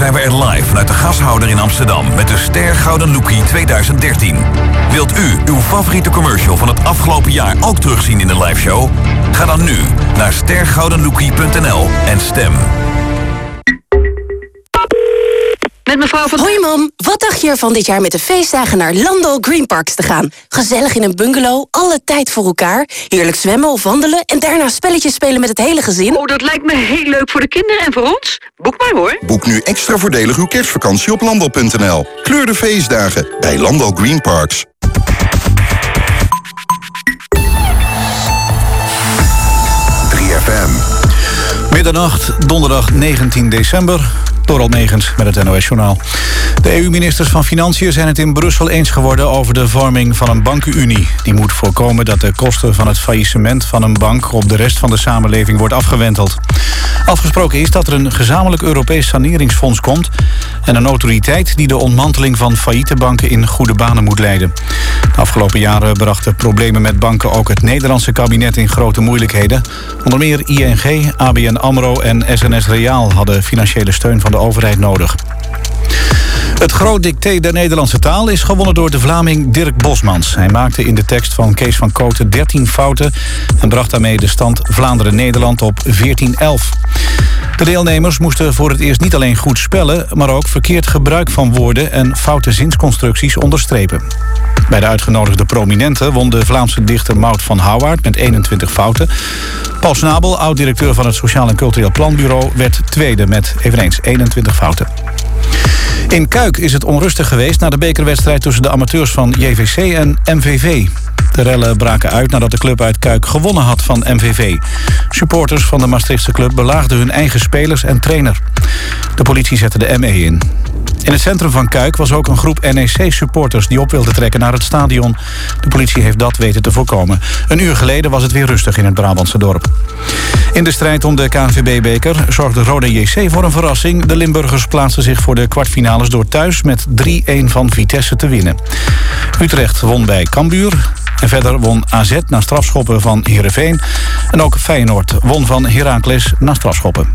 Speaker 61: Zijn we er live vanuit de gashouder in Amsterdam met de Ster Gouden Lookie 2013. Wilt u uw favoriete commercial van het afgelopen jaar ook terugzien in de liveshow? Ga dan nu naar stergoudenlookie.nl en stem.
Speaker 59: Met mevrouw van... Hoi mam, wat dacht je ervan dit jaar met de feestdagen naar Landal Green Parks te gaan? Gezellig in een bungalow, alle tijd voor elkaar. Heerlijk zwemmen of wandelen en daarna spelletjes spelen met het hele gezin.
Speaker 62: Oh, dat lijkt me heel leuk voor de kinderen en voor ons. Boek maar hoor.
Speaker 12: Boek nu extra voordelig uw kerstvakantie op landal.nl. Kleur de feestdagen bij Landal Green Parks.
Speaker 38: FM. Middernacht, donderdag 19 december. Doral Negens met het NOS-journaal. De EU-ministers van Financiën zijn het in Brussel eens geworden... over de vorming van een bankenunie. Die moet voorkomen dat de kosten van het faillissement van een bank... op de rest van de samenleving wordt afgewenteld. Afgesproken is dat er een gezamenlijk Europees saneringsfonds komt... en een autoriteit die de ontmanteling van failliete banken... in goede banen moet leiden. De afgelopen jaren brachten problemen met banken... ook het Nederlandse kabinet in grote moeilijkheden. Onder meer ING, ABN AMRO en SNS Reaal... hadden financiële steun van de overheid nodig. Het groot dicté der Nederlandse taal is gewonnen door de Vlaming Dirk Bosmans. Hij maakte in de tekst van Kees van Kooten 13 fouten... en bracht daarmee de stand Vlaanderen-Nederland op 14-11. De deelnemers moesten voor het eerst niet alleen goed spellen... maar ook verkeerd gebruik van woorden en foute zinsconstructies onderstrepen. Bij de uitgenodigde prominenten won de Vlaamse dichter Maud van Houwaard met 21 fouten. Paul Snabel, oud-directeur van het Sociaal en Cultureel Planbureau... werd tweede met eveneens 21 fouten. In Kuik is het onrustig geweest na de bekerwedstrijd tussen de amateurs van JVC en MVV. De rellen braken uit nadat de club uit Kuik gewonnen had van MVV. Supporters van de Maastrichtse club belaagden hun eigen spelers en trainer. De politie zette de ME in. In het centrum van Kuik was ook een groep NEC-supporters die op wilden trekken naar het stadion. De politie heeft dat weten te voorkomen. Een uur geleden was het weer rustig in het Brabantse dorp. In de strijd om de KNVB-beker zorgde Rode JC voor een verrassing. De Limburgers plaatsten zich voor de kwartfinales door thuis met 3-1 van Vitesse te winnen. Utrecht won bij Cambuur. En verder won AZ na strafschoppen van Heerenveen. En ook Feyenoord won van Heracles na strafschoppen.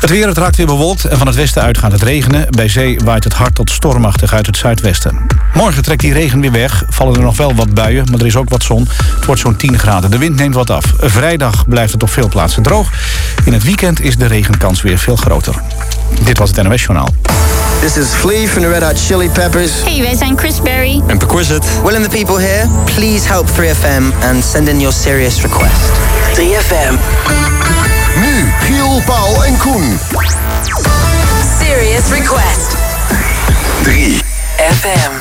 Speaker 38: Het weer, het raakt weer bewolkt en van het westen uit gaat het regenen. Bij zee waait het hard tot stormachtig uit het zuidwesten. Morgen trekt die regen weer weg. Vallen er nog wel wat buien, maar er is ook wat zon. Het wordt zo'n 10 graden. De wind neemt wat af. Vrijdag blijft het op veel plaatsen droog. In het weekend is de regenkans weer veel groter. Dit was het NOS Journaal.
Speaker 63: This is Flea from the Red Hot Chili Peppers.
Speaker 64: Hey, wij zijn Chris Berry.
Speaker 63: En Perquisite. Will and the people here, please help 3FM and send in your serious request.
Speaker 53: 3FM.
Speaker 12: Nu Giel, Paul en Koen.
Speaker 53: Serious request.
Speaker 12: 3
Speaker 53: FM.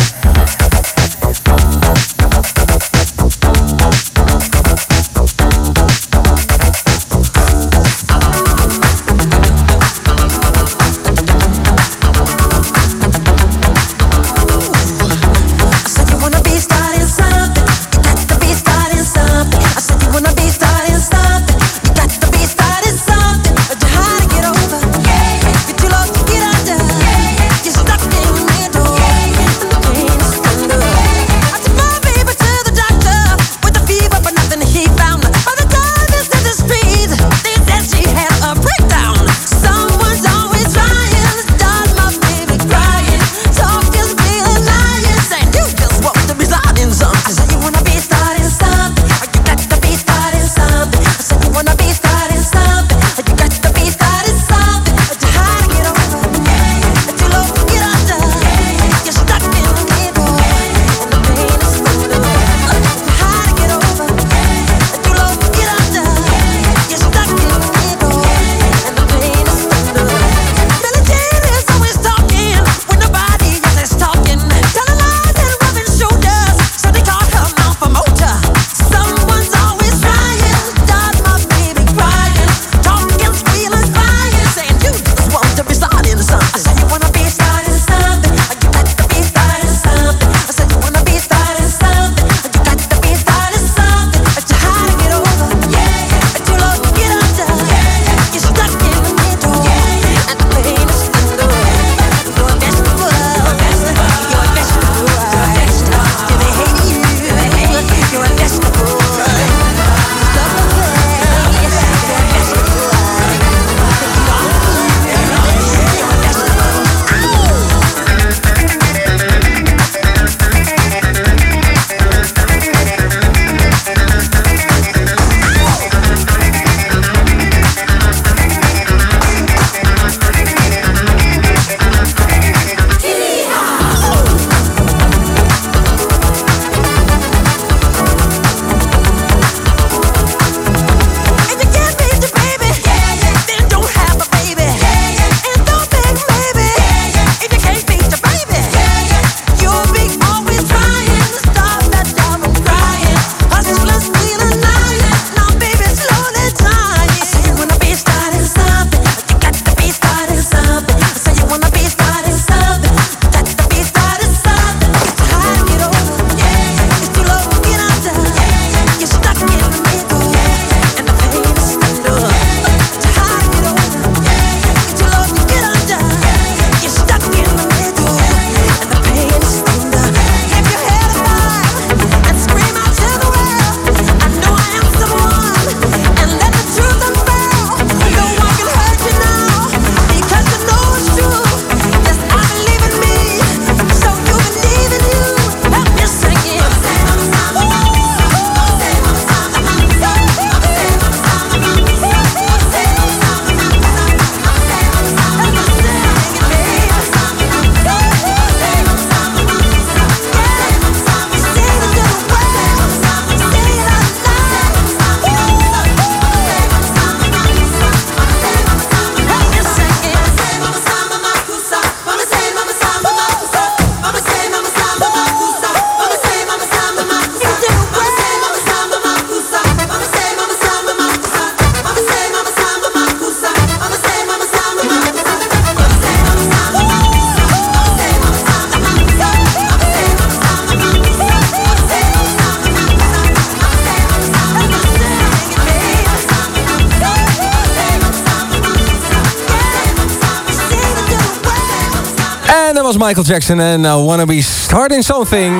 Speaker 13: Michael Jackson en uh, Wanna Be Starting Something.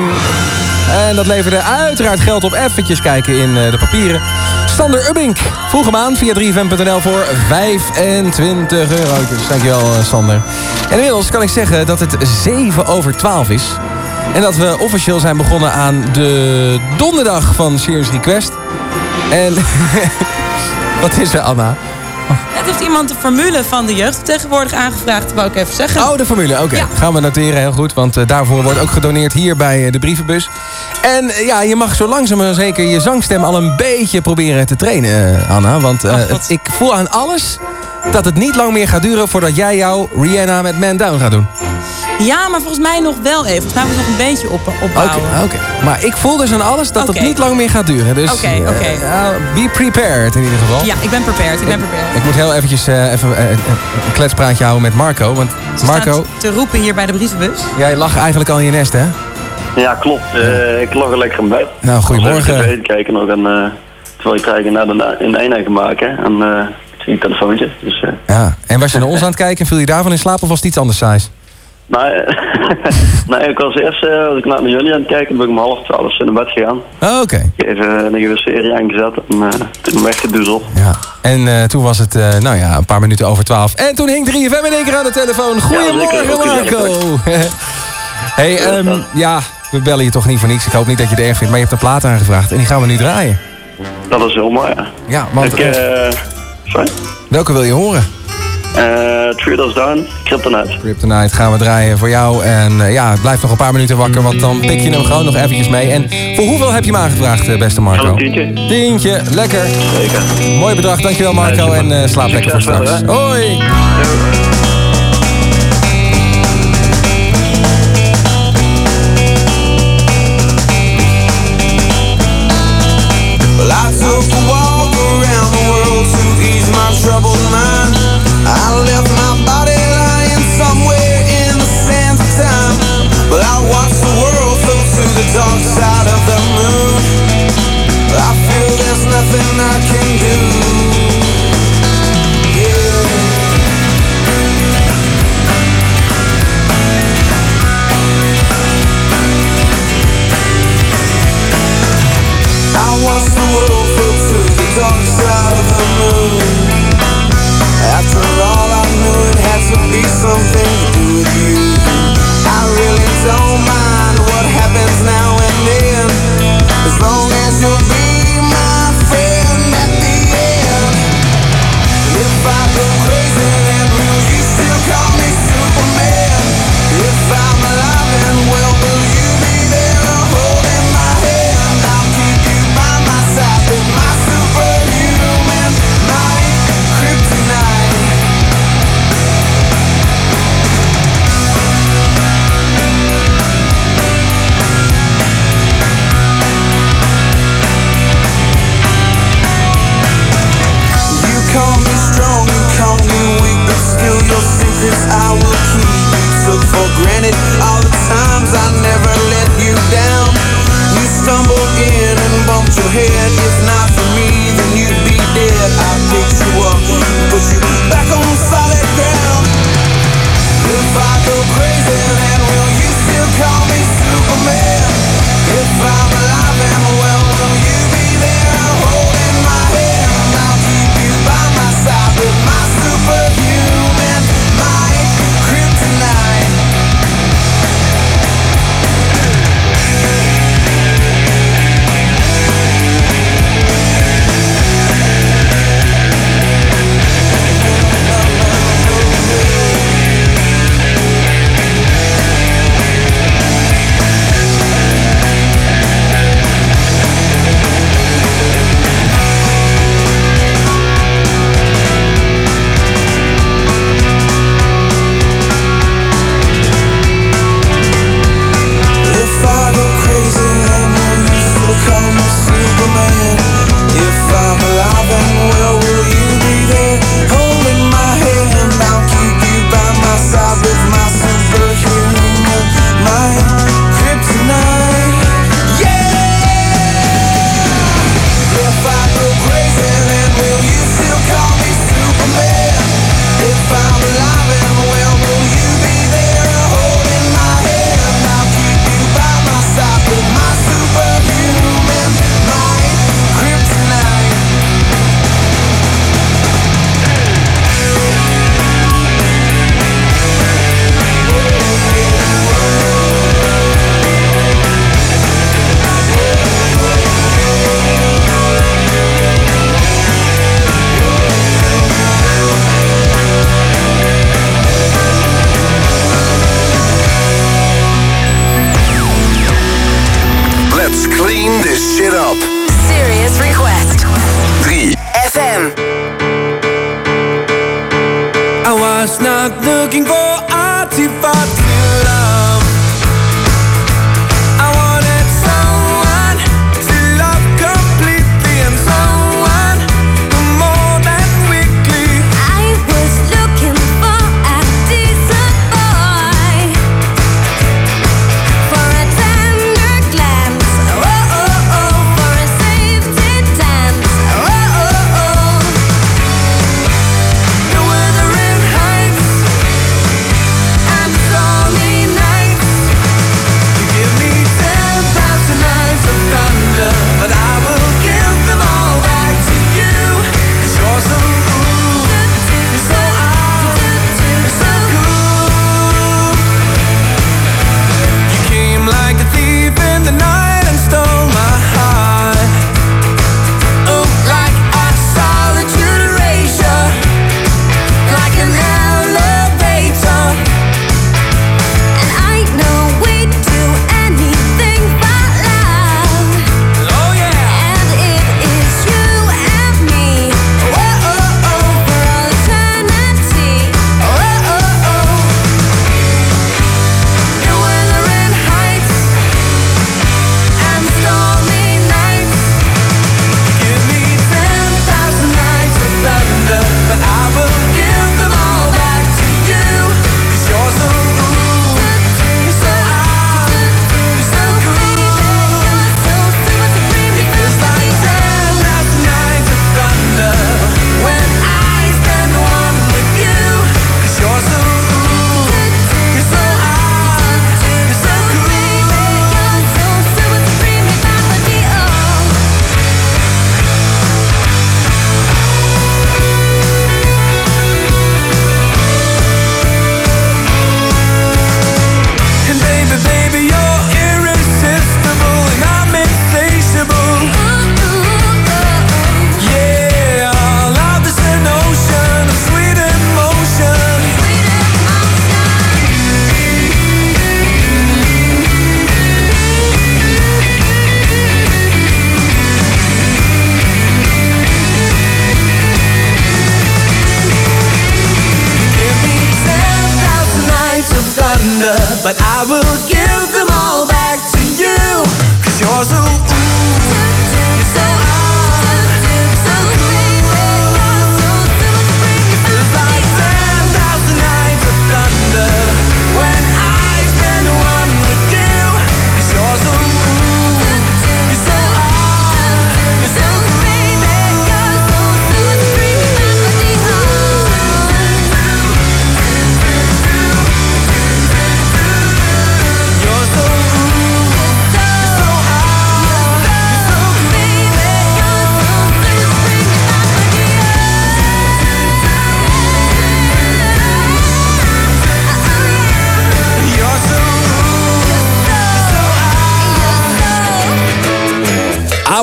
Speaker 13: En dat leverde uiteraard geld op. Eventjes kijken in uh, de papieren. Sander Ubbink vroeg hem aan via 3fm.nl voor 25 euro. Dankjewel, uh, Sander. En inmiddels kan ik zeggen dat het 7 over 12 is. En dat we officieel zijn begonnen aan de donderdag van Serious Request. En [laughs] wat is er, Anna?
Speaker 16: Net heeft iemand de formule van de jeugd tegenwoordig aangevraagd, wou ik even zeggen.
Speaker 13: Oh, de formule, oké.
Speaker 16: Ja.
Speaker 13: Gaan we noteren, heel goed. Want uh, daarvoor wordt ook gedoneerd hier bij uh, de brievenbus. En uh, ja, je mag zo langzaam maar zeker je zangstem al een beetje proberen te trainen, Anna. Want ik voel aan alles dat het niet lang meer gaat duren... voordat jij jouw Rihanna met Man Down gaat doen.
Speaker 16: Ja, maar volgens mij nog wel even. Volgens mij moet nog een beetje op, opbouwen.
Speaker 13: Oké, okay, maar ik voel dus aan alles dat
Speaker 16: okay.
Speaker 13: het niet lang meer gaat duren. Dus
Speaker 16: Oké, oké. Okay.
Speaker 13: be prepared in ieder geval.
Speaker 16: Ja, ik ben prepared, ik ben prepared.
Speaker 13: Ik, ik moet heel eventjes uh, even uh, een kletspraatje houden met Marco. Want
Speaker 16: Ze
Speaker 13: Marco...
Speaker 16: te roepen hier bij de brievenbus.
Speaker 13: Jij lag eigenlijk al in je nest, hè?
Speaker 65: Ja, klopt. Uh, ik lag er lekker in bed.
Speaker 13: Nou, goedemorgen.
Speaker 65: Ik kijken nog en terwijl ik krijg naar de, in de eenheid maken. En zie een telefoontje. Dus,
Speaker 13: ja, en was je naar ons aan het kijken en viel je daarvan in slaap of was het iets anders saais?
Speaker 65: Nee, nee, [laughs] ik was eerst uh, was ik naar jullie aan het kijken. Toen ben ik om half twaalf in naar bed gegaan.
Speaker 13: Oh, oké. Okay.
Speaker 65: Even een nieuwe serie aangezet en uh, toen weggedoezeld.
Speaker 13: Ja. En uh, toen was het, nou ja, een paar minuten over twaalf. En toen hing 3FM in één keer aan de telefoon. Goedemorgen, ja, Marco. [laughs] hey, um, ja, we bellen je toch niet voor niks. Ik hoop niet dat je het erg vindt, maar je hebt een plaat aangevraagd. En die gaan we nu draaien.
Speaker 65: Dat is heel mooi, ja.
Speaker 13: Ja, want...
Speaker 65: Ik, sorry?
Speaker 13: Welke wil je horen?
Speaker 65: Uh, Three Doors Down, Kryptonite.
Speaker 13: Kryptonite gaan we draaien voor jou. En uh, ja, blijf nog een paar minuten wakker, want dan pik je hem gewoon nog eventjes mee. En voor hoeveel heb je hem aangevraagd, beste Marco?
Speaker 65: Een tientje.
Speaker 13: Tientje, lekker.
Speaker 65: Zeker.
Speaker 13: Mooi bedrag, dankjewel Marco. En uh, slaap lekker voor straks. Hoi.
Speaker 49: The dark side of the moon. I feel there's nothing I can do. I watched the world flow to the dark side of the moon. After all, I knew it had to be something to do with you. I really don't mind what happens now and then, as long as you'll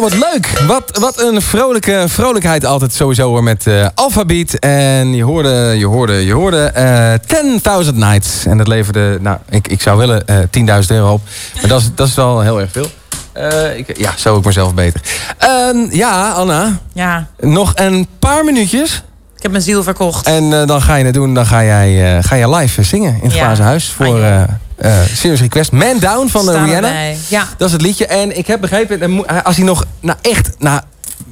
Speaker 13: Ah, wat leuk. Wat, wat een vrolijke vrolijkheid altijd sowieso hoor met eh Alphabet. En je hoorde, je hoorde, je hoorde eh 10.000 Nights. En dat leverde, nou, ik, ik zou willen eh 10.000 euro op. Maar dat is, dat is wel heel erg veel. Eh, ik, ja, zou ik mezelf beter. Ehm, ja, Anna.
Speaker 16: Ja,
Speaker 13: Nog een paar minuutjes.
Speaker 16: ik heb mijn ziel verkocht.
Speaker 13: En eh, dan ga je het doen. Dan ga jij, eh, ga jij live zingen in het
Speaker 16: Ja.
Speaker 13: glazen huis. Voor eh eh, Serious Request. Man Down van
Speaker 16: Staan
Speaker 13: Rihanna.
Speaker 16: Ja.
Speaker 13: Dat is het liedje. En ik heb begrepen, als hij nog nou echt nou,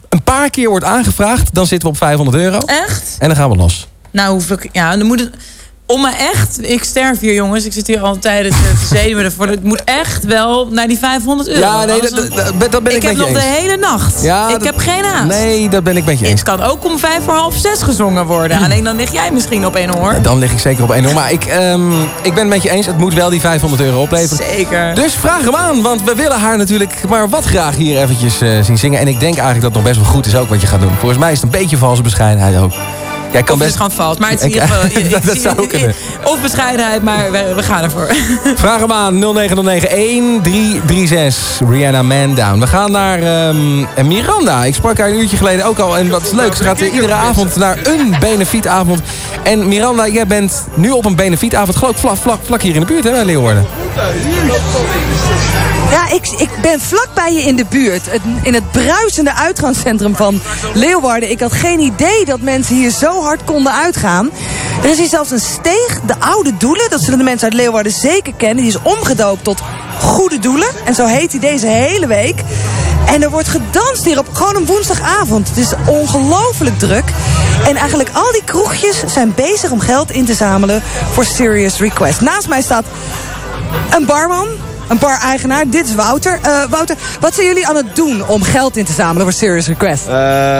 Speaker 13: een paar keer wordt aangevraagd, dan zitten we op 500 euro.
Speaker 16: Echt?
Speaker 13: En dan gaan we los.
Speaker 16: Nou, hoeveel... Ja, dan moet het... Om me echt... Ik sterf hier, jongens. Ik zit hier al tijden te zenuwen ervoor. Het moet echt wel naar die 500 euro.
Speaker 13: Ja, nee, dat, dat, ben ik,
Speaker 16: ik heb
Speaker 13: met
Speaker 16: nog
Speaker 13: je
Speaker 16: de hele nacht.
Speaker 13: Ja,
Speaker 16: ik
Speaker 13: dat-
Speaker 16: heb geen haast.
Speaker 13: Nee, dat ben ik met je eens.
Speaker 16: Het kan ook om vijf voor half zes gezongen worden. Alleen dan lig jij misschien op één hoor.
Speaker 13: Dan lig ik zeker op één hoor. Maar ik, ehm, ik ben het met je eens. Het moet wel die 500 euro opleveren.
Speaker 16: Zeker.
Speaker 13: Dus vraag hem aan. Want we willen haar natuurlijk maar wat graag hier eventjes eh, zien zingen. En ik denk eigenlijk dat het nog best wel goed is ook wat je gaat doen. Volgens mij is het een beetje valse bescheidenheid ook. Jij kan
Speaker 16: Of het
Speaker 13: best...
Speaker 16: is gewoon vals. Maar het is in
Speaker 13: Ik-
Speaker 16: ieder geval... [laughs] ik-
Speaker 13: dat, dat
Speaker 16: ik-
Speaker 13: zou kunnen.
Speaker 16: Of bescheidenheid, maar we, we gaan ervoor. [laughs]
Speaker 13: Vraag hem aan 0909-1336. Rihanna Man Down. We gaan naar ehm, Miranda. Ik sprak haar een uurtje geleden ook al. En wat is leuk, ze gaat iedere avond naar een benefietavond. En Miranda, jij bent nu op een benefietavond, geloof ik, vlak, vlak, vlak hier in de buurt, hè, Leeuwarden.
Speaker 66: Ja, ik, ik ben vlak bij je in de buurt. In het bruisende uitgaanscentrum van Leeuwarden. Ik had geen idee dat mensen hier zo hard konden uitgaan. Er is hier zelfs een steeg, de Oude Doelen. Dat zullen de mensen uit Leeuwarden zeker kennen. Die is omgedoopt tot Goede Doelen. En zo heet hij deze hele week. En er wordt gedanst hier op gewoon een woensdagavond. Het is ongelooflijk druk. En eigenlijk al die kroegjes zijn bezig om geld in te zamelen voor Serious Request. Naast mij staat een barman, een bar-eigenaar. Dit is Wouter. Eh, Wouter, wat zijn jullie aan het doen om geld in te zamelen voor Serious Request?
Speaker 67: Eh,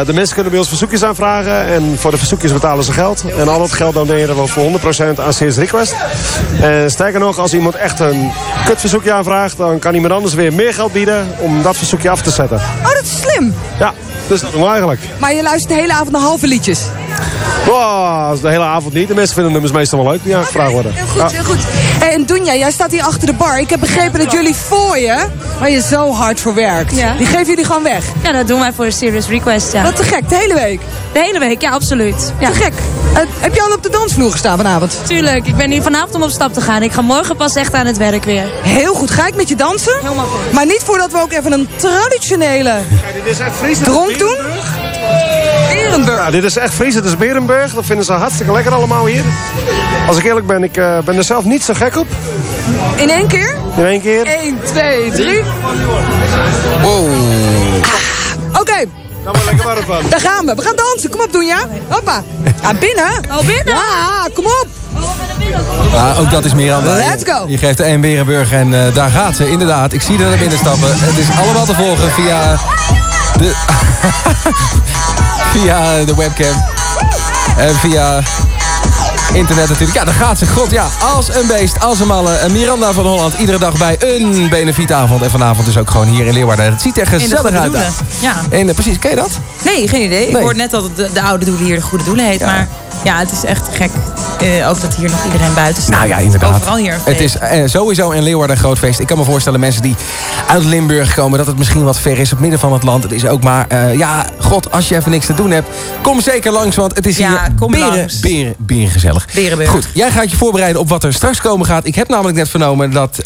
Speaker 67: de mensen kunnen bij ons verzoekjes aanvragen en voor de verzoekjes betalen ze geld. En al dat geld doneren we voor 100% aan Serious Request. En sterker nog, als iemand echt een kutverzoekje aanvraagt... dan kan iemand anders weer meer geld bieden om dat verzoekje af te zetten.
Speaker 66: Oh, dat is slim.
Speaker 67: Ja, dus dat doen we eigenlijk.
Speaker 66: Maar je luistert de hele avond naar halve liedjes.
Speaker 67: Is de hele avond niet. De mensen vinden nummers meestal wel leuk die aangevraagd worden.
Speaker 66: Heel goed, heel goed. Hey, en Dunja, jij staat hier achter de bar. Ik heb begrepen dat jullie voor je, waar je zo hard voor werkt,
Speaker 68: Ja.
Speaker 66: die geven jullie gewoon weg.
Speaker 68: Ja, dat doen wij voor de Serious Request, ja.
Speaker 66: Wat te gek, de hele week.
Speaker 68: De hele week, ja, absoluut. Ja.
Speaker 66: Te gek. Eh, heb je al op de dansvloer gestaan vanavond?
Speaker 68: Tuurlijk, ik ben hier vanavond om op stap te gaan. Ik ga morgen pas echt aan het werk weer.
Speaker 66: Heel goed. Ga ik met je dansen?
Speaker 68: Helemaal goed.
Speaker 66: Maar niet voordat we ook even een traditionele
Speaker 67: dit is echt
Speaker 66: dronk doen. Berenburg.
Speaker 67: Ja, dit is echt Fries. Het is Berenburg. Dat vinden ze hartstikke lekker allemaal hier. Als ik eerlijk ben, ik eh, ben er zelf niet zo gek op.
Speaker 66: In één keer?
Speaker 67: In één keer.
Speaker 66: 1, 2, 3.
Speaker 13: Wow.
Speaker 66: Oké.
Speaker 67: Dan maar lekker warm van.
Speaker 66: Daar gaan we. We gaan dansen. Kom op, Doenja. Hoppa. Ja, binnen.
Speaker 68: Oh, binnen?
Speaker 66: Ja, kom op.
Speaker 13: Ja, ook dat is Miranda.
Speaker 66: Let's go.
Speaker 13: Je geeft de een Berenburg en eh, daar gaat ze, inderdaad. Ik zie haar naar binnen stappen. Het is allemaal te volgen via de, [laughs] via de webcam. En via internet natuurlijk. Ja, daar gaat ze. God, ja, als een beest, als een malle. Miranda van Holland, iedere dag bij een benefietavond. En vanavond dus ook gewoon hier in Leeuwarden. Het ziet er gezellig uit.
Speaker 16: Ja.
Speaker 13: En precies, ken je dat?
Speaker 16: Nee, geen idee. Ik hoorde net dat de oude doelen hier de goede doelen heet. Maar ja, het is echt gek. Eh, ook dat hier nog iedereen buiten staat.
Speaker 13: Nou ja, inderdaad.
Speaker 16: Overal hier. een
Speaker 13: Het is eh, sowieso in Leeuwarden een groot feest. Ik kan me voorstellen, mensen die uit Limburg komen... dat het misschien wat ver is, op midden van het land. Het is ook maar, eh, ja, god, als je even niks te doen hebt... kom zeker langs, want het is
Speaker 16: Ja,
Speaker 13: hier
Speaker 16: kom
Speaker 13: beren,
Speaker 16: langs.
Speaker 13: beren, beren gezellig.
Speaker 16: Berenburg.
Speaker 13: Goed, jij gaat je voorbereiden op wat er straks komen gaat. Ik heb namelijk net vernomen dat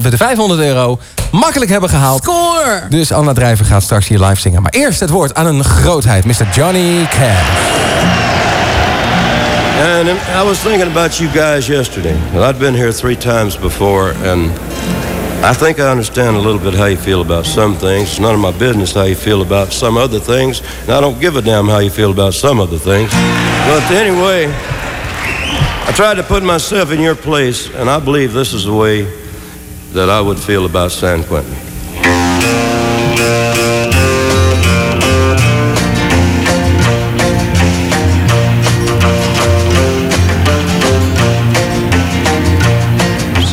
Speaker 13: we de 500 euro makkelijk hebben gehaald.
Speaker 16: Score!
Speaker 13: Dus Anna Drijver gaat straks hier live zingen. Maar eerst het woord aan een grootheid, Mr. Johnny Cash.
Speaker 69: And I was thinking about you guys yesterday. Well, I'd been here three times before, and I think I understand a little bit how you feel about some things. It's none of my business how you feel about some other things, and I don't give a damn how you feel about some other things. But anyway, I tried to put myself in your place, and I believe this is the way that I would feel about San Quentin.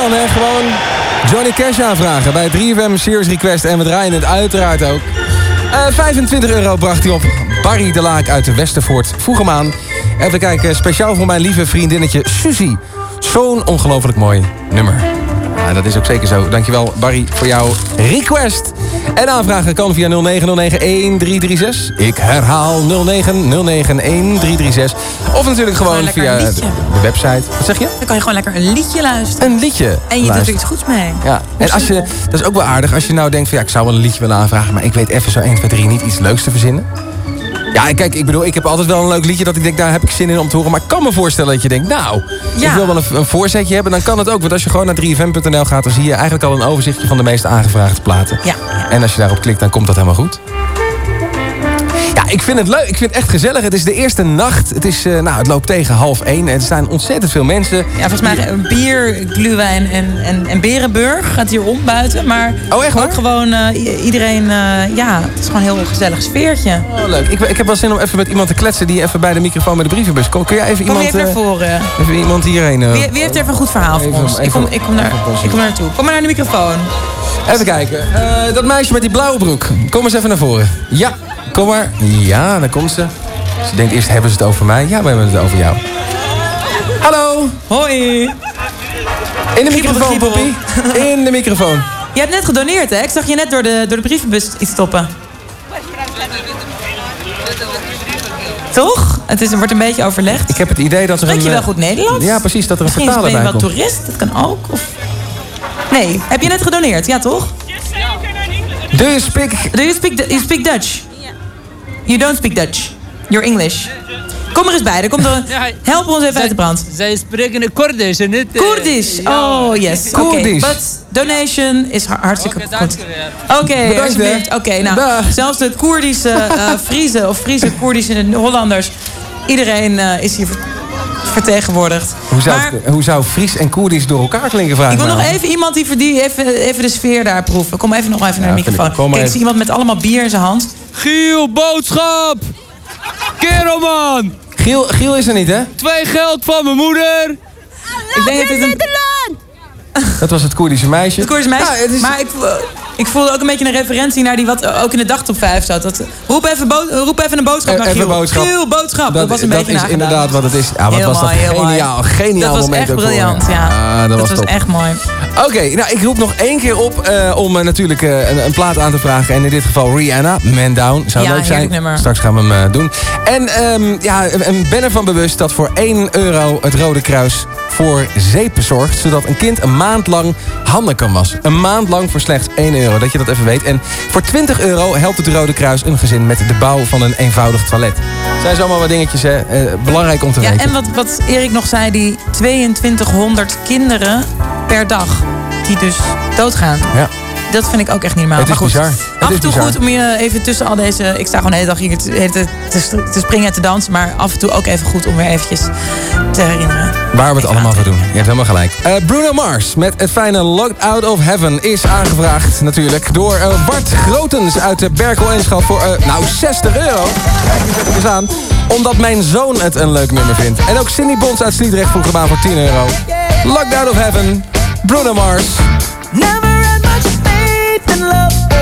Speaker 13: Kan, hè. Gewoon Johnny Cash aanvragen bij 3FM Series Request. En we draaien het uiteraard ook. Eh, 25 euro bracht hij op. Barry de Laak uit de Westervoort vroeg hem aan. Even kijken, speciaal voor mijn lieve vriendinnetje Suzy. Zo'n ongelooflijk mooi nummer. Dat is ook zeker zo. Dankjewel Barry voor jouw request. En aanvragen kan via 0909-1336. Ik herhaal 0909-1336. Of natuurlijk gewoon via de, website. Wat zeg je?
Speaker 16: Dan kan je gewoon lekker een liedje luisteren.
Speaker 13: Een liedje.
Speaker 16: En je doet er iets goeds mee.
Speaker 13: Ja, en als je, dat is ook wel aardig als je nou denkt van ja, ik zou wel een liedje willen aanvragen, maar ik weet even zo 1, 2, 3 niet iets leuks te verzinnen. Ja, kijk, ik bedoel, ik heb altijd wel een leuk liedje dat ik denk, daar heb ik zin in om te horen. Maar ik kan me voorstellen dat je denkt, nou,
Speaker 16: Ja.
Speaker 13: ik wil wel een, een voorzetje hebben, dan kan het ook. Want als je gewoon naar 3fm.nl gaat, dan zie je eigenlijk al een overzichtje van de meest aangevraagde platen.
Speaker 16: Ja.
Speaker 13: En als je daarop klikt, dan komt dat helemaal goed. Ja, ik vind het leuk. Ik vind het echt gezellig. Het is de eerste nacht. Het, is, eh, nou, het loopt tegen half één. Er staan ontzettend veel mensen.
Speaker 16: Ja, volgens mij een bier, gluwijn en, en, en Berenburg gaat hier om buiten. Maar
Speaker 13: oh, echt
Speaker 16: ook gewoon eh, iedereen, eh, ja, het is gewoon een heel gezellig sfeertje.
Speaker 13: Oh, leuk. Ik, ik heb wel zin om even met iemand te kletsen die even bij de microfoon met de brievenbus komt. Kun jij even
Speaker 16: Kom
Speaker 13: iemand...
Speaker 16: even naar voren.
Speaker 13: Even iemand hierheen...
Speaker 16: Wie, wie heeft er even een goed verhaal voor
Speaker 13: Even-
Speaker 16: ons? ik, kom, ik, kom naar, ik kom naar naartoe. Kom maar naar de microfoon.
Speaker 13: Even kijken. Dat meisje met die blauwe broek. Kom eens even naar voren. Ja, kom maar. Ja, daar komt ze. Ze denkt eerst, hebben ze het over mij? Ja, we hebben het over jou. Hallo.
Speaker 16: Hoi.
Speaker 13: In de microfoon, Poppy. In de microfoon.
Speaker 16: Je hebt net gedoneerd, hè? Ik zag je net door de, door de brievenbus iets stoppen. Toch? Het is, wordt een beetje overlegd.
Speaker 13: Ik heb het idee dat er
Speaker 16: Spreek je wel goed Nederlands?
Speaker 13: Ja, precies. Dat er een
Speaker 16: Misschien
Speaker 13: vertaler
Speaker 16: ben je
Speaker 13: bij
Speaker 16: wel
Speaker 13: komt.
Speaker 16: toerist, dat kan ook. Of... Nee, heb je net gedoneerd? Ja, toch?
Speaker 13: Do you speak...
Speaker 16: Do speak Dutch? You don't speak Dutch. You're English. Kom er eens bij. Er komt er, [laughs] help ons even uit de brand.
Speaker 70: Zij spreken de Koerdisch en niet... eh,
Speaker 16: Koerdisch. Oh, yes.
Speaker 70: Koerdisch.
Speaker 16: But donation is har- hartstikke goed. Oké, alsjeblieft.
Speaker 70: hè.
Speaker 16: Oké, nou,
Speaker 70: Dag.
Speaker 16: zelfs de Koerdische [laughs] eh Friese of Friese Koerdische Hollanders. Iedereen eh, is hier ver- vertegenwoordigd.
Speaker 13: Hoe zou,
Speaker 16: Maar
Speaker 13: het- hoe zou Fries en Koerdisch door elkaar klinken, vraag
Speaker 16: ik wil nog even iemand die, die even, even de sfeer daar proeven. Kom even nog even naar de microfoon. Kijk, ik zie iemand met allemaal bier in zijn hand.
Speaker 70: Giel, boodschap! Kerelman!
Speaker 13: Giel, Giel is er niet, hè?
Speaker 70: Twee geld van mijn moeder!
Speaker 16: Ik denk dat dit een...
Speaker 13: Dat was het Koerdische meisje.
Speaker 16: Het Koerdische meisje.
Speaker 13: Ja, het is-
Speaker 16: Maar ik, voel- ik voelde ook een beetje een referentie naar die wat ook in de dagtop 5 zat. Dat, roep, even roep even een boodschap
Speaker 13: Eh,
Speaker 16: naar
Speaker 13: even
Speaker 16: Giel.
Speaker 13: boodschap.
Speaker 16: Giel, boodschap. Dat,
Speaker 13: Dat,
Speaker 16: was een
Speaker 13: dat
Speaker 16: beetje
Speaker 13: is
Speaker 16: nagedaan.
Speaker 13: inderdaad wat het is. Ja, wat
Speaker 16: Heel
Speaker 13: was dat
Speaker 16: mooi, mooi.
Speaker 13: geniaal. Geniaal
Speaker 16: Dat was
Speaker 13: moment
Speaker 16: echt briljant, ja.
Speaker 13: Ah, dat,
Speaker 16: Dat
Speaker 13: was
Speaker 16: echt mooi.
Speaker 13: Oké, nou ik roep nog één keer op eh, om eh, natuurlijk eh, een, een plaat aan te vragen. En in dit geval Rihanna, Man Down. Zou
Speaker 16: Ja,
Speaker 13: leuk zijn.
Speaker 16: nummer.
Speaker 13: Straks gaan we hem eh, doen. En ehm, ja, een ben ervan bewust dat voor 1 euro het Rode Kruis voor zeep zorgt. Zodat een kind een maand lang handen kan wassen. Een maand lang voor slechts 1 euro, dat je dat even weet. En voor 20 euro helpt het Rode Kruis een gezin met de bouw van een eenvoudig toilet. Zijn zo allemaal wat dingetjes, hè? Eh, belangrijk om te
Speaker 16: Ja,
Speaker 13: weten.
Speaker 16: en wat, wat Erik nog zei, die 2200 kinderen per dag die dus doodgaan.
Speaker 13: Ja.
Speaker 16: Dat vind ik ook echt niet normaal.
Speaker 13: Het is
Speaker 16: maar goed,
Speaker 13: bizar.
Speaker 16: Af en toe
Speaker 13: bizar.
Speaker 16: goed om je even tussen al deze... Ik sta gewoon de hele dag hier te, te, te, te springen en te dansen. Maar af en toe ook even goed om weer eventjes te herinneren.
Speaker 13: Waar we het allemaal voor doen. Je hebt helemaal gelijk. Eh, Bruno Mars met het fijne Locked Out of Heaven is aangevraagd natuurlijk door eh, Bart Grotens uit de Berkel Eenschap voor eh, nou 60 euro. Kijk, eens aan. Omdat mijn zoon het een leuk nummer vindt. En ook Cindy Bons uit Sliedrecht vroeg hem aan voor 10 euro. Locked Out of Heaven, Bruno Mars.
Speaker 58: Never had much faith in love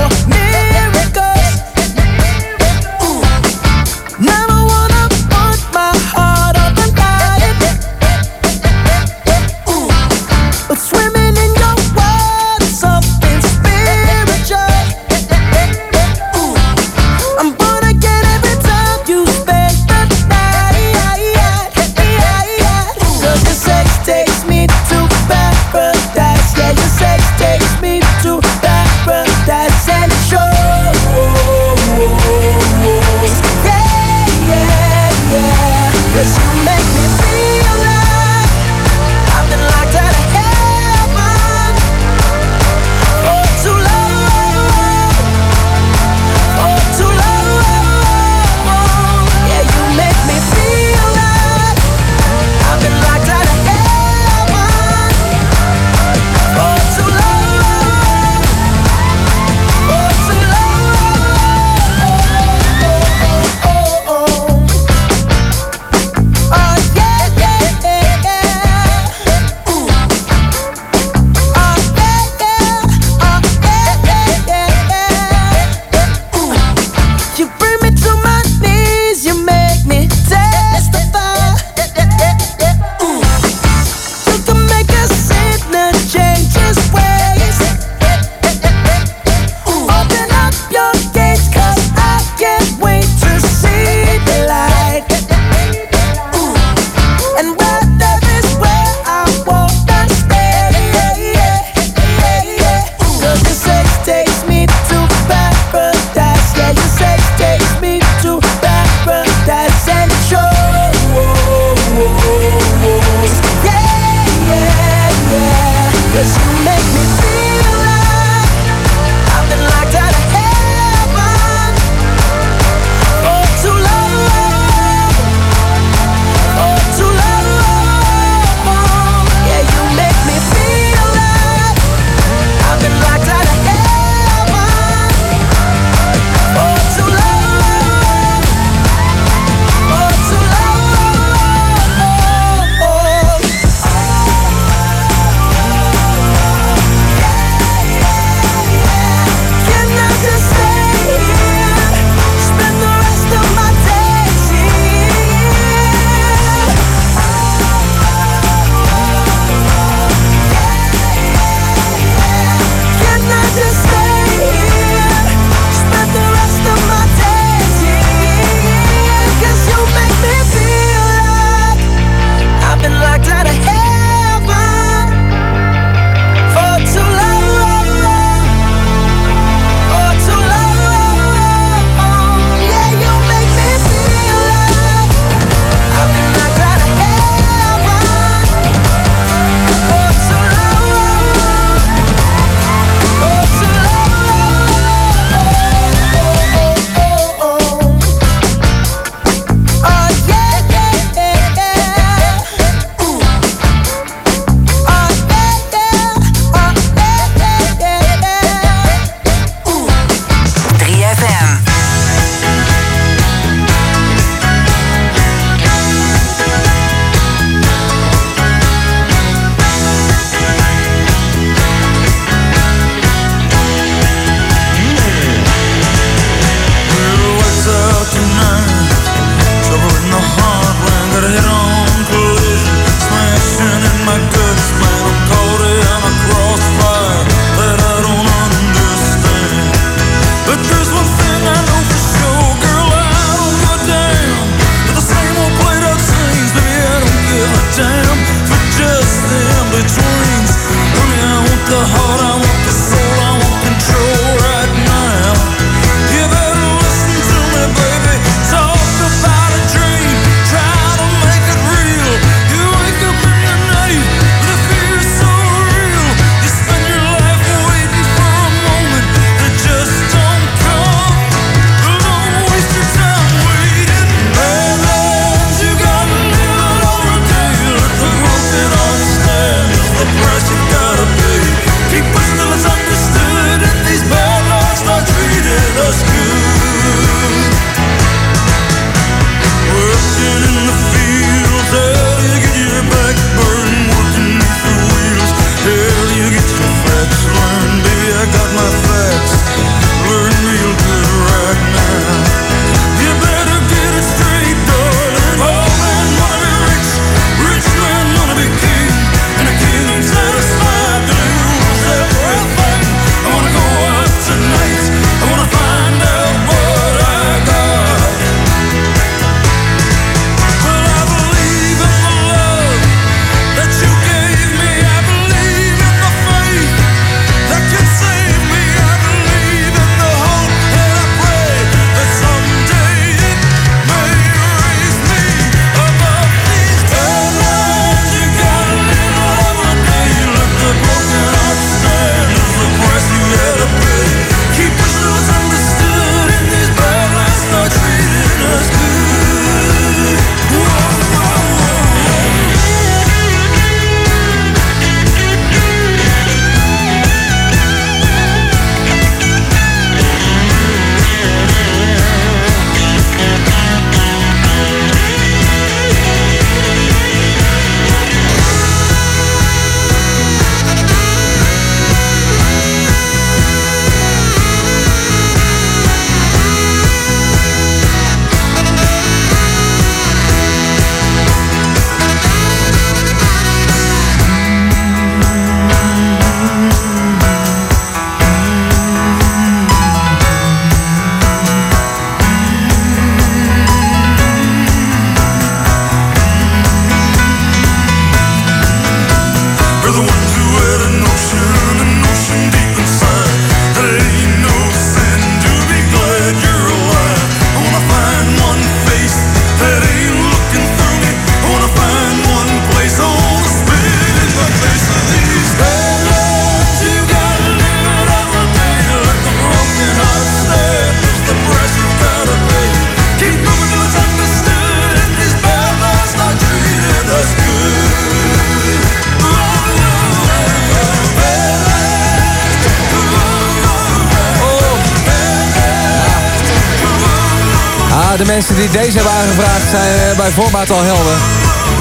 Speaker 13: deze hebben aangevraagd zijn eh, bij voorbaat al helder.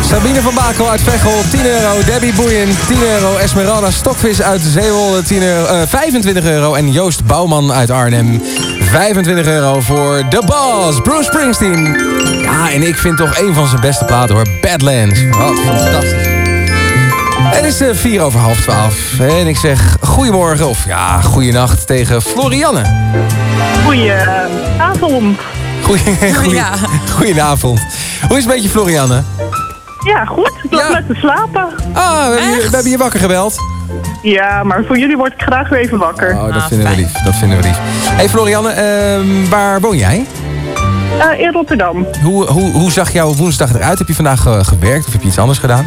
Speaker 13: Sabine van Bakel uit Veghel, 10 euro. Debbie Boeien, 10 euro. Esmeralda Stokvis uit Zeewolde, 10 euro, eh, 25 euro. En Joost Bouwman uit Arnhem, 25 euro voor The Boss, Bruce Springsteen. Ja, en ik vind toch een van zijn beste platen hoor, Badlands. Wat fantastisch. Het is eh, vier over half twaalf. En ik zeg goedemorgen of ja, goeienacht tegen Florianne.
Speaker 71: Goedenavond.
Speaker 13: Goeie, [laughs] goeie,
Speaker 71: Ja.
Speaker 13: Goedenavond. Hoe is het met je, Florianne?
Speaker 71: Ja, goed. Ik lag net te slapen.
Speaker 13: Ah, we hebben, je, we hebben je wakker gebeld.
Speaker 71: Ja, maar voor jullie word ik graag weer even wakker.
Speaker 13: Oh, dat vinden we lief. Dat vinden we lief. hey Florianne, ehm, waar woon jij?
Speaker 71: Eh, in Rotterdam.
Speaker 13: Hoe, hoe, hoe zag jouw woensdag eruit? Heb je vandaag eh, gewerkt of heb je iets anders gedaan?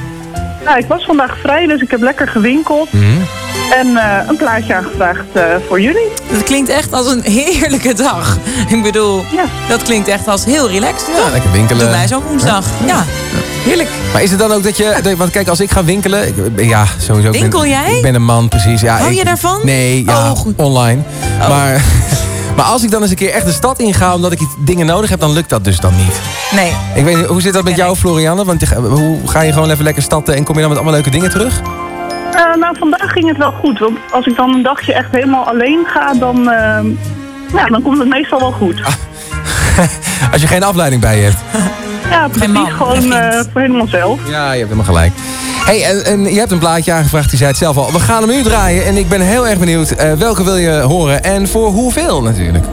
Speaker 71: Nou, ik was vandaag vrij, dus ik heb lekker gewinkeld.
Speaker 13: Mhm.
Speaker 71: En eh, een plaatje aangevraagd eh, voor jullie.
Speaker 16: Dat klinkt echt als een [laughs] heerlijke dag. [laughs] Ik bedoel, dat klinkt echt als heel relaxed. Ja,
Speaker 13: lekker winkelen.
Speaker 16: Doe mij zo'n woensdag. Ja, heerlijk.
Speaker 13: Maar is het dan ook dat je... Want kijk, als ik ga winkelen... Ik, ben- ja, sowieso. ik ben-
Speaker 16: Winkel jij?
Speaker 13: Ik ben een man, precies. Ja,
Speaker 16: Hou
Speaker 13: ik-
Speaker 16: je daarvan?
Speaker 13: Nee, ja,
Speaker 16: Oh, goed.
Speaker 13: online. Maar, [laughs] maar als ik dan eens een keer echt de stad inga... omdat ik iets- dingen nodig heb, dan lukt dat dus dan niet.
Speaker 16: Nee.
Speaker 13: Ik weet niet, hoe zit dat met jou, Florianne? Want hoe ga je gewoon even lekker stappen... en kom je dan met allemaal leuke dingen terug?
Speaker 71: Eh, nou, vandaag ging het wel goed. Want als ik dan een dagje echt helemaal alleen ga, dan, eh, ja, dan komt het meestal wel goed. [laughs]
Speaker 13: Als je geen afleiding bij je hebt.
Speaker 71: Ja, precies. Gewoon eh, voor helemaal zelf.
Speaker 13: Ja, je hebt helemaal gelijk. hey, en, en je hebt een plaatje aangevraagd, die zei het zelf al. We gaan hem nu draaien en ik ben heel erg benieuwd... eh, welke wil je horen en voor hoeveel natuurlijk?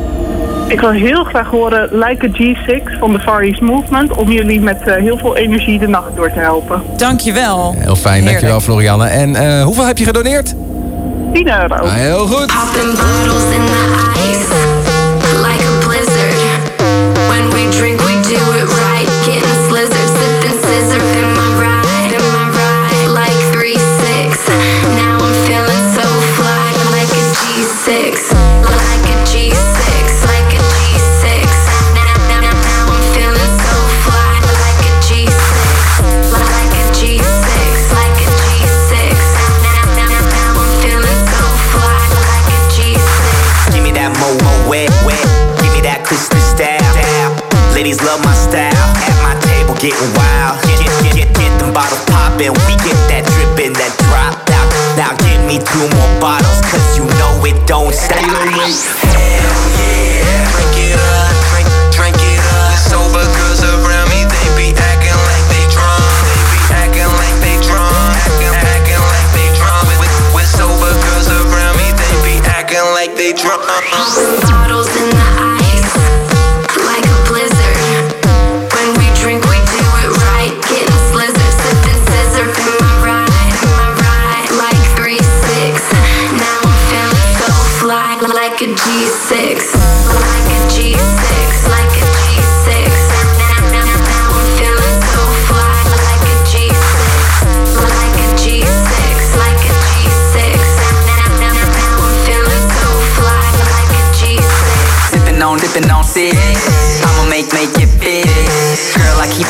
Speaker 71: Ik wil heel graag horen Like a G6 van de Far East Movement... om jullie met eh, heel veel energie de nacht door te helpen.
Speaker 16: Dankjewel.
Speaker 13: Heel fijn, dankjewel Florianne. En eh, hoeveel heb je gedoneerd?
Speaker 71: 10 euro.
Speaker 13: Ah, heel goed.
Speaker 72: Two more bottles, cause you know it don't stop.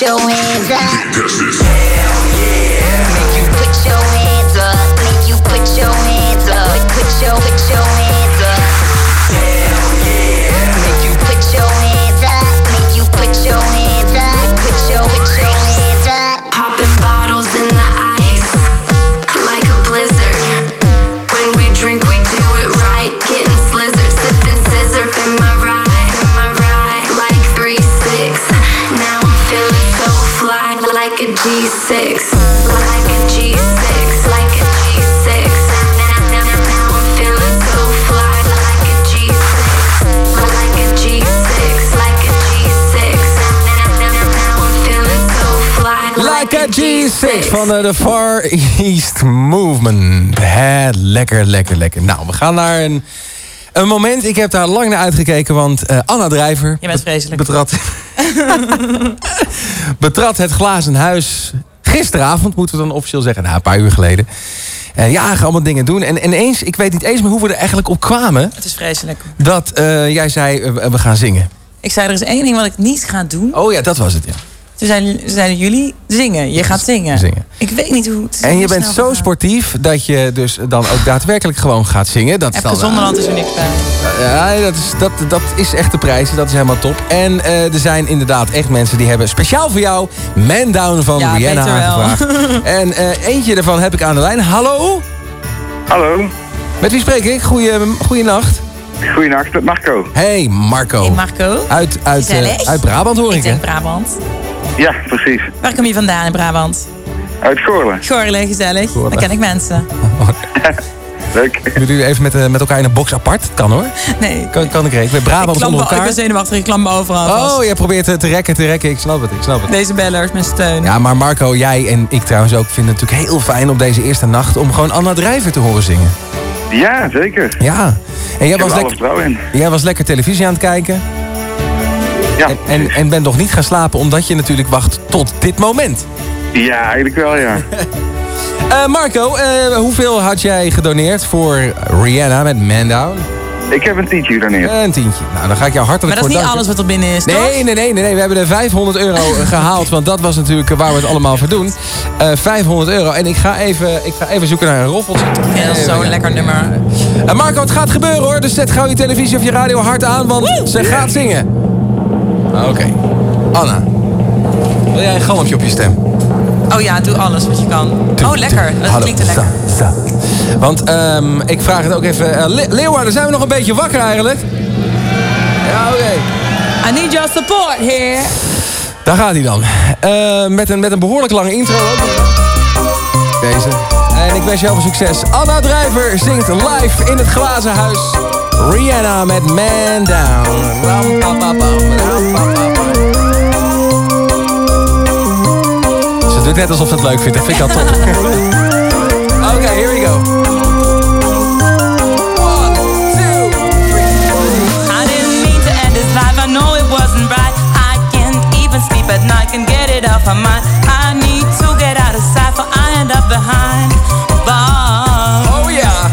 Speaker 22: Your, put your hands up.
Speaker 72: Hell yeah.
Speaker 13: Van eh, de Far East Movement. Hè, lekker, lekker, lekker. Nou, we gaan naar een, een moment. Ik heb daar lang naar uitgekeken, want eh, Anna Drijver...
Speaker 73: Je bent vreselijk.
Speaker 13: Betrad, [laughs] betrad het glazen huis gisteravond, moeten we dan officieel zeggen. Nou, een paar uur geleden. En ja, allemaal dingen doen. En ineens, ik weet niet eens meer hoe we er eigenlijk op kwamen...
Speaker 73: Het is vreselijk.
Speaker 13: dat eh, jij zei, eh, we- we gaan zingen.
Speaker 73: Ik zei, er is één ding wat ik niet ga doen.
Speaker 13: Oh ja, dat was het, ja.
Speaker 73: Toen zeiden, zeiden jullie, zingen. Je gaat zingen.
Speaker 13: Zingen.
Speaker 73: Ik weet niet hoe het is
Speaker 13: En je bent zo sportief dat je dus dan ook daadwerkelijk gewoon gaat zingen. Dat is
Speaker 73: Even Zonderland is er niks bij.
Speaker 13: Ja, dat is, dat, dat is echt de prijs. Dat is helemaal top. En eh, er zijn inderdaad echt mensen die hebben speciaal voor jou Man Down van
Speaker 73: Ja,
Speaker 13: Rihanna
Speaker 73: beter wel.
Speaker 13: aangevraagd. [laughs] en eh, eentje daarvan heb ik aan de lijn. Hallo?
Speaker 25: Hallo.
Speaker 13: Met wie spreek ik? Goeie, goeienacht.
Speaker 25: Goeienacht, met Marco.
Speaker 13: Hey Marco.
Speaker 73: Hey Marco.
Speaker 13: Uit, uit, eh,
Speaker 73: Gezellig.
Speaker 13: uit Brabant hoor ik,
Speaker 73: denk Brabant.
Speaker 25: Ja, precies.
Speaker 73: Waar kom je vandaan in Brabant?
Speaker 25: Uit Goorlen.
Speaker 73: Goorlen, gezellig.
Speaker 13: Goorlen.
Speaker 73: Dan ken ik mensen. [laughs]
Speaker 25: Leuk.
Speaker 13: Willen jullie even met, eh, met elkaar in een box apart? Dat kan hoor.
Speaker 73: Nee.
Speaker 13: Kan, kan ik regelen. Ik ben Brabant
Speaker 73: ik,
Speaker 13: onder
Speaker 73: me- ik
Speaker 13: elkaar.
Speaker 73: ben zenuwachtig, ik klamp me overal vast.
Speaker 13: Oh, jij probeert te, te rekken, te rekken. Ik snap het, ik snap het.
Speaker 73: Deze bellers met steun.
Speaker 13: Ja, maar Marco, jij en ik trouwens ook vinden het natuurlijk heel fijn op deze eerste nacht om gewoon Anna Drijver te horen zingen.
Speaker 25: Ja, zeker.
Speaker 13: Ja. En jij was,
Speaker 25: er
Speaker 13: lekker,
Speaker 25: in.
Speaker 13: jij was lekker televisie aan het kijken.
Speaker 25: Ja.
Speaker 13: En, en, en bent nog niet gaan slapen omdat je natuurlijk wacht tot dit moment.
Speaker 25: Ja, eigenlijk wel, ja. [laughs]
Speaker 13: Eh, Marco, eh, hoeveel had jij gedoneerd voor Rihanna met Man Down?
Speaker 25: Ik heb een tientje gedoneerd.
Speaker 13: Een tientje. Nou, dan ga ik jou hartelijk
Speaker 73: Maar dat is niet
Speaker 13: danken.
Speaker 73: alles wat er binnen is, toch?
Speaker 13: Nee, nee, nee, nee, nee. We hebben er 500 euro [laughs] gehaald. Want dat was natuurlijk waar we het allemaal voor doen. Eh 500 euro. En ik ga even, ik ga even zoeken naar een roffeltje.
Speaker 73: Ja, dat is zo'n lekker nummer.
Speaker 13: Eh, Marco, het gaat gebeuren hoor. Dus zet gauw je televisie of je radio hard aan. Want ze gaat zingen. Ah, Oké. Anna. Wil jij een galmpje op je stem?
Speaker 73: Oh ja, doe alles wat je kan. Oh, lekker. Dat
Speaker 13: Hallo,
Speaker 73: klinkt er lekker.
Speaker 13: Want ehm, ik vraag het ook even. Le- Leeuwarden, zijn we nog een beetje wakker eigenlijk? Ja, oké.
Speaker 73: I need your support here.
Speaker 13: Daar gaat hij dan. Eh, met, een, met een behoorlijk lange intro ook. Deze. En ik wens jou veel succes. Anna Drijver zingt live in het glazen huis. Rihanna met Man Down. Ram, pa, pa, pa. Ze doet net alsof ze het leuk vindt. Dat vind ik al top. Here we go.
Speaker 16: I didn't mean to end life. I know it wasn't right. I can't even sleep at night. Can get it off my mind. I need to get out of sight, for I end up behind bars.
Speaker 13: Oh yeah.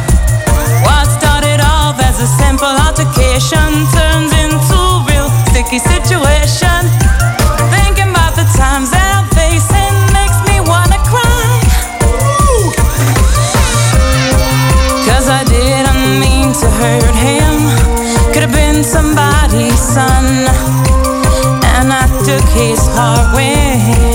Speaker 16: What started off as a simple altercation turns into real sticky situation. His heart when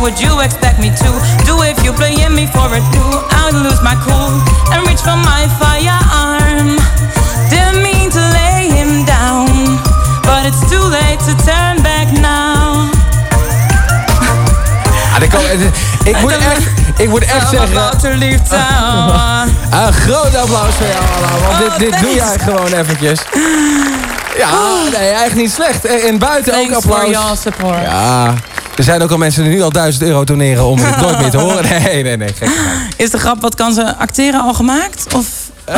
Speaker 16: would you expect me to do if you playing me for a two? I would lose my cool and reach for my firearm. Didn't mean to lay him down, but it's too late to turn back now.
Speaker 13: Ah, ik, kan- ik, moet echt, ik moet echt zeggen...
Speaker 16: town.
Speaker 13: Een groot applaus voor jou, Anna. Want dit, dit doe jij gewoon eventjes. Ja, nee, echt niet slecht. En en buiten ook
Speaker 73: Thanks for
Speaker 13: applaus.
Speaker 73: your support.
Speaker 13: Ja, er zijn ook al mensen die nu al 1000 euro doneren om het nooit meer te horen. [laughs] Nee, nee, nee. Gek.
Speaker 73: Is de grap, wat kan ze acteren al gemaakt? Of
Speaker 16: Zal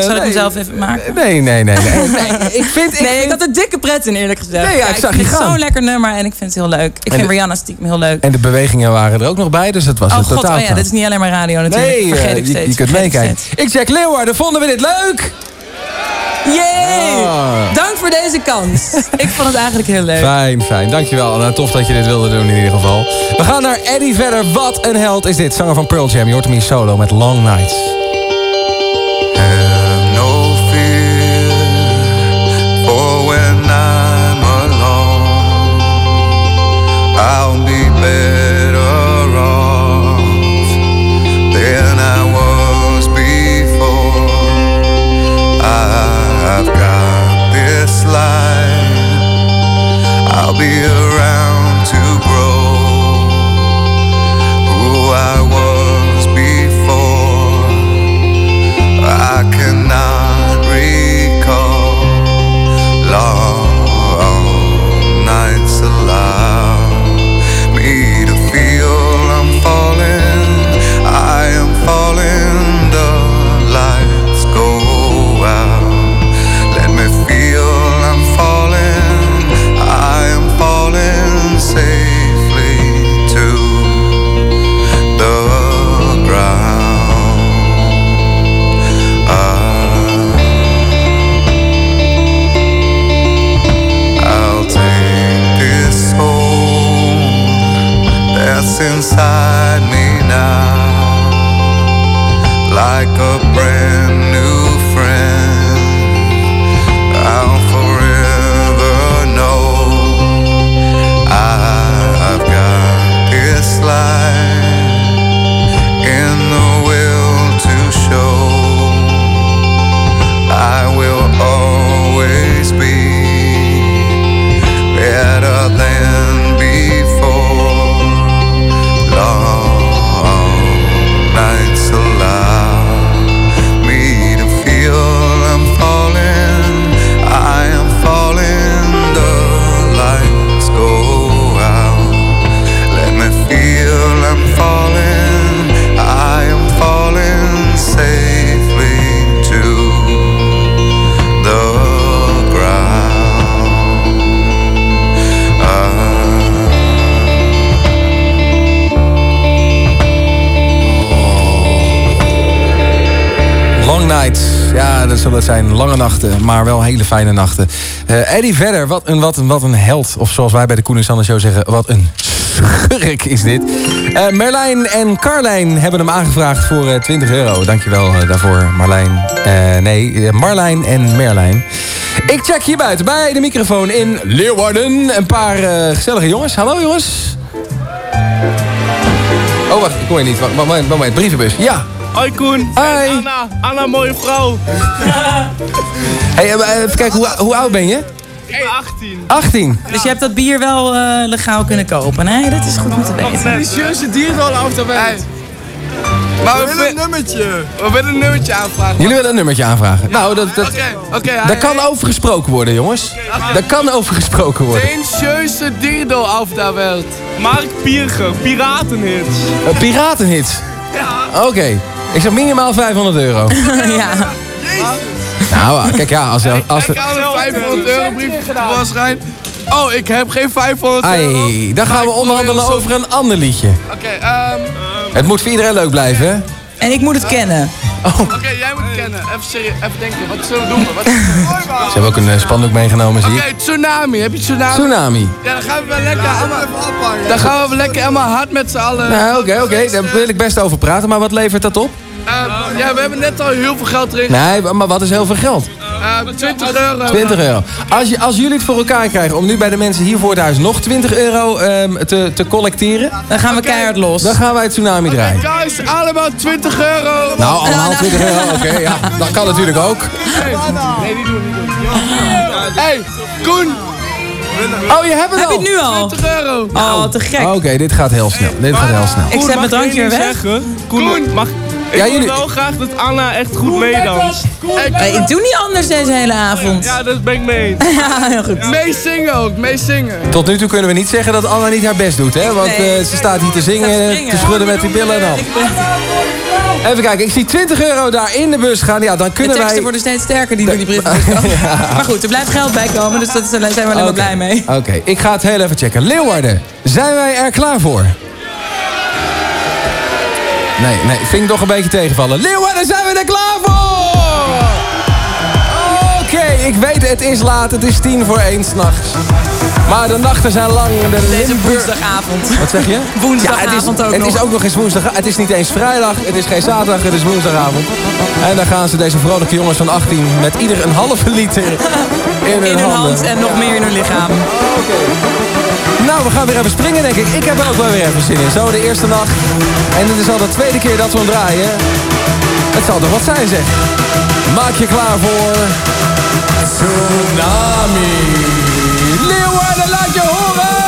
Speaker 16: ik
Speaker 13: nee.
Speaker 16: hem zelf even maken?
Speaker 13: Nee, nee, nee. nee. [laughs] nee ik vind... Ik
Speaker 16: nee, ik had er dikke pret in eerlijk gezegd.
Speaker 13: Nee, ja, ik zag je
Speaker 16: het
Speaker 13: gaan.
Speaker 16: zo'n lekker nummer en ik vind het heel leuk. Ik
Speaker 13: En
Speaker 16: vind
Speaker 13: de-
Speaker 16: Rihanna stiekem heel leuk.
Speaker 13: En de bewegingen waren er ook nog bij, dus het was
Speaker 16: Oh
Speaker 13: een
Speaker 16: god,
Speaker 13: totaal.
Speaker 16: oh ja, dit is niet alleen maar radio natuurlijk.
Speaker 13: Nee,
Speaker 16: Vergeet
Speaker 13: eh,
Speaker 16: ik
Speaker 13: je,
Speaker 16: steeds.
Speaker 13: je kunt
Speaker 16: ik
Speaker 13: meekijken. Ik check Leeuwarden, vonden we dit leuk? Ah.
Speaker 16: Dank voor deze kans. [laughs] ik vond het eigenlijk heel leuk.
Speaker 13: Fijn, fijn. Dankjewel. Anna. tof dat je dit wilde doen in ieder geval. We gaan naar Eddie verder. Wat een held is dit. Zanger van Pearl Jam. Je hoort hem hier solo met Long Nights.
Speaker 74: This. I'll be around
Speaker 13: fijne nachten. Eh, Eddie verder, wat een, wat, een, wat een held. Of zoals wij bij de Koen en Sander Show zeggen, wat een schurk is dit. Eh, Merlijn en Carlijn hebben hem aangevraagd voor eh, 20 euro. Dankjewel eh, daarvoor, Marlijn. Eh, nee, eh, Marlijn en Merlijn. Ik check hier buiten bij de microfoon in Leeuwarden. Een paar eh, gezellige jongens. Hallo jongens. Oh, wacht, ik hoor je niet. Moment, moment, brievenbus. Ja.
Speaker 58: Hoi Koen.
Speaker 13: Hoi.
Speaker 58: Anna. Anna, mooie vrouw.
Speaker 13: Hey, eh, even kijken, hoe, hoe oud ben je?
Speaker 58: Ik ben 18.
Speaker 13: 18.
Speaker 16: Dus je hebt dat bier wel eh, legaal kunnen kopen, hè? Dat is goed om te weten.
Speaker 58: De welt. Maar we willen een nummertje. We willen een nummertje aanvragen.
Speaker 13: Jullie willen een nummertje aanvragen? Nou, dat, dat,
Speaker 58: Oké, oké.
Speaker 13: daar kan over gesproken worden, jongens. Daar kan over gesproken worden.
Speaker 58: religieuze dierdo af de welt. Mark Pierger, Piratenhits.
Speaker 13: Uh, piratenhits.
Speaker 58: Ja.
Speaker 13: Oké. Ik zeg minimaal 500 euro. [laughs]
Speaker 16: ja.
Speaker 13: Nou, ah, kijk ja, als... als
Speaker 58: Ik haal een 500 euro brief tevoorschijn. Oh, ik heb geen 500 euro.
Speaker 13: Ai, dan gaan we onderhandelen over een ander liedje.
Speaker 58: Oké, ehm...
Speaker 13: Het moet voor iedereen leuk blijven, hè?
Speaker 16: En ik moet het kennen.
Speaker 58: Oké, jij moet het kennen. Even serieus, even denken. Wat zullen we doen? Wat... [laughs]
Speaker 13: Ze hebben ook een spandoek meegenomen, zie
Speaker 58: Oké,
Speaker 13: ik.
Speaker 58: tsunami. Heb je tsunami?
Speaker 13: Tsunami.
Speaker 58: Ja, dan gaan we wel lekker allemaal... Dan gaan we wel lekker helemaal hard met z'n allen.
Speaker 13: Nou, oké, oké. Daar wil ik best over praten. Maar wat levert dat op?
Speaker 58: Ehm, ja, we hebben net al heel veel geld erin.
Speaker 13: Nee, maar wat is heel veel geld?
Speaker 58: Ehm, 20 euro.
Speaker 13: 20 euro. Als, je, als jullie het voor elkaar krijgen om nu bij de mensen hier voor het huis nog 20 euro ehm, te, te collecteren...
Speaker 16: Dan gaan we keihard los.
Speaker 13: Dan gaan wij het tsunami draaien.
Speaker 58: Guys, allemaal 20 euro.
Speaker 13: Nou, allemaal 20 euro, oké. ja, [laughs] dat kan natuurlijk ook.
Speaker 58: Nee, niet doen, niet doen. Hey, Koen.
Speaker 13: Oh, je hebt het
Speaker 16: Heb
Speaker 13: al?
Speaker 16: je het nu al?
Speaker 58: 20 euro.
Speaker 16: Oh, te gek.
Speaker 13: Oké, dit gaat heel snel. Dit gaat heel snel.
Speaker 16: Ik zet mijn drankje weer weg.
Speaker 58: Koen, mag... Ik
Speaker 13: Ja,
Speaker 58: wil
Speaker 13: jullie-
Speaker 58: wel graag dat Anna echt goed meedanst.
Speaker 16: Hey, ik doe niet anders deze hele avond.
Speaker 58: Ja, dat ben ik mee. [laughs]
Speaker 16: Ja, heel goed.
Speaker 58: Mee zingen ook, mee zingen.
Speaker 13: Tot nu toe kunnen we niet zeggen dat Anna niet haar best doet, hè? Want
Speaker 16: Nee.
Speaker 13: eh, ze staat hier te zingen, te schudden met die billen en al. Even kijken, ik zie 20 euro daar in de bus gaan. Ja, dan
Speaker 16: De
Speaker 13: kunnen
Speaker 16: teksten
Speaker 13: wij...
Speaker 16: worden steeds sterker die door die brievenbus komen. [laughs] Maar goed, er blijft geld bij komen, dus daar zijn we alleen maar blij mee.
Speaker 13: Oké, ik ga het heel even checken. Leeuwarden, zijn wij er klaar voor? Nee, nee, vind ik toch een beetje tegenvallen. Leeuwarden, zijn we er klaar voor? Oké, ik weet het is laat. Het is tien voor één s'nachts. Maar de nachten zijn lang. De
Speaker 16: Deze
Speaker 13: Limburg-
Speaker 16: woensdagavond.
Speaker 13: Wat zeg je? [laughs]
Speaker 16: Woensdagavond
Speaker 13: ja, het is,
Speaker 16: ook
Speaker 13: Het is
Speaker 16: nog.
Speaker 13: ook nog eens woensdag. Het is niet eens vrijdag. Het is geen zaterdag. Het is woensdagavond. En dan gaan ze deze vrolijke jongens van 18 met ieder een halve liter [laughs] in hun,
Speaker 16: In hun
Speaker 13: handen.
Speaker 16: hand en nog meer in hun lichaam.
Speaker 13: Nou, we gaan weer even springen, denk ik. Ik heb er ook wel weer even zin in. Zo, de eerste nacht. En dit is al de tweede keer dat we hem draaien. Het zal toch wat zijn, zeg. Maak je klaar voor... Tsunami. Leeuwarden, laat je horen!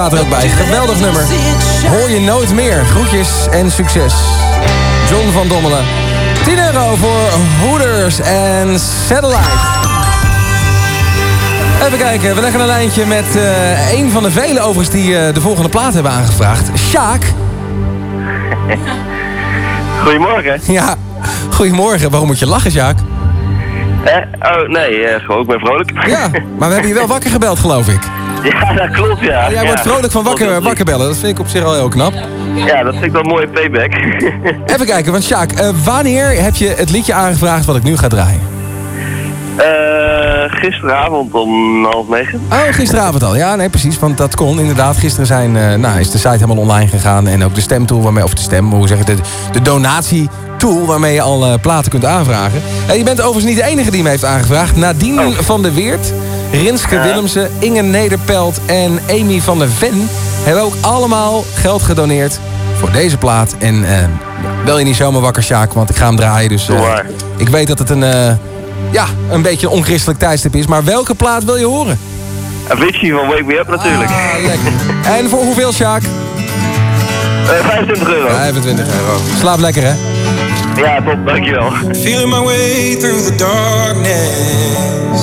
Speaker 13: Oh, ik sta er ook bij. Geweldig nummer. Hoor je nooit meer. Groetjes en succes. John van Dommelen. 10 euro voor Hoeders en Satellite. Even kijken, we leggen een lijntje met eh, een van de vele overigens die eh, de volgende plaat hebben aangevraagd. Sjaak. [laughs]
Speaker 75: Goedemorgen.
Speaker 13: Ja, goedemorgen. Waarom moet je lachen, Sjaak?
Speaker 75: Eh, oh, nee, gewoon, ik ben vrolijk.
Speaker 13: Ja, [laughs] maar we hebben je wel wakker gebeld, geloof ik. [laughs]
Speaker 75: Ja, dat klopt, ja.
Speaker 13: Jij
Speaker 75: Ja.
Speaker 13: wordt vrolijk van wakker, wakker bellen. Dat vind ik op zich al heel knap.
Speaker 75: Ja, dat vind ik wel een mooie payback. [laughs]
Speaker 13: Even kijken, want Sjaak, eh, wanneer heb je het liedje aangevraagd wat ik nu ga draaien?
Speaker 75: Eh, gisteravond om half negen.
Speaker 13: Oh, gisteravond al. Ja, nee, precies. Want dat kon inderdaad. Gisteren zijn, eh, nou, is de site helemaal online gegaan. En ook de stemtool waarmee, of de stem, hoe zeg je het, de donatietool waarmee je al platen kunt aanvragen. En je bent overigens niet de enige die me heeft aangevraagd. Nadine van der Weert, Rinske
Speaker 75: Ja.
Speaker 13: Willemsen, Inge Nederpelt en Amy van der Ven... hebben ook allemaal geld gedoneerd voor deze plaat. En eh, bel je niet zomaar wakker, Sjaak, want ik ga hem draaien. Dus eh, ik weet dat het een, eh, ja, een beetje een onchristelijk tijdstip is. Maar welke plaat wil je horen?
Speaker 75: Avicii van Wake Me Up natuurlijk.
Speaker 13: Ah, lekker. En voor hoeveel, Sjaak?
Speaker 75: Eh, 25 euro.
Speaker 13: 25 euro. Slaap lekker, hè?
Speaker 75: Ja, top, dankjewel.
Speaker 58: Feeling my way through the darkness,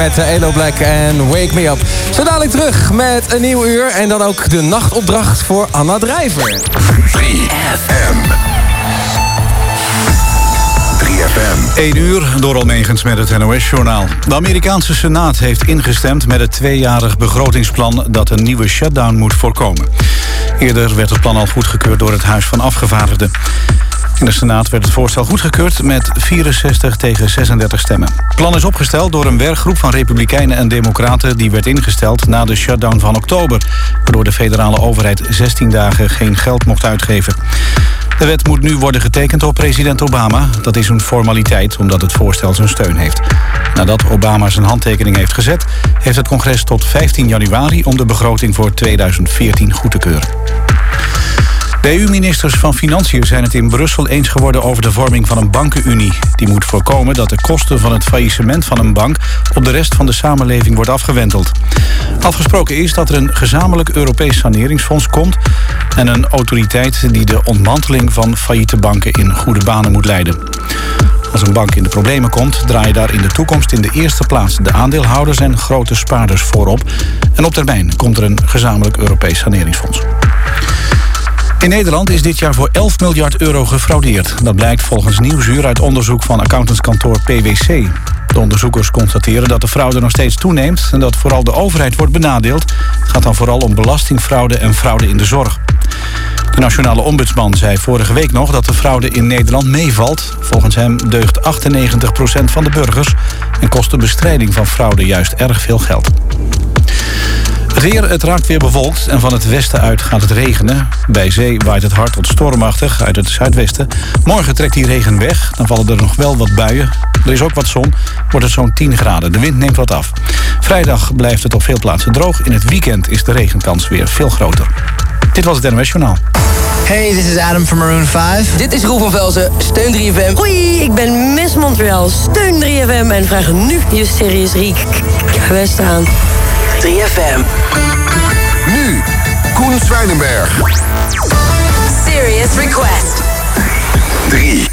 Speaker 13: met eh, Elo Black en Wake Me Up. Zo dadelijk terug met een nieuw uur en dan ook de nachtopdracht voor Anna Drijver.
Speaker 12: 3FM. 3FM.
Speaker 38: 1 uur door Almegens met het NOS-journaal. De Amerikaanse Senaat heeft ingestemd met het tweejarig begrotingsplan... dat een nieuwe shutdown moet voorkomen. Eerder werd het plan al goedgekeurd door het Huis van Afgevaardigden. In de Senaat werd het voorstel goedgekeurd met 64 tegen 36 stemmen. Het plan is opgesteld door een werkgroep van Republikeinen en Democraten... die werd ingesteld na de shutdown van oktober... waardoor de federale overheid 16 dagen geen geld mocht uitgeven. De wet moet nu worden getekend door president Obama. Dat is een formaliteit omdat het voorstel zijn steun heeft. Nadat Obama zijn handtekening heeft gezet... heeft het congres tot 15 januari om de begroting voor 2014 goed te keuren. De EU-ministers van Financiën zijn het in Brussel eens geworden over de vorming van een bankenunie. Die moet voorkomen dat de kosten van het faillissement van een bank op de rest van de samenleving wordt afgewenteld. Afgesproken is dat er een gezamenlijk Europees saneringsfonds komt en een autoriteit die de ontmanteling van failliete banken in goede banen moet leiden. Als een bank in de problemen komt, draaien daar in de toekomst in de eerste plaats de aandeelhouders en grote spaarders voorop. En op termijn komt er een gezamenlijk Europees saneringsfonds. In Nederland is dit jaar voor 11 miljard euro gefraudeerd. Dat blijkt volgens Nieuwsuur uit onderzoek van accountantskantoor PwC. De onderzoekers constateren dat de fraude nog steeds toeneemt... en dat vooral de overheid wordt benadeeld. Het gaat dan vooral om belastingfraude en fraude in de zorg. De nationale ombudsman zei vorige week nog dat de fraude in Nederland meevalt. Volgens hem deugt 98% van de burgers... en kost de bestrijding van fraude juist erg veel geld. Het weer, het raakt weer bewolkt en van het westen uit gaat het regenen. Bij zee waait het hard tot stormachtig uit het zuidwesten. Morgen trekt die regen weg, dan vallen er nog wel wat buien. Er is ook wat zon, wordt het zo'n 10 graden. De wind neemt wat af. Vrijdag blijft het op veel plaatsen droog. In het weekend is de regenkans weer veel groter. Dit was het NOS Journaal.
Speaker 76: Hey, this is Adam from Maroon 5.
Speaker 77: Dit is Roel van Velzen, steun 3FM.
Speaker 14: Hoi, ik ben Miss Montreal, steun 3FM en vraag nu je Serious Riek gewest aan.
Speaker 12: 3FM. Nu, Koen Zwijnenberg.
Speaker 78: Serious request.
Speaker 12: 3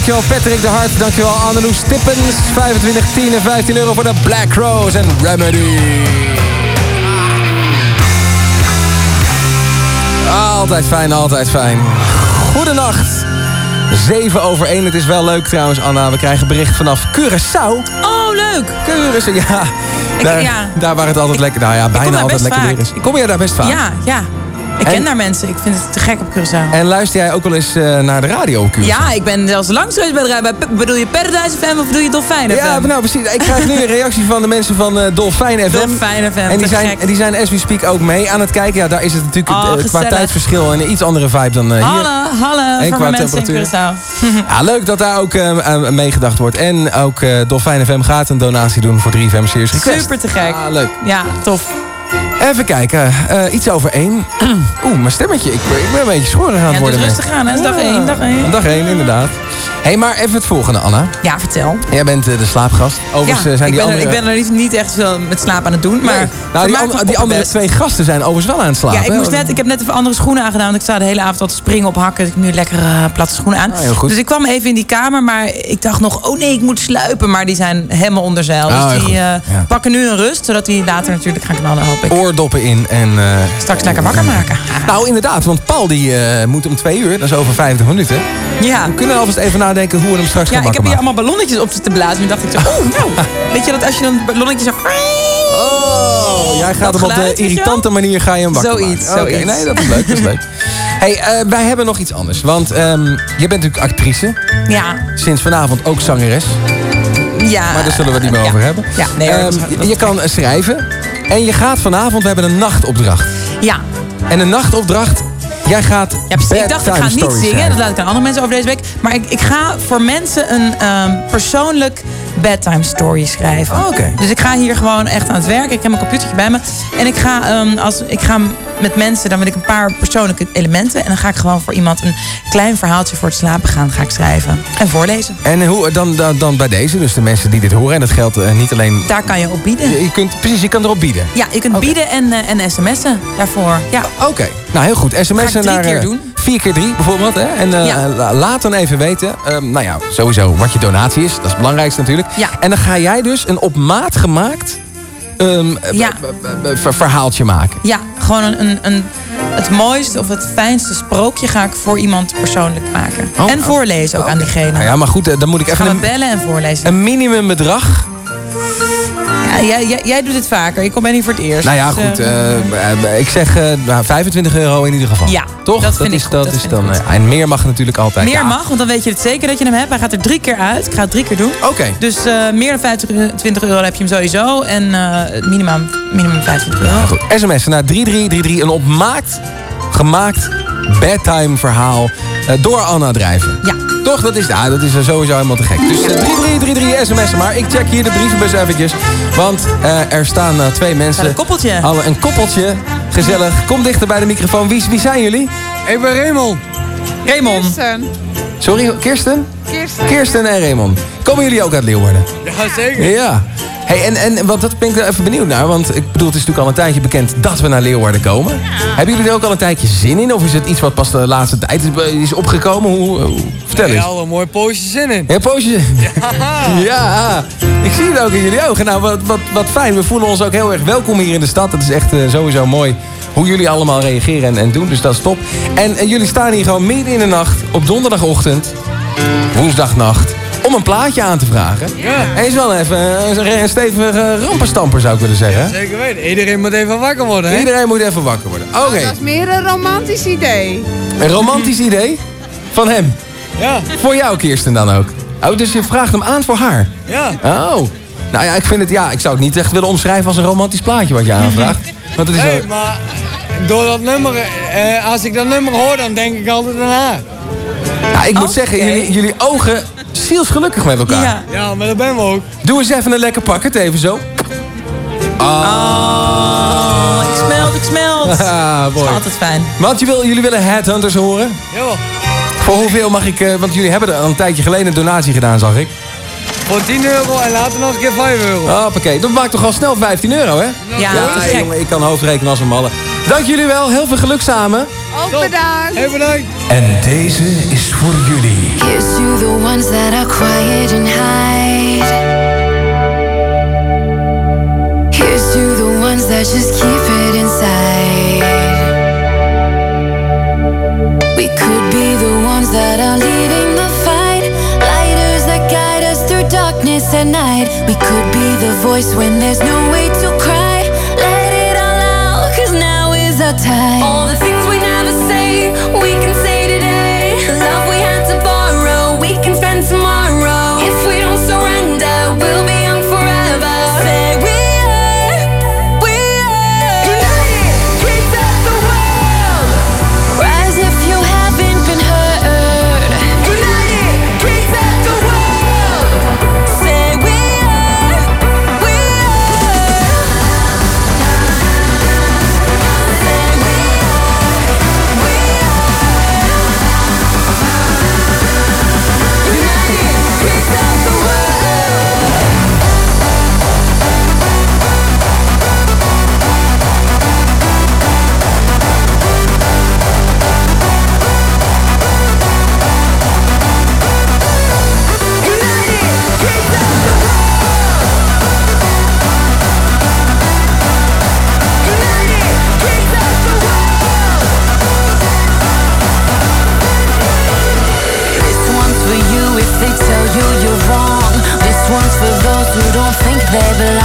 Speaker 13: Dankjewel Patrick de Hart. Dankjewel Anneloes Tippens. 25, 10 en 15 euro voor de Black Rose en Remedy. Altijd fijn, altijd fijn. Goedenacht. 7 over 1. Het is wel leuk trouwens, Anna. We krijgen bericht vanaf Curaçao.
Speaker 16: Oh, leuk.
Speaker 13: Curaçao, ja.
Speaker 16: Ik-
Speaker 13: Daar,
Speaker 16: ja.
Speaker 13: daar waar het altijd lekker... Nou ja, bijna altijd lekker weer is. Kom je daar best vaak?
Speaker 16: Ja, ja. Ik
Speaker 13: En-
Speaker 16: ken daar mensen. Ik vind het te gek op Curaçao.
Speaker 13: En luister jij ook wel eens eh, naar de radio op Curaçao?
Speaker 16: Ja, ik ben zelfs langs geweest bij de. Bij- Bedoel je Paradise FM of bedoel je Dolfijn FM?
Speaker 13: Ja, nou precies. Ik krijg nu een reactie van de mensen van eh Dolfijn FM.
Speaker 16: Dolfijn FM,
Speaker 13: En die zijn,
Speaker 16: gek.
Speaker 13: die zijn as we speak ook mee aan het kijken. Ja, daar is het natuurlijk
Speaker 16: Oh,
Speaker 13: eh, qua
Speaker 16: gezellig.
Speaker 13: tijdsverschil en een iets andere vibe dan hier.
Speaker 16: Hallo, hallo
Speaker 13: En
Speaker 16: voor
Speaker 13: qua
Speaker 16: mijn mensen in
Speaker 13: temperatuur. [laughs] [laughs] Ja, leuk dat daar ook meegedacht wordt. En ook Dolfijn FM gaat een donatie doen voor 3FM Series Request.
Speaker 16: Super te gek.
Speaker 13: Ah, leuk.
Speaker 16: Ja, tof.
Speaker 13: Even kijken. eh, iets over één. [clears throat] Oeh, mijn stemmetje. Ik, ik ben een beetje schorig aan het
Speaker 16: Ja,
Speaker 13: worden.
Speaker 16: dus rustig aan, hè. Dag één, dag één.
Speaker 13: Dag één, inderdaad. Hé, hey, maar even het volgende, Anna.
Speaker 16: Ja, vertel.
Speaker 13: Jij bent eh, de slaapgast. Overigens
Speaker 16: ja,
Speaker 13: eh, zijn
Speaker 16: ik,
Speaker 13: die
Speaker 16: ben
Speaker 13: andere...
Speaker 16: er, ik ben er niet, niet echt veel met slaap aan het doen, maar...
Speaker 13: nou, die, an- die andere twee gasten zijn overigens wel aan het slapen.
Speaker 16: Ja, ik,
Speaker 13: hè?
Speaker 16: moest net, ik heb net even andere schoenen aangedaan. Want ik sta de hele avond al te springen op hakken. Dus ik heb nu lekker eh, platte schoenen aan.
Speaker 13: Ah.
Speaker 16: Dus ik kwam even in die kamer. Maar ik dacht nog, oh nee, ik moet sluipen. Maar die zijn helemaal onder zeil.
Speaker 13: Ah,
Speaker 16: dus die eh,
Speaker 13: Ja.
Speaker 16: pakken nu een rust. Zodat die later natuurlijk gaan knallen, hoop ik.
Speaker 13: Oordoppen in en...
Speaker 16: Straks lekker wakker maken.
Speaker 13: Nou, inderdaad, want Paul die moet om twee uur, dat is over 50 minuten.
Speaker 16: Ja.
Speaker 13: We kunnen alvast even nadenken hoe we hem straks
Speaker 16: Ja,
Speaker 13: gaan
Speaker 16: ik heb hier allemaal ballonnetjes op zitten blazen. En dacht ik zo, oh nou. [laughs] Weet je dat als je dan ballonnetjes zo...
Speaker 13: Oh, jij gaat hem op de
Speaker 16: je
Speaker 13: irritante manier ga je hem wakker
Speaker 16: Zoiets,
Speaker 13: maken. Oké,
Speaker 16: zoiets.
Speaker 13: nee, dat is leuk, dat is leuk. [laughs] hey, eh, wij hebben nog iets anders. Want ehm je bent natuurlijk actrice.
Speaker 16: Ja.
Speaker 13: Sinds vanavond ook zangeres.
Speaker 16: Ja.
Speaker 13: Maar daar zullen we het niet meer
Speaker 16: ja.
Speaker 13: over hebben.
Speaker 16: Ja, nee, hoor,
Speaker 13: Ehm, je
Speaker 16: is
Speaker 13: kan schrijven. En je gaat vanavond, we hebben een nachtopdracht.
Speaker 16: Ja.
Speaker 13: En een nachtopdracht, jij gaat
Speaker 16: Ja, precies. Ik dacht, ik ga niet zingen. Dat laat ik aan andere mensen over deze week. Maar ik, ik ga voor mensen een ehm, persoonlijk bedtime story schrijven.
Speaker 13: Oh.
Speaker 16: Dus ik ga hier gewoon echt aan het werk. Ik heb mijn computertje bij me. En ik ga, ehm, als, ik ga met mensen, dan wil ik een paar persoonlijke elementen. En dan ga ik gewoon voor iemand een klein verhaaltje voor het slapen gaan ga ik schrijven. En voorlezen.
Speaker 13: En hoe, dan, dan, dan bij deze, dus de mensen die dit horen. En dat geldt eh, niet alleen...
Speaker 16: Daar kan je op bieden.
Speaker 13: Je kunt, precies, je kan erop bieden.
Speaker 16: Ja, je kunt bieden en, eh, en sms'en daarvoor. Ja.
Speaker 13: Oké, nou heel goed.
Speaker 16: Ga ik
Speaker 13: SMS'en
Speaker 16: drie
Speaker 13: naar
Speaker 16: keer
Speaker 13: eh,
Speaker 16: doen.
Speaker 13: 4 keer 3 bijvoorbeeld. Hè? En eh,
Speaker 16: Ja.
Speaker 13: la- laat dan even weten, ehm, nou ja, sowieso wat je donatie is. Dat is het belangrijkste natuurlijk.
Speaker 16: Ja.
Speaker 13: En dan ga jij dus een op maat gemaakt ehm,
Speaker 16: Ja.
Speaker 13: b- b- ver- verhaaltje maken.
Speaker 16: Ja, gewoon een, een, een, het mooiste of het fijnste sprookje ga ik voor iemand persoonlijk maken.
Speaker 13: Oh,
Speaker 16: en
Speaker 13: oh.
Speaker 16: voorlezen ook aan diegene.
Speaker 13: Nou ja, maar goed, eh, dan moet ik even
Speaker 16: Gaan
Speaker 13: een,
Speaker 16: bellen en voorlezen.
Speaker 13: een minimumbedrag.
Speaker 16: Ja, jij, jij, jij doet het vaker. Ik kom ben hier voor het eerst.
Speaker 13: Nou ja,
Speaker 16: Dus,
Speaker 13: goed.
Speaker 16: eh,
Speaker 13: eh, ik zeg eh, nou, 25 euro in ieder geval.
Speaker 16: Ja,
Speaker 13: toch?
Speaker 16: dat vind ik
Speaker 13: is,
Speaker 16: goed,
Speaker 13: dat
Speaker 16: dat
Speaker 13: is
Speaker 16: ik
Speaker 13: dan. eh, en meer mag natuurlijk altijd.
Speaker 16: meer
Speaker 13: Ja.
Speaker 16: mag, want dan weet je het zeker dat je hem hebt. Hij gaat er drie keer uit. Ik ga het drie keer doen.
Speaker 13: Oké.
Speaker 16: Dus eh, meer dan 25 euro heb je hem sowieso. En eh, minimum, minimum 25 euro.
Speaker 13: Nou goed, SMS naar 3333. Een op maat gemaakt bedtime verhaal eh, door Anna drijven.
Speaker 16: Ja.
Speaker 13: Toch? Dat is, ja, dat is eh, sowieso helemaal te gek. Dus eh, 3333 sms'en maar. Ik check hier de brievenbus eventjes. Want eh, er staan eh, twee mensen.
Speaker 16: Een koppeltje.
Speaker 13: Alle, een koppeltje. Gezellig. Kom dichter bij de microfoon. Wie, wie zijn jullie?
Speaker 70: Ik ben Raymond.
Speaker 16: Raymond.
Speaker 13: Sorry, Kirsten?
Speaker 17: Kirsten.
Speaker 13: Kirsten en Raymond. Komen jullie ook uit Leeuwarden?
Speaker 70: Ja, zeker.
Speaker 13: Ja. Hey, en, en want dat ben ik er even benieuwd naar. Want ik bedoel, het is natuurlijk al een tijdje bekend dat we naar Leeuwarden komen. Hebben jullie er ook al een tijdje zin in? Of is het iets wat pas de laatste tijd is, is opgekomen? Hoe, hoe- vertel eens.
Speaker 70: Ja, al een mooi poosje zin in.
Speaker 13: Ja, poosje. [laughs] Ja. ik zie het ook in jullie ogen. Nou, wat, wat, wat fijn. We voelen ons ook heel erg welkom hier in de stad. Het is echt eh, sowieso mooi hoe jullie allemaal reageren en, en doen. Dus dat is top. En, jullie staan hier gewoon midden in de nacht op donderdagochtend, woensdagnacht, om een plaatje aan te vragen.
Speaker 70: Ja.
Speaker 13: En is wel even een, een stevige rampenstamper zou ik willen zeggen.
Speaker 70: Zeker weten. Iedereen moet even wakker worden, hè?
Speaker 13: Iedereen moet even wakker worden. Oké,
Speaker 17: Dat is meer een romantisch idee.
Speaker 13: een romantisch [laughs] idee van hem.
Speaker 70: Ja.
Speaker 13: Voor jou, Kirsten, dan ook. Oh, dus je vraagt hem aan voor haar?
Speaker 70: Ja.
Speaker 13: Oh. Nou ja, ik vind het, ja, ik zou het niet echt willen omschrijven als een romantisch plaatje wat je [laughs] aanvraagt. Want het is
Speaker 70: Nee, maar door dat nummer, eh, als ik dat nummer hoor, dan denk ik altijd aan haar.
Speaker 13: ja, ik moet zeggen, jullie, jullie ogen zielsgelukkig met elkaar.
Speaker 16: Ja.
Speaker 70: Ja, maar dat ben we ook.
Speaker 13: Doe eens even een lekker pakket, even zo.
Speaker 16: Oh, ik smelt, ik smelt. [laughs]
Speaker 13: Ah,
Speaker 16: Dat is altijd fijn.
Speaker 13: Want je wil, jullie willen Headhunters horen?
Speaker 70: Ja.
Speaker 13: Voor hoeveel mag ik, eh, want jullie hebben er al een tijdje geleden een donatie gedaan, zag ik.
Speaker 70: Voor 10 euro en later nog een keer 5 euro.
Speaker 13: Hoppakee, dat maakt toch al snel 15 euro, hè?
Speaker 16: Ja, te gek.
Speaker 13: jongen, ik kan hoofdrekenen als een malle. Dank jullie wel, heel veel geluk samen.
Speaker 17: Ook bedankt.
Speaker 70: Even bedankt.
Speaker 13: En deze is voor jullie.
Speaker 22: Here's to the ones that are quiet and hide. Here's to the ones that just keep it inside. We could be the We could be the voice when there's no way to cry. Let it all out, cause now is our time. All the things don't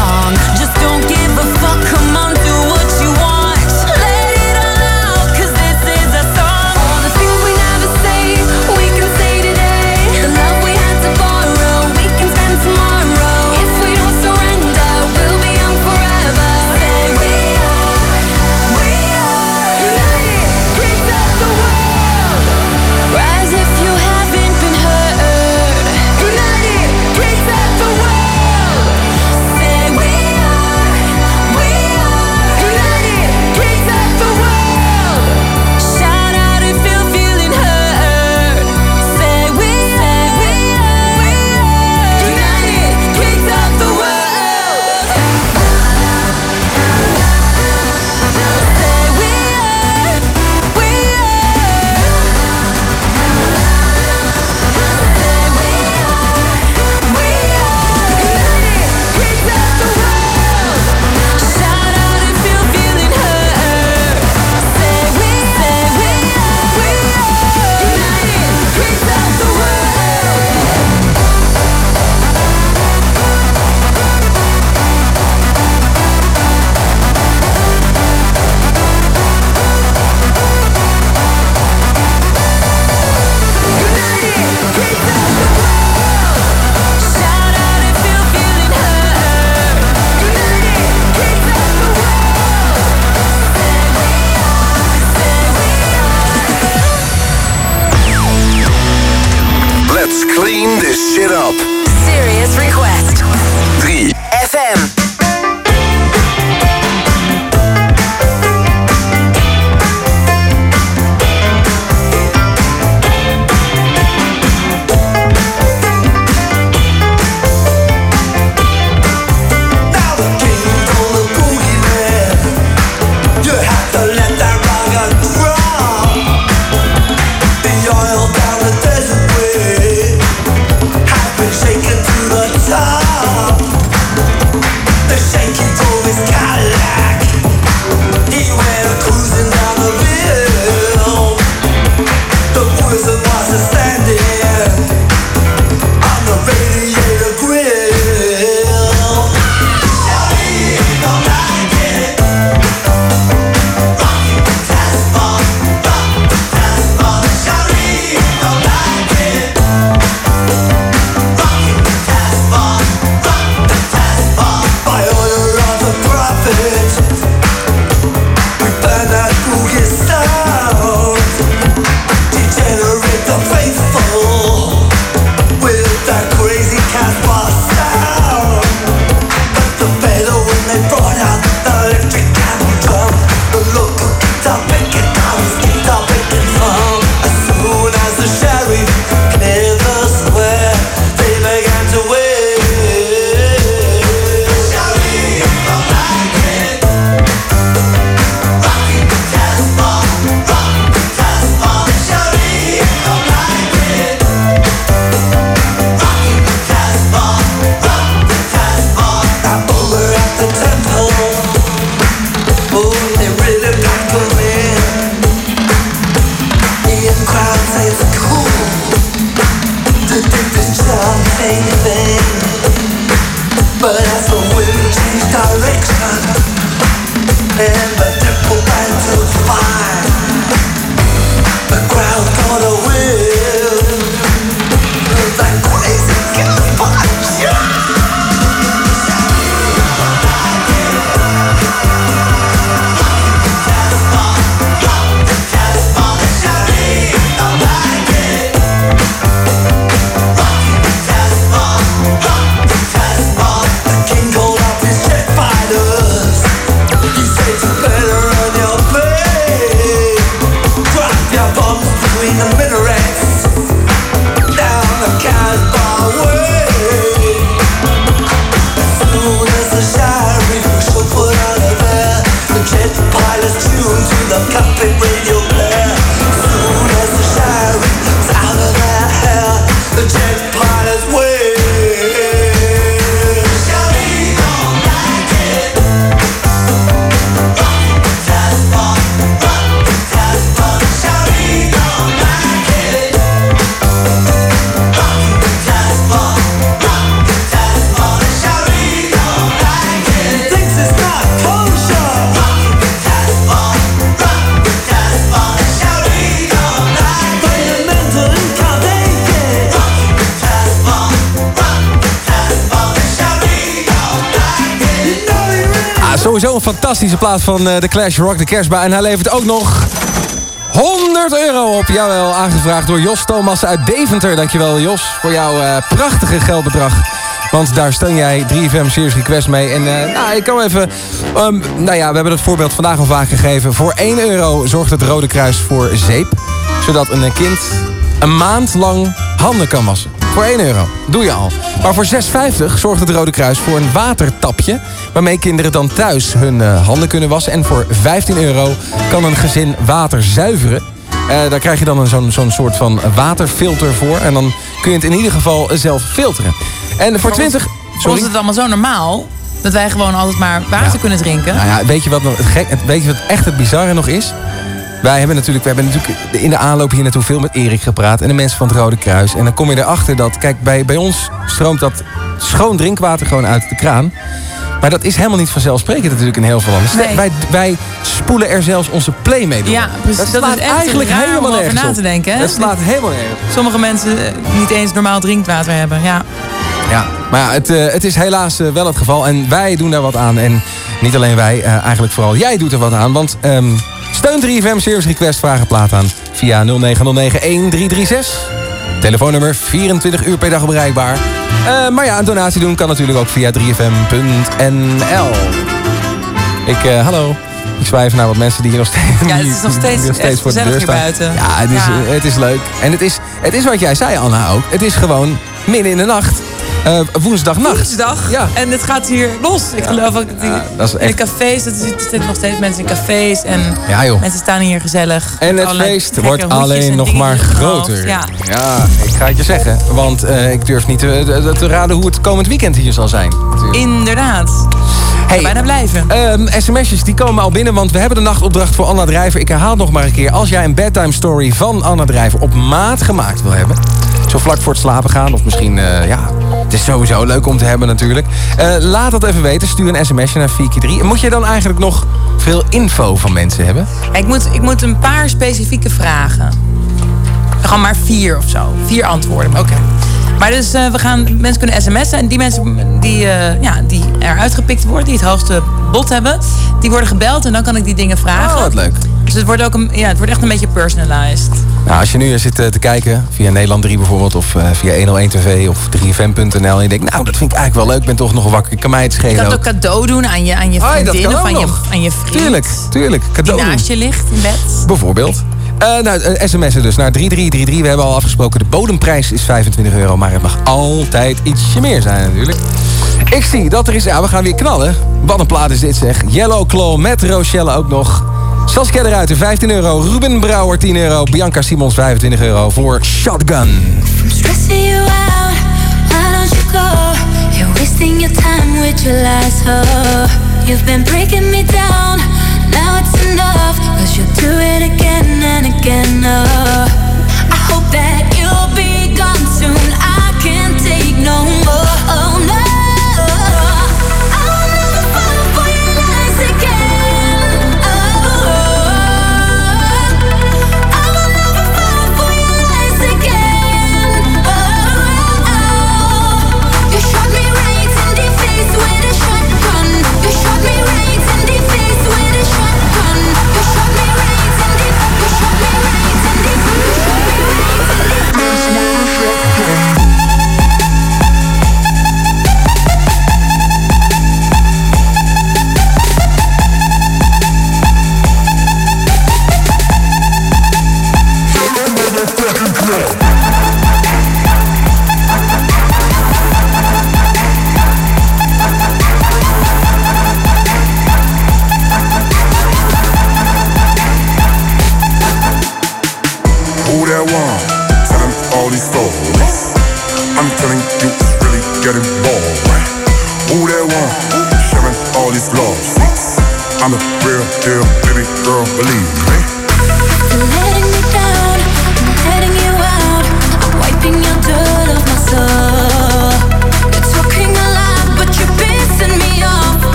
Speaker 13: van eh, The Clash Rock, de kerstbaan. En hij levert ook nog 100 euro op. Jawel, aangevraagd door Jos Thomas uit Deventer. Dankjewel Jos voor jouw eh, prachtige geldbedrag. Want daar steun jij 3FM Series Request mee. En eh, nou, ik kan even... ehm, nou ja, we hebben het voorbeeld vandaag al vaak gegeven. Voor 1 euro zorgt het Rode Kruis voor zeep. Zodat een kind een maand lang handen kan wassen. Voor 1 euro. Doe je al. Maar voor 6,50 zorgt het Rode Kruis voor een watertapje... waarmee kinderen dan thuis hun eh, handen kunnen wassen. En voor 15 euro kan een gezin water zuiveren. Eh, daar krijg je dan een zo'n zo'n soort van waterfilter voor. En dan kun je het in ieder geval zelf filteren. En voor 20...
Speaker 16: Voor ons is het allemaal zo normaal... dat wij gewoon altijd maar water kunnen drinken.
Speaker 13: Nou ja, weet je wat, nog het gek, weet je wat echt het bizarre nog is? Wij hebben natuurlijk, we hebben natuurlijk in de aanloop hier naartoe veel met Erik gepraat... en de mensen van het Rode Kruis. En dan kom je erachter dat, kijk, bij, bij ons stroomt dat schoon drinkwater gewoon uit de kraan. Maar dat is helemaal niet vanzelfsprekend natuurlijk in heel veel landen.
Speaker 16: Nee.
Speaker 13: Wij, wij spoelen er zelfs onze play mee door.
Speaker 16: Ja, precies. Dat,
Speaker 13: slaat
Speaker 16: is
Speaker 13: eigenlijk helemaal nergens
Speaker 16: na te denken. Hè?
Speaker 13: Dat slaat helemaal nergens.
Speaker 16: Sommige mensen eh, niet eens normaal drinkwater hebben. Ja.
Speaker 13: Ja, maar ja, het, eh, het is helaas eh, wel het geval. En wij doen daar wat aan. En niet alleen wij, eigenlijk vooral jij doet er wat aan. Want ehm, steun 3FM Service Request vragen plaat aan via 0909-1336. Telefoonnummer 24 uur per dag bereikbaar. Eh, maar ja, een donatie doen kan natuurlijk ook via 3fm.nl. Ik, eh, hallo. Ik even naar wat mensen die hier nog steeds,
Speaker 16: Ja, het is nog steeds
Speaker 13: voor de deur staan.
Speaker 16: buiten.
Speaker 13: Ja, het is,
Speaker 16: Ja.
Speaker 13: eh, het is leuk. En het is, het is wat jij zei, Anna, ook. Het is gewoon midden in de nacht. Eh woensdagnacht.
Speaker 16: Woensdag.
Speaker 13: Ja.
Speaker 16: En het gaat hier los. Ik geloof ook. Die,
Speaker 13: dat is
Speaker 16: In
Speaker 13: echt-
Speaker 16: de cafés, er zitten nog steeds mensen in cafés. En mensen staan hier gezellig.
Speaker 13: En het feest wordt alleen
Speaker 16: en
Speaker 13: nog maar
Speaker 16: in
Speaker 13: groter.
Speaker 16: Ja.
Speaker 13: Ik ga het je zeggen. Want eh, ik durf niet te, te- raden hoe het komend weekend hier zal zijn. natuurlijk.
Speaker 16: Inderdaad.
Speaker 13: Hey,
Speaker 16: bijna blijven.
Speaker 13: Ehm, sms'jes die komen al binnen, want we hebben de nachtopdracht voor Anna Drijver. Ik herhaal nog maar een keer. Als jij een bedtime story van Anna Drijver op maat gemaakt wil hebben... zo vlak voor het slapen gaan, of misschien, eh, ja... Is sowieso leuk om te hebben natuurlijk. Eh, laat dat even weten. Stuur een sms'je naar 4x3. En moet je dan eigenlijk nog veel info van mensen hebben?
Speaker 16: Ik moet, ik moet een paar specifieke vragen. Gewoon maar vier of zo. Vier antwoorden. Oké. Maar dus eh, we gaan, mensen kunnen sms'en. En die mensen die, eh, ja, die eruit gepikt worden, die het hoogste bod hebben, die worden gebeld en dan kan ik die dingen vragen.
Speaker 13: Oh, wat leuk.
Speaker 16: Dus het wordt, ook een, ja, het wordt echt een beetje personalized.
Speaker 13: Nou, als je nu zit eh, te kijken, via Nederland 3 bijvoorbeeld... of eh, via 101 TV of 3fm.nl... en je denkt, nou, dat vind ik eigenlijk wel leuk. Ik ben toch nog wakker. Ik kan mij het
Speaker 16: Je
Speaker 13: schelen
Speaker 16: kan het
Speaker 13: ook.
Speaker 16: cadeau doen aan je, aan je vriendin
Speaker 13: kan
Speaker 16: of aan je, aan je vriend.
Speaker 13: Tuurlijk, tuurlijk. Cadeau
Speaker 16: Die naast je ligt in bed.
Speaker 13: Bijvoorbeeld. Eh nou, sms'en dus naar 3333. We hebben al afgesproken, de bodemprijs is 25 euro. Maar het mag altijd ietsje meer zijn natuurlijk. Ik zie dat er is... Ja, we gaan weer knallen. Wat een plaat is dit zeg. Yellow Claw met Rochelle ook nog. Saskia de Ruiter 15 euro. Ruben Brouwer 10 euro. Bianca Simons 25 euro voor
Speaker 22: Shotgun.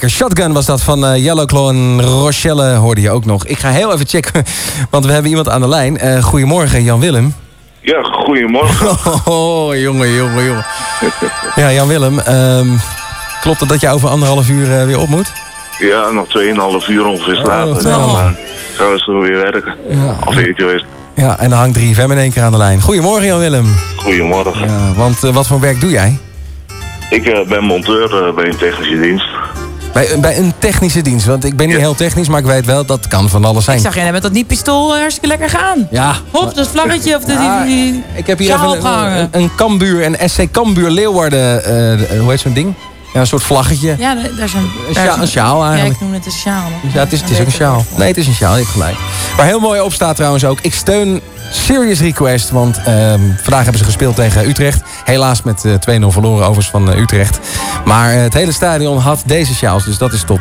Speaker 13: Lekker. Shotgun was dat van eh, Yellowclaw en Rochelle hoorde je ook nog. Ik ga heel even checken, [laughs] want we hebben iemand aan de lijn. Eh, goedemorgen, Jan Willem.
Speaker 79: Ja, goedemorgen. [laughs]
Speaker 13: Oh, jongen, jongen, jongen. Ja, Jan Willem, ehm, klopt het dat je over anderhalf uur eh, weer op moet?
Speaker 79: Ja, nog 2,5 uur ongeveer slapen.
Speaker 13: Oh,
Speaker 79: dan
Speaker 13: oh.
Speaker 79: eh, gaan we zo weer werken. Als het is.
Speaker 13: Ja, en dan hangt 3FM in één keer aan de lijn. Goedemorgen, Jan Willem.
Speaker 79: Goedemorgen.
Speaker 13: Ja, want wat voor werk doe jij?
Speaker 79: Ik ben monteur bij een technische dienst.
Speaker 13: Bij, bij een technische dienst, want ik ben niet heel technisch, maar ik weet wel, dat kan van alles zijn.
Speaker 16: Ik zag jij net met dat niet pistool eh, hartstikke lekker gaan.
Speaker 13: Ja.
Speaker 16: Hop, dat vlaggetje of de,
Speaker 13: Ja,
Speaker 16: die, die
Speaker 13: Ik heb hier even een, een, een SC Cambuur Leeuwarden, eh, hoe heet zo'n ding? Ja, een soort vlaggetje.
Speaker 16: Ja, daar is een,
Speaker 13: Een
Speaker 16: daar
Speaker 13: sjaal-
Speaker 16: is
Speaker 13: een sjaal
Speaker 16: Ja,
Speaker 13: eigenlijk.
Speaker 16: ik noem het een sjaal.
Speaker 13: Ja, het is, het is ook een sjaal. Nee, het is een sjaal, je hebt gelijk. Waar heel mooi op staat trouwens ook. Ik steun Serious Request, want ehm, vandaag hebben ze gespeeld tegen Utrecht. Helaas met eh 2-0 verloren overigens van eh, Utrecht. Maar eh, het hele stadion had deze sjaals, dus dat is top.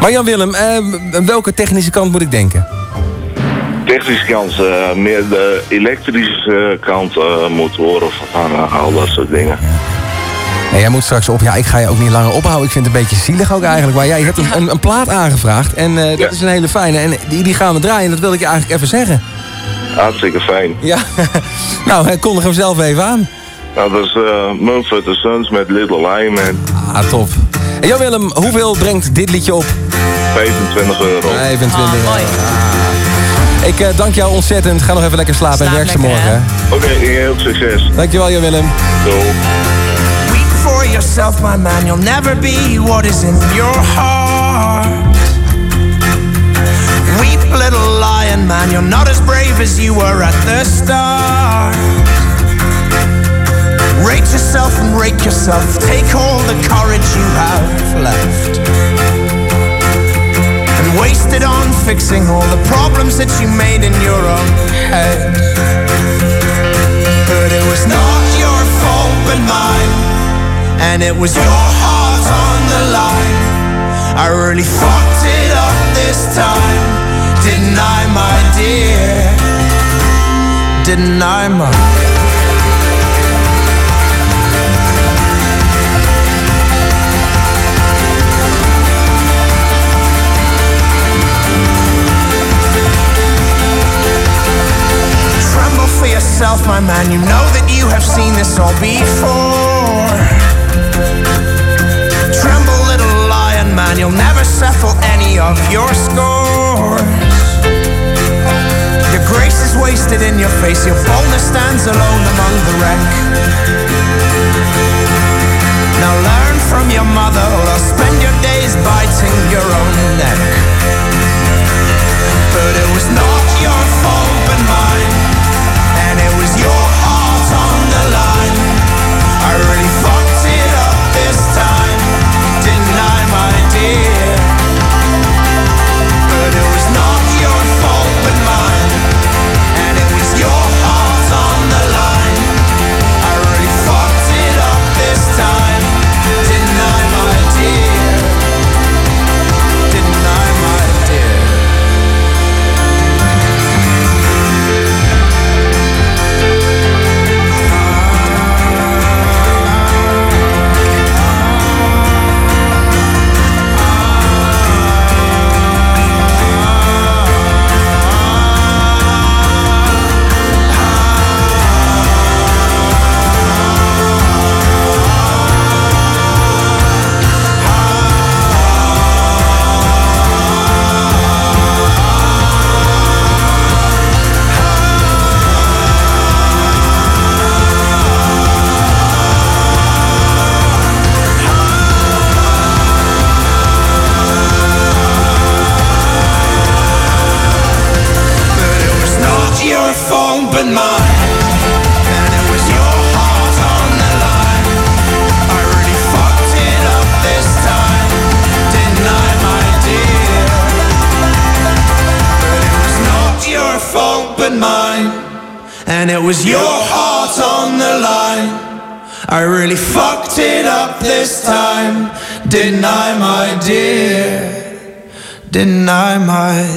Speaker 13: Maar Jan-Willem, ehm, welke technische kant moet ik denken?
Speaker 79: Technische kant, eh, meer de elektrische kant, eh, motoren vervangen, al dat soort dingen.
Speaker 13: Jij moet straks op. Ja, ik ga je ook niet langer ophouden. Ik vind het een beetje zielig ook eigenlijk. Maar jij hebt een, een, een plaat aangevraagd. En eh, dat is een hele fijne. En die, die gaan we draaien. Dat wil ik je eigenlijk even zeggen.
Speaker 79: Hartstikke fijn.
Speaker 13: Ja. [laughs] nou, eh, kondig hem zelf even aan.
Speaker 79: Nou, dat is uh, Mumford Sons met Little Lion.
Speaker 13: Ah, top. En Jan Willem, hoeveel brengt dit liedje op?
Speaker 79: 25 euro.
Speaker 13: 25 euro. Ah. Ik eh, dank jou ontzettend. Ga nog even lekker slapen en werk ze morgen. hè.
Speaker 79: Oké, heel succes.
Speaker 13: Dankjewel, Jan Willem.
Speaker 80: Weep for yourself, my man. You'll never be what is in your heart. Weep, little lion man. You're not as brave as you were at the start. Rate yourself and rake yourself. Take all the courage you have left. And waste it on fixing all the problems that you made in your own head. But it was not your fault but mine. And it was your heart on the line. I really fucked it up this time. Didn't I, my dear? Didn't I, my yourself, my man. You know that you have seen this all before. Tremble, little lion man. You'll never settle any of your scores. Your grace is wasted in your face. Your boldness stands alone among the wreck. Now learn from your mother, or spend your days biting your own neck. But it was not your fault but mine time, didn't I, my dear? Didn't I, my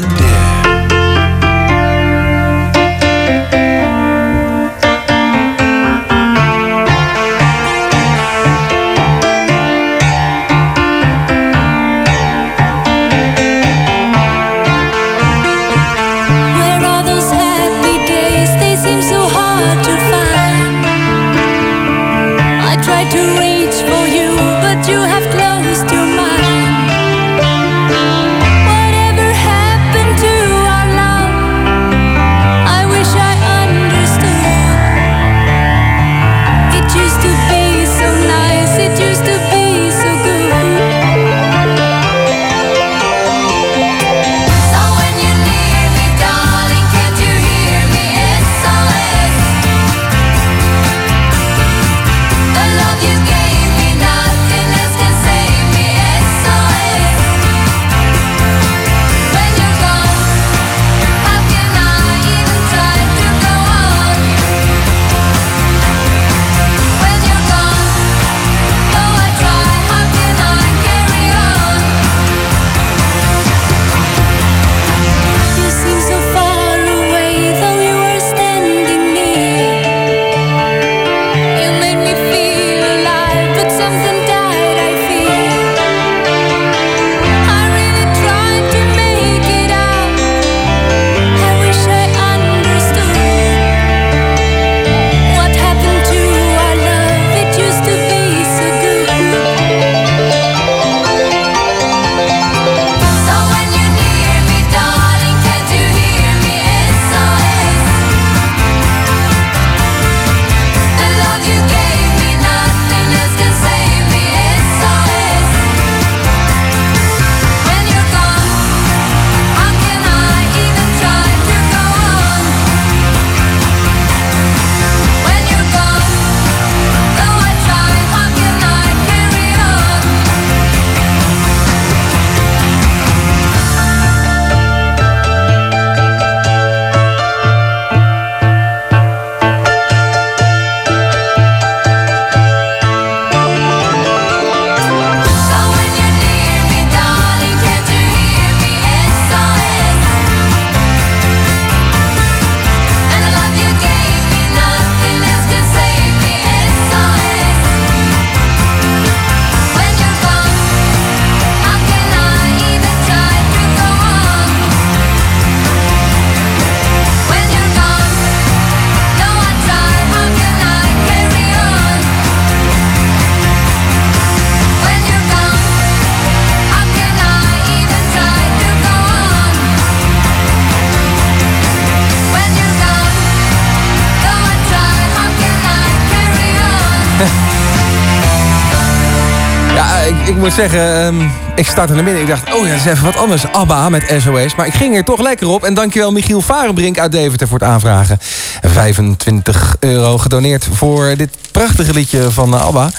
Speaker 13: zeggen, ehm, ik startte naar binnen. Ik dacht, oh ja, dat is even wat anders. ABBA met SOS. Maar ik ging er toch lekker op. En dankjewel Michiel Varenbrink uit Deventer voor het aanvragen. 25 euro gedoneerd voor dit prachtige liedje van eh, ABBA.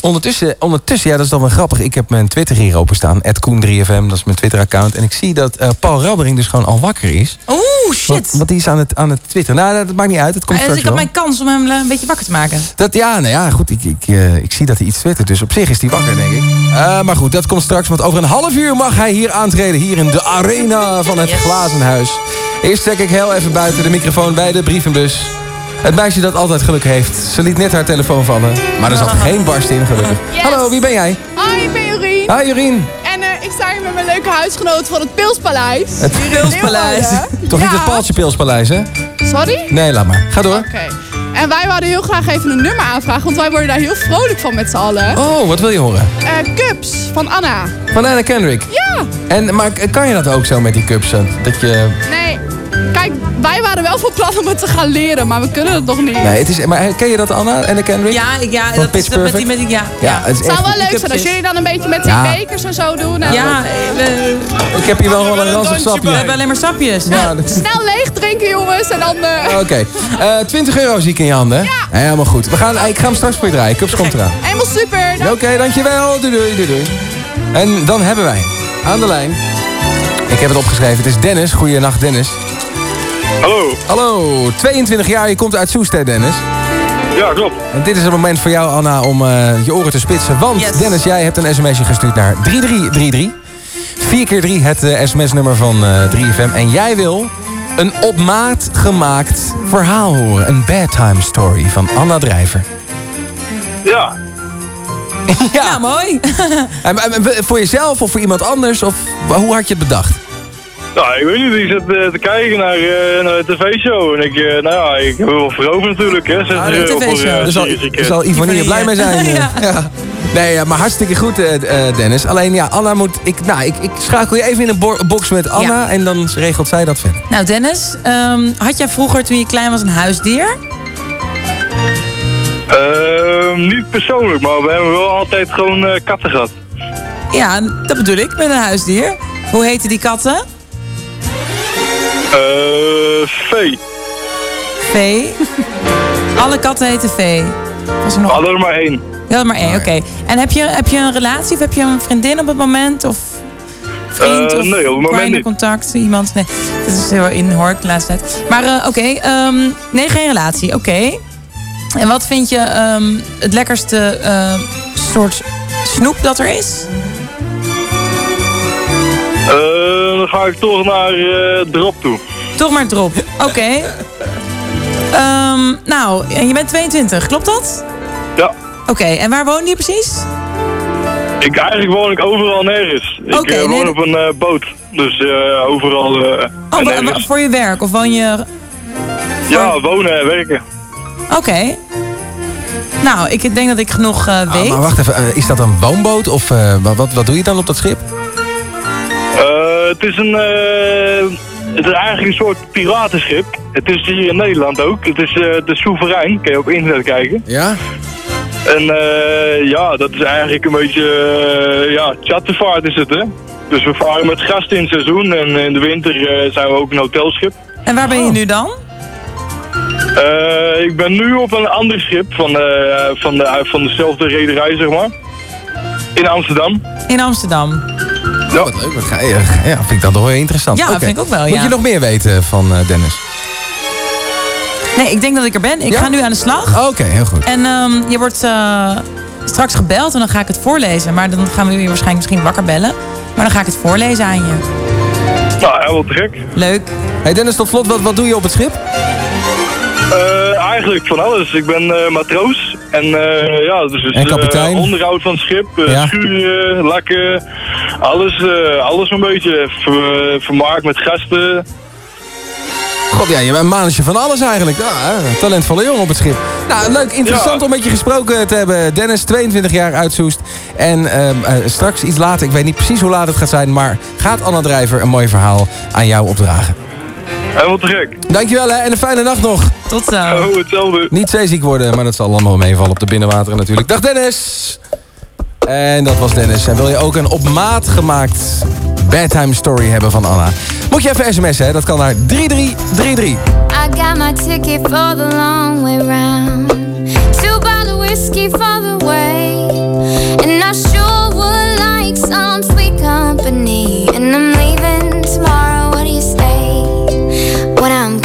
Speaker 13: Ondertussen, ondertussen, ja, dat is dan wel grappig. Ik heb mijn Twitter hier openstaan. Koen3FM, dat is mijn Twitter-account. En ik zie dat eh, Paul Rabbering dus gewoon al wakker is.
Speaker 16: Oeh, shit.
Speaker 13: Want, want die is aan het, aan het twitteren. Nou, dat maakt niet uit. Het komt
Speaker 16: Eh, dus ik had mijn kans om hem een beetje wakker te maken.
Speaker 13: Dat, ja, nou ja, goed. Ik, ik, ik zie dat hij iets twittert. Dus op zich is hij wakker, denk ik. Eh, maar goed, dat komt straks. Want over een half uur mag hij hier aantreden. Hier in de arena van het Glazenhuis. Eerst trek ik heel even buiten de microfoon bij de brievenbus. Het meisje dat altijd geluk heeft. Ze liet net haar telefoon vallen. Maar er zat geen barst in, gelukkig. Hallo, wie ben jij?
Speaker 17: Hoi, ik ben Jorien.
Speaker 13: Hi, Jorien.
Speaker 17: En eh, ik sta hier met mijn leuke huisgenoot van het Pilspaleis.
Speaker 13: Het Pilspaleis. Toch niet het Paaltje Pilspaleis, hè?
Speaker 17: Sorry?
Speaker 13: Nee, laat maar. Ga door.
Speaker 17: Oké. En wij wouden heel graag even een nummer aanvragen, want wij worden daar heel vrolijk van met z'n allen.
Speaker 13: Oh, wat wil je horen?
Speaker 17: Eh, Cups van Anna.
Speaker 13: Van Anna Kendrick.
Speaker 17: Ja.
Speaker 13: En, maar kan je dat ook zo met die cups? eh, Dat je...
Speaker 17: Nee, kijk, wij waren wel van plan om het te gaan leren, maar we kunnen het nog niet.
Speaker 13: Nee, het is, maar ken je dat, Anna? Anna Kendrick?
Speaker 16: Ja, ik, ja
Speaker 13: Van
Speaker 16: dat is dat met die, met die, ja.
Speaker 13: Ja, het is
Speaker 17: zou
Speaker 13: echt-
Speaker 17: wel leuk zijn als jullie dan een beetje met die
Speaker 13: Ja.
Speaker 17: bekers en zo doen. en-
Speaker 16: Ja, we,
Speaker 13: Ik heb hier wel gewoon een ranzig
Speaker 16: we
Speaker 13: sapje.
Speaker 16: hebben alleen maar sapjes.
Speaker 13: Ja,
Speaker 17: Snel leeg drinken, jongens, en dan... eh,
Speaker 13: Oké. Eh, 20 euro zie ik in je handen. Ja. Helemaal goed. We gaan, ik ga hem straks voor je draaien. Cups komt eraan.
Speaker 17: Helemaal super.
Speaker 13: Oké, dankjewel. Doei, doei, doei, doei. En dan hebben wij aan de lijn... Ik heb het opgeschreven. Het is Dennis. Goeienacht, Dennis.
Speaker 81: Hallo.
Speaker 13: Hallo, 22 jaar, je komt uit Soest hè Dennis?
Speaker 81: Ja, klopt.
Speaker 13: En dit is het moment voor jou Anna om eh, je oren te spitsen. Want
Speaker 16: Yes.
Speaker 13: Dennis, jij hebt een sms'je gestuurd naar 3333. 4 keer 3 het eh, sms-nummer van eh 3FM. En jij wil een op maat gemaakt verhaal horen. Een bedtime story van Anna Drijver.
Speaker 81: Ja. [laughs]
Speaker 16: Ja, mooi. [laughs]
Speaker 13: En, voor jezelf of voor iemand anders? Of hoe had je het bedacht?
Speaker 81: Nou, ik weet niet, ik zat eh, te kijken naar, eh, naar de tv-show. En ik, eh, nou ja, ik heb er wel voor over natuurlijk, hè. 60
Speaker 13: Ah, de
Speaker 81: euro voor,
Speaker 13: TV-show.
Speaker 81: eh,
Speaker 13: Daar zal, Ivonie blij mee zijn.
Speaker 16: Ja.
Speaker 13: ja. [laughs] Nee, maar hartstikke goed, eh, eh, Dennis. Alleen ja, Anna moet... Ik, nou, ik, ik schakel je even in een bo- box met Anna
Speaker 16: Ja.
Speaker 13: en dan regelt zij dat verder.
Speaker 16: Nou, Dennis, ehm, had jij vroeger toen je klein was een huisdier?
Speaker 81: Ehm, niet persoonlijk, maar we hebben wel altijd gewoon eh, katten gehad.
Speaker 16: Ja, dat bedoel ik, met een huisdier. Hoe heten die katten?
Speaker 81: Eh, vee.
Speaker 16: Vee. [laughs] Alle katten heten Vee. Was er nog...
Speaker 81: Hadden er maar één.
Speaker 16: Maar één, oké. En heb je, heb je een relatie of heb je een vriendin op het moment? Of vriend
Speaker 81: Eh,
Speaker 16: of
Speaker 81: nee, op het moment
Speaker 16: kleine
Speaker 81: niet.
Speaker 16: contact? Iemand? Nee, dat is heel in hoor ik de laatste tijd. Maar eh, oké, ehm, nee, geen relatie. Oké. En wat vind je ehm, het lekkerste eh, soort snoep dat er is?
Speaker 81: Dan ga ik toch naar drop toe.
Speaker 16: Toch maar drop. Oké. [laughs] Ehm, nou, en je bent 22, klopt dat?
Speaker 81: Ja.
Speaker 16: Oké, en waar woon je precies?
Speaker 81: Ik, eigenlijk woon ik overal nergens. Ik eh, woon
Speaker 16: nee,
Speaker 81: op een eh, boot. Dus eh, overal eh,
Speaker 16: Oh, voor je werk of woon je...
Speaker 81: Ja, wonen en werken.
Speaker 16: Oké. Nou, ik denk dat ik genoeg eh,
Speaker 13: Ah,
Speaker 16: weet.
Speaker 13: maar wacht even, is dat een woonboot of eh, wat, wat, doe je dan op dat schip?
Speaker 81: Eh, het is een... eh, het is eigenlijk een soort piratenschip. Het is hier in Nederland ook. Het is eh, de Soeverein. Kun je op internet kijken.
Speaker 13: Ja?
Speaker 81: En eh, ja, dat is eigenlijk een beetje... eh, ja, chattenvaart is het, hè. Dus we varen met gasten in het seizoen. En in de winter eh, zijn we ook een hotelschip.
Speaker 16: En waar ben
Speaker 13: Oh.
Speaker 16: je nu dan?
Speaker 81: Eh, ik ben nu op een ander schip van, eh, van, de, van dezelfde rederij, zeg maar. In Amsterdam.
Speaker 16: In Amsterdam.
Speaker 13: Ja, wat leuk. Wat ga je, ja, vind ik dat toch wel interessant.
Speaker 16: Ja,
Speaker 13: Oké.
Speaker 16: vind ik ook wel,
Speaker 13: Moet
Speaker 16: ja.
Speaker 13: je nog meer weten van Dennis?
Speaker 16: Nee, ik denk dat ik er ben. Ik
Speaker 13: Ja?
Speaker 16: ga nu aan de slag.
Speaker 13: Oké, heel goed.
Speaker 16: En ehm, je wordt eh, straks gebeld en dan ga ik het voorlezen. Maar dan gaan we je waarschijnlijk misschien wakker bellen. Maar dan ga ik het voorlezen aan je.
Speaker 81: Nou, helemaal te gek.
Speaker 16: Leuk.
Speaker 13: Hey Dennis, tot slot, wat, wat doe je op het schip?
Speaker 81: Eh, eigenlijk van alles. Ik ben eh, matroos. En eh, ja, dus het,
Speaker 13: En kapitein?
Speaker 81: eh, onderhoud van het schip, eh,
Speaker 13: Ja.
Speaker 81: schuren, lakken, alles, eh, alles een beetje. Ver, vermaakt met gasten.
Speaker 13: God, ja, je bent een mannetje van alles eigenlijk. Ja, talentvolle jongen op het schip. Nou, leuk, interessant
Speaker 81: Ja.
Speaker 13: om met je gesproken te hebben. Dennis, 22 jaar uit Soest. En ehm, eh, straks iets later, ik weet niet precies hoe laat het gaat zijn... maar gaat Anna Drijver een mooi verhaal aan jou opdragen.
Speaker 81: Helemaal te gek.
Speaker 13: Dankjewel hè, en een fijne nacht nog.
Speaker 16: Tot zo.
Speaker 81: Oh, hetzelfde.
Speaker 13: Niet zeeziek worden, maar dat zal allemaal meevallen op de binnenwateren natuurlijk. Dag Dennis! En dat was Dennis. En wil je ook een op maat gemaakt bedtime story hebben van Anna? Moet je even sms'en, hè? Dat kan naar 3333.
Speaker 82: I got my ticket for the long way round. Two bottle whiskey for the way. And I sure would like some sweet company. And I'm leaving tomorrow. What do you say? When I'm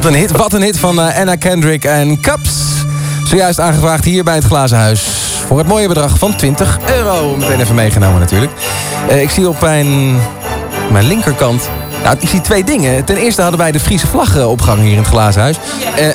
Speaker 13: Wat een hit, wat een hit van eh, Anna Kendrick en Cups. Zojuist aangevraagd hier bij het Glazen Huis. Voor het mooie bedrag van 20 euro. Meteen even meegenomen natuurlijk. Eh, ik zie op mijn, mijn linkerkant... Nou, ik zie twee dingen. Ten eerste hadden wij de Friese vlag eh, opgehangen hier in het Glazen Huis.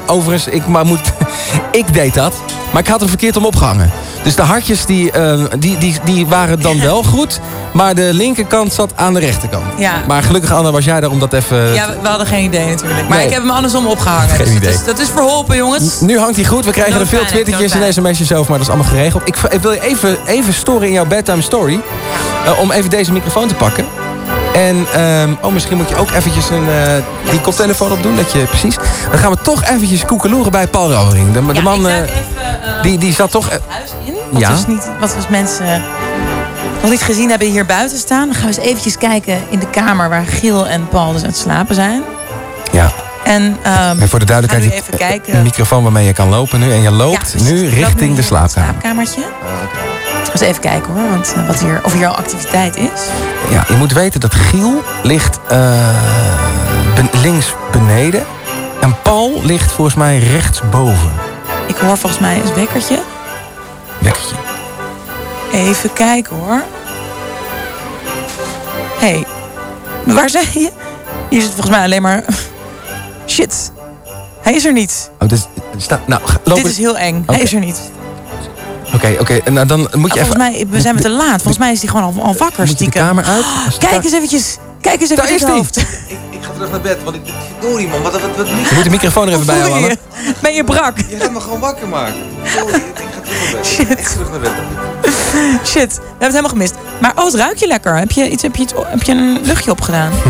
Speaker 13: Overigens, ik, maar moet, [laughs] ik deed dat. Maar ik had hem verkeerd om opgehangen. Dus de hartjes die, eh, die, die, die waren dan wel goed. Maar de linkerkant zat aan de rechterkant.
Speaker 16: Ja.
Speaker 13: Maar gelukkig, Anne, was jij daar om dat even...
Speaker 16: Ja, we, hadden geen idee natuurlijk. Maar
Speaker 13: Nee.
Speaker 16: ik heb hem andersom opgehangen.
Speaker 13: Geen
Speaker 16: dus dat
Speaker 13: idee.
Speaker 16: is, dat is verholpen, jongens.
Speaker 13: Nu hangt hij goed. We krijgen
Speaker 16: No
Speaker 13: er veel twittertjes en sms'jes over, maar dat is allemaal geregeld. Ik, ik wil je even, even storen in jouw bedtime story. eh, om even deze microfoon te pakken. En, ehm, oh, misschien moet je ook eventjes een, eh, die koptelefoon opdoen. Dat je, precies. Dan gaan we toch eventjes koekeloeren bij Paul Rovering. De, de man, eh, die, die zat toch...
Speaker 16: Wat,
Speaker 13: ja,
Speaker 16: dus niet, wat als mensen nog niet gezien hebben hier buiten staan... dan gaan we eens eventjes kijken in de kamer... waar Giel en Paul dus aan het slapen zijn.
Speaker 13: ja.
Speaker 16: En, ehm,
Speaker 13: En voor de duidelijkheid, een microfoon waarmee je kan lopen nu. En je loopt
Speaker 16: Ja, precies.
Speaker 13: nu richting
Speaker 16: nu
Speaker 13: de slaapkamer.
Speaker 16: Slaapkamertje. Eens even kijken hoor, want, eh, wat hier, of hier al activiteit is.
Speaker 13: Ja, je moet weten dat Giel ligt eh, ben- links beneden. En Paul ligt volgens mij rechtsboven.
Speaker 16: Ik hoor volgens mij een wekkertje.
Speaker 13: Wekkertje.
Speaker 16: Even kijken hoor. Hé, hey, waar zijn je? Hier zit volgens mij alleen maar... Shit, hij is er niet.
Speaker 13: Oh, dus, sta, nou,
Speaker 16: Dit is heel eng, hij is er niet.
Speaker 13: Oké, oké. Nou, dan moet je
Speaker 16: volgens
Speaker 13: even...
Speaker 16: mij, we zijn we te laat. Volgens mij is hij gewoon al, al wakker
Speaker 13: Moet je de
Speaker 16: stiekem.
Speaker 13: kamer uit?
Speaker 16: Kijk eens eventjes. Kijk eens even
Speaker 13: Daar
Speaker 16: in het
Speaker 13: hij.
Speaker 16: hoofd.
Speaker 15: Ik ga terug naar bed, want ik verdorie man, wat, wat, wat
Speaker 13: Je moet de microfoon er even bij houden.
Speaker 16: je? Ben je brak?
Speaker 15: Je gaat me gewoon wakker maken. Sorry, ik ga terug naar bed.
Speaker 16: Shit.
Speaker 15: Echt terug naar bed.
Speaker 16: Shit, we hebben het helemaal gemist. Maar oh, het ruikt je lekker. Heb je, iets, heb je, iets, heb je een luchtje opgedaan? [laughs]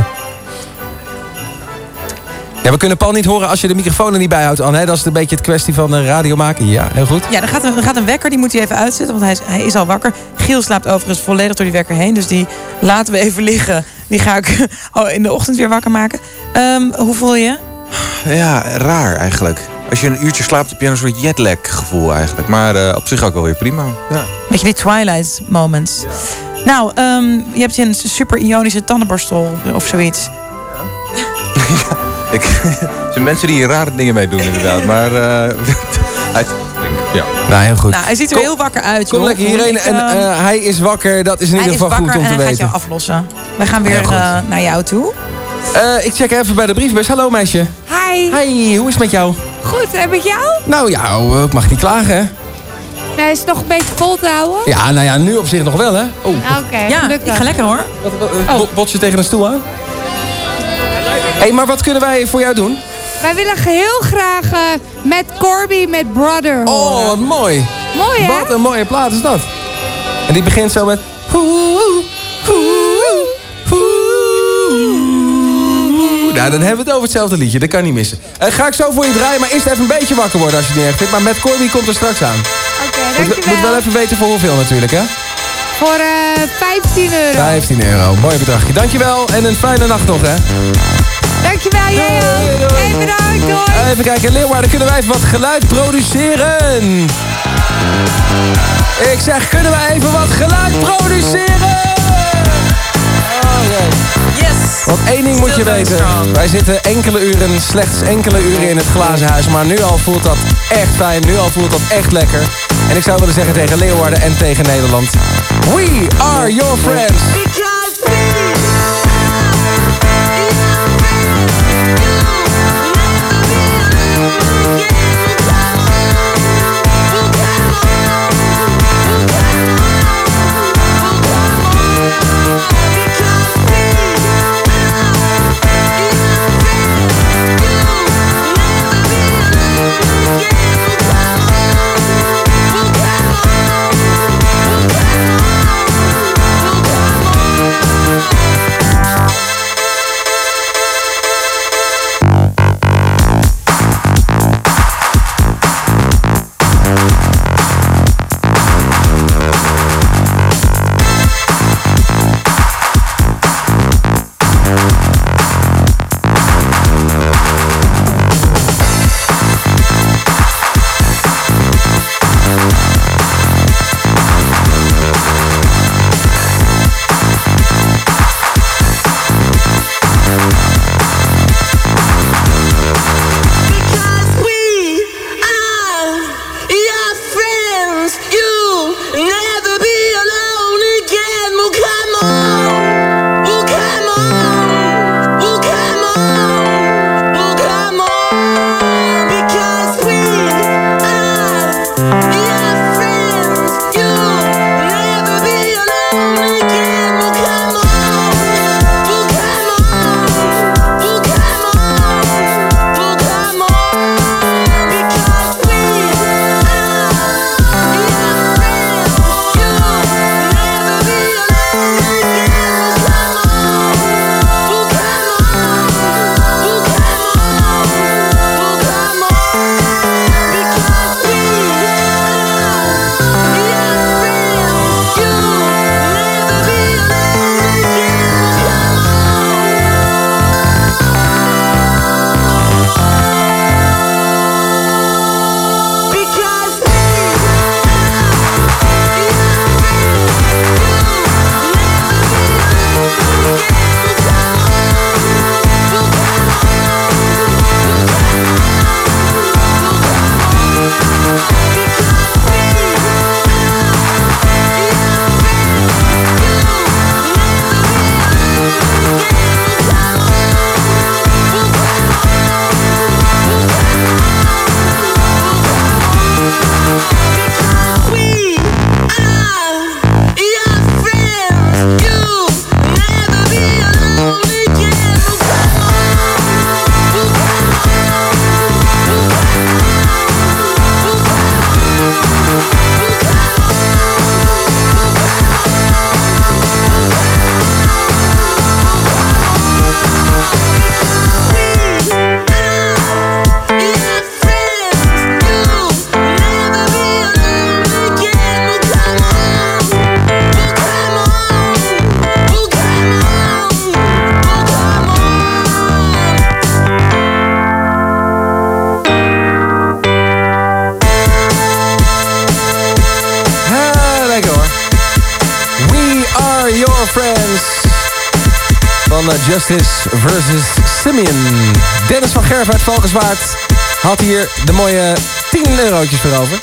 Speaker 13: Ja, we kunnen Paul niet horen als je de microfoon er niet bij houdt, Anne. hè? Dat is een beetje het kwestie van de radio maken. Ja, heel goed.
Speaker 16: Ja, er gaat, een, er gaat een wekker, die moet hij even uitzetten, want hij is, hij is al wakker. Giel slaapt overigens volledig door die wekker heen, dus die laten we even liggen. Die ga ik [laughs] oh, in de ochtend weer wakker maken. Ehm, hoe voel je?
Speaker 15: Ja, raar eigenlijk. Als je een uurtje slaapt, heb je een soort jetlag gevoel eigenlijk. Maar eh, op zich ook wel weer prima. Ja.
Speaker 16: Beetje die twilight moments. Nou, ehm, je hebt een super ionische tandenborstel of zoiets. [laughs]
Speaker 15: Ik, [laughs] er zijn mensen die hier rare dingen mee doen inderdaad. Maar eh, hij, ja.
Speaker 13: Nou, heel goed.
Speaker 16: Nou, hij ziet er heel wakker uit,
Speaker 13: Kom
Speaker 16: joh.
Speaker 13: lekker hierheen. En
Speaker 16: ehm,
Speaker 13: eh, hij is wakker. Dat is in ieder geval goed om te
Speaker 16: en hij gaat
Speaker 13: weten.
Speaker 16: jou aflossen. We gaan weer eh, naar jou toe.
Speaker 13: Eh, ik check even bij de brievenbus. Hallo meisje.
Speaker 83: Hi.
Speaker 13: Hi, hoe is het met jou?
Speaker 83: Goed, en met jou?
Speaker 13: Nou ja, oh, ik mag niet klagen, hè?
Speaker 83: Nee, is het nog een beetje vol te houden?
Speaker 13: Ja, nou ja, nu op zich nog wel, hè? Oh,
Speaker 83: Oké,
Speaker 16: Ja,
Speaker 83: gelukkig.
Speaker 16: ik ga lekker hoor.
Speaker 13: bo- bots je tegen een stoel aan? Hé, hey, maar wat kunnen wij voor jou doen?
Speaker 83: Wij willen heel graag met Corby met Brother
Speaker 13: Oh, wat mooi.
Speaker 83: Mooi, hè?
Speaker 13: Wat een mooie plaat is dat. En die begint zo met... Nou, dan hebben we het over hetzelfde liedje. Dat kan niet missen. Eh, ga ik zo voor je draaien, maar eerst even een beetje wakker worden als je het niet echt vindt. Maar met Corby komt er straks aan.
Speaker 83: Oké,
Speaker 13: Moet,
Speaker 83: dankjewel.
Speaker 13: moet wel even weten voor hoeveel natuurlijk, hè?
Speaker 83: Voor eh 15 euro.
Speaker 13: 15 euro. Mooi bedragje. Dankjewel en een fijne nacht nog, hè?
Speaker 83: Dankjewel, jij ook. Bedankt, doei.
Speaker 13: Even kijken, Leeuwarden, kunnen wij even wat geluid produceren? Ik zeg, kunnen wij even wat geluid produceren? Oké.
Speaker 16: Yes!
Speaker 13: Want één ding moet je weten.
Speaker 16: strong.
Speaker 13: Wij zitten enkele uren, slechts enkele uren in het glazen huis. Maar nu al voelt dat echt fijn. Nu al voelt dat echt lekker. En ik zou willen zeggen tegen Leeuwarden en tegen Nederland. We are your friends. You. Valkenswaard had hier de mooie 10 eurotjes voor over.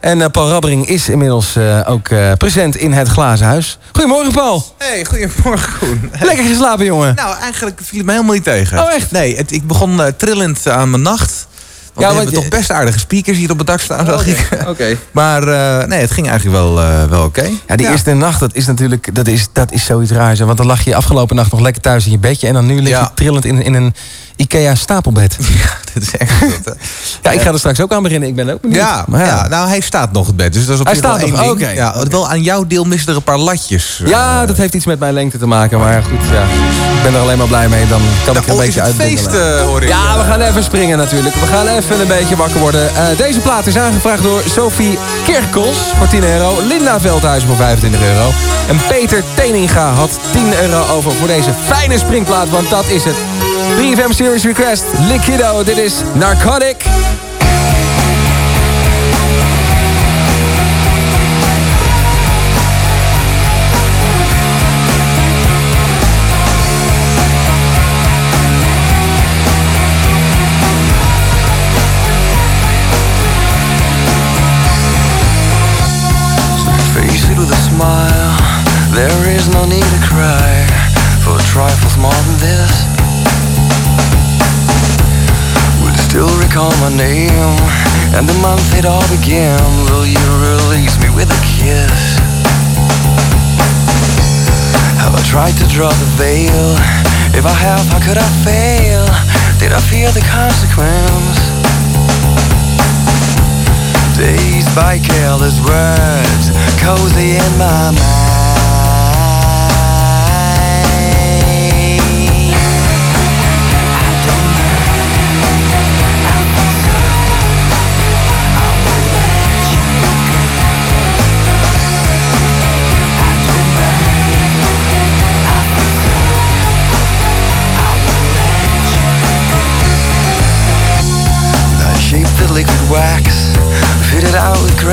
Speaker 13: En eh, Paul Rabbering is inmiddels eh, ook eh, present in het glazen huis. Goedemorgen, Paul.
Speaker 15: Hey, goedemorgen, Koen.
Speaker 13: Lekker geslapen, jongen.
Speaker 15: Nou, eigenlijk viel het me helemaal niet tegen.
Speaker 13: Oh, echt?
Speaker 15: Nee, het, ik begon trillend aan mijn nacht. Want
Speaker 13: Ja,
Speaker 15: we hebben
Speaker 13: je-
Speaker 15: toch best aardige speakers hier op het dak staan, zag ik. [laughs]
Speaker 13: Oké.
Speaker 15: Maar nee, het ging eigenlijk wel, wel oké.
Speaker 13: Ja, die eerste nacht, dat is natuurlijk dat is, dat is zoiets raars. hè. Want dan lag je afgelopen nacht nog lekker thuis in je bedje... en dan nu lig je
Speaker 15: Ja.
Speaker 13: trillend in, in een Ikea stapelbed. [laughs]
Speaker 15: Ja, dat is echt goed. [laughs]
Speaker 13: Ja, ik ga er straks ook aan beginnen. Ik ben ook benieuwd.
Speaker 15: Ja,
Speaker 13: Maar
Speaker 15: ja, nou hij staat nog het bed, dus dat is op
Speaker 13: Hij
Speaker 15: zich wel
Speaker 13: staat
Speaker 15: één
Speaker 13: nog,
Speaker 15: ding.
Speaker 13: oké.
Speaker 15: Ja, wel aan jouw deel missen er een paar latjes.
Speaker 13: Ja, dat heeft iets met mijn lengte te maken. Maar goed, ja. ik ben er alleen maar blij mee. Dan kan ik er een
Speaker 15: oh,
Speaker 13: beetje
Speaker 15: feest,
Speaker 13: uitbundelen.
Speaker 15: eh, hoor ik.
Speaker 13: Ja, we gaan even springen natuurlijk. We gaan even een beetje wakker worden. Eh, deze plaat is aangevraagd door Sophie Kerkels voor 10 euro. Linda Veldhuizen voor 25 euro. En Peter Teninga had 10 euro over voor deze fijne springplaat. Want dat is het. 3FM Series Request. Liquido, dit is Narcotic.
Speaker 84: There is no need to cry for trifles more than this. Recall my name and the month it all began? Will you release me with a kiss? Have I tried to draw the veil? If I have, how could I fail? Did I fear the consequence? Dazed by careless words, cozy in my mind.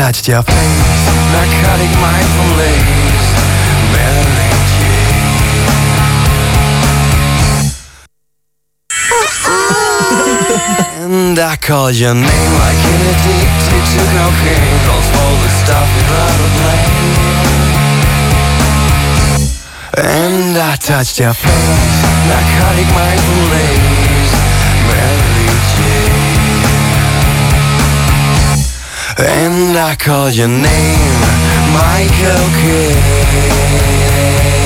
Speaker 84: Touched your face, narcotic mindful lace, Mary Jane. and I called your name like an addicted to cocaine, calls all the stuff without a blame. And I touched your face, narcotic mindful lace, And I call your name, Michael Kidd.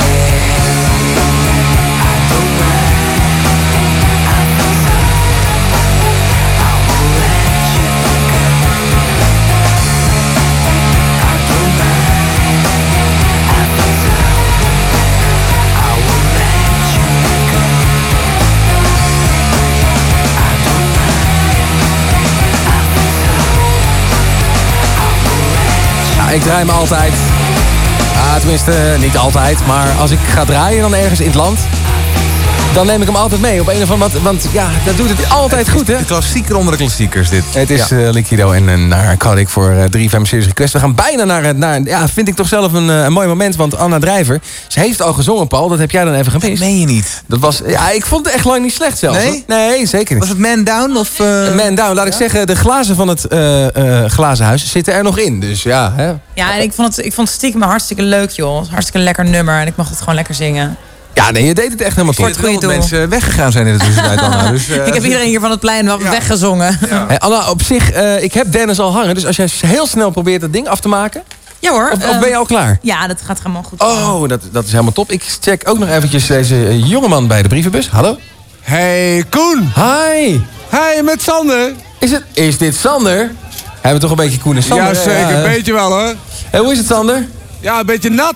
Speaker 13: Ik draai me altijd. Ah, tenminste, niet altijd. Maar als ik ga draaien dan ergens in het land... dan neem ik hem altijd mee. Op een of andere want, want ja, dat doet het altijd goed, hè?
Speaker 15: De klassieker onder de klassiekers, dit.
Speaker 13: Het is
Speaker 15: Ja.
Speaker 13: eh, Liquido en uh, naar Cardiff voor eh 3FM Series Request. We gaan bijna naar, het- naar ja, vind ik toch zelf een, eh, een mooi moment. Want Anna Drijver, ze heeft al gezongen, Paul. Dat heb jij dan even gemist.
Speaker 15: meen je niet?
Speaker 13: Dat was, ja, ik vond het echt lang niet slecht zelfs.
Speaker 15: Nee?
Speaker 13: hoor. Nee, zeker niet.
Speaker 15: Was het Man Down of... eh,
Speaker 13: Man Down, laat ik zeggen, de glazen van het eh, eh, glazen huis zitten er nog in. Dus ja, hè.
Speaker 16: Ja, en ik vond het, ik vond het stiekem hartstikke leuk, joh. Hartstikke lekker nummer. En ik mocht het gewoon lekker zingen.
Speaker 13: Ja, nee, je deed het echt helemaal top.
Speaker 16: Goede doel.
Speaker 13: mensen weggegaan zijn in de tussentijd, Anna. [laughs] Dus, eh,
Speaker 16: ik heb iedereen hier van het plein wel weggezongen. [laughs]
Speaker 13: Hey, Anna, op zich, eh, ik heb Dennis al hangen. Dus als jij heel snel probeert dat ding af te maken...
Speaker 16: Ja hoor.
Speaker 13: Of, of ben je al klaar?
Speaker 16: Ja, dat gaat helemaal goed.
Speaker 13: Oh, dat, dat is helemaal top. Ik check ook nog eventjes deze eh, jongeman bij de brievenbus. Hallo?
Speaker 70: Hey, Koen.
Speaker 13: Hi.
Speaker 70: Hey, met Sander.
Speaker 13: Is, het, is dit Sander? Hebben we toch een beetje Koen en Sander?
Speaker 70: Ja, zeker.
Speaker 13: hè?
Speaker 70: Een beetje wel, hoor.
Speaker 13: Hey, hoe is het, Sander?
Speaker 70: Ja, een beetje nat.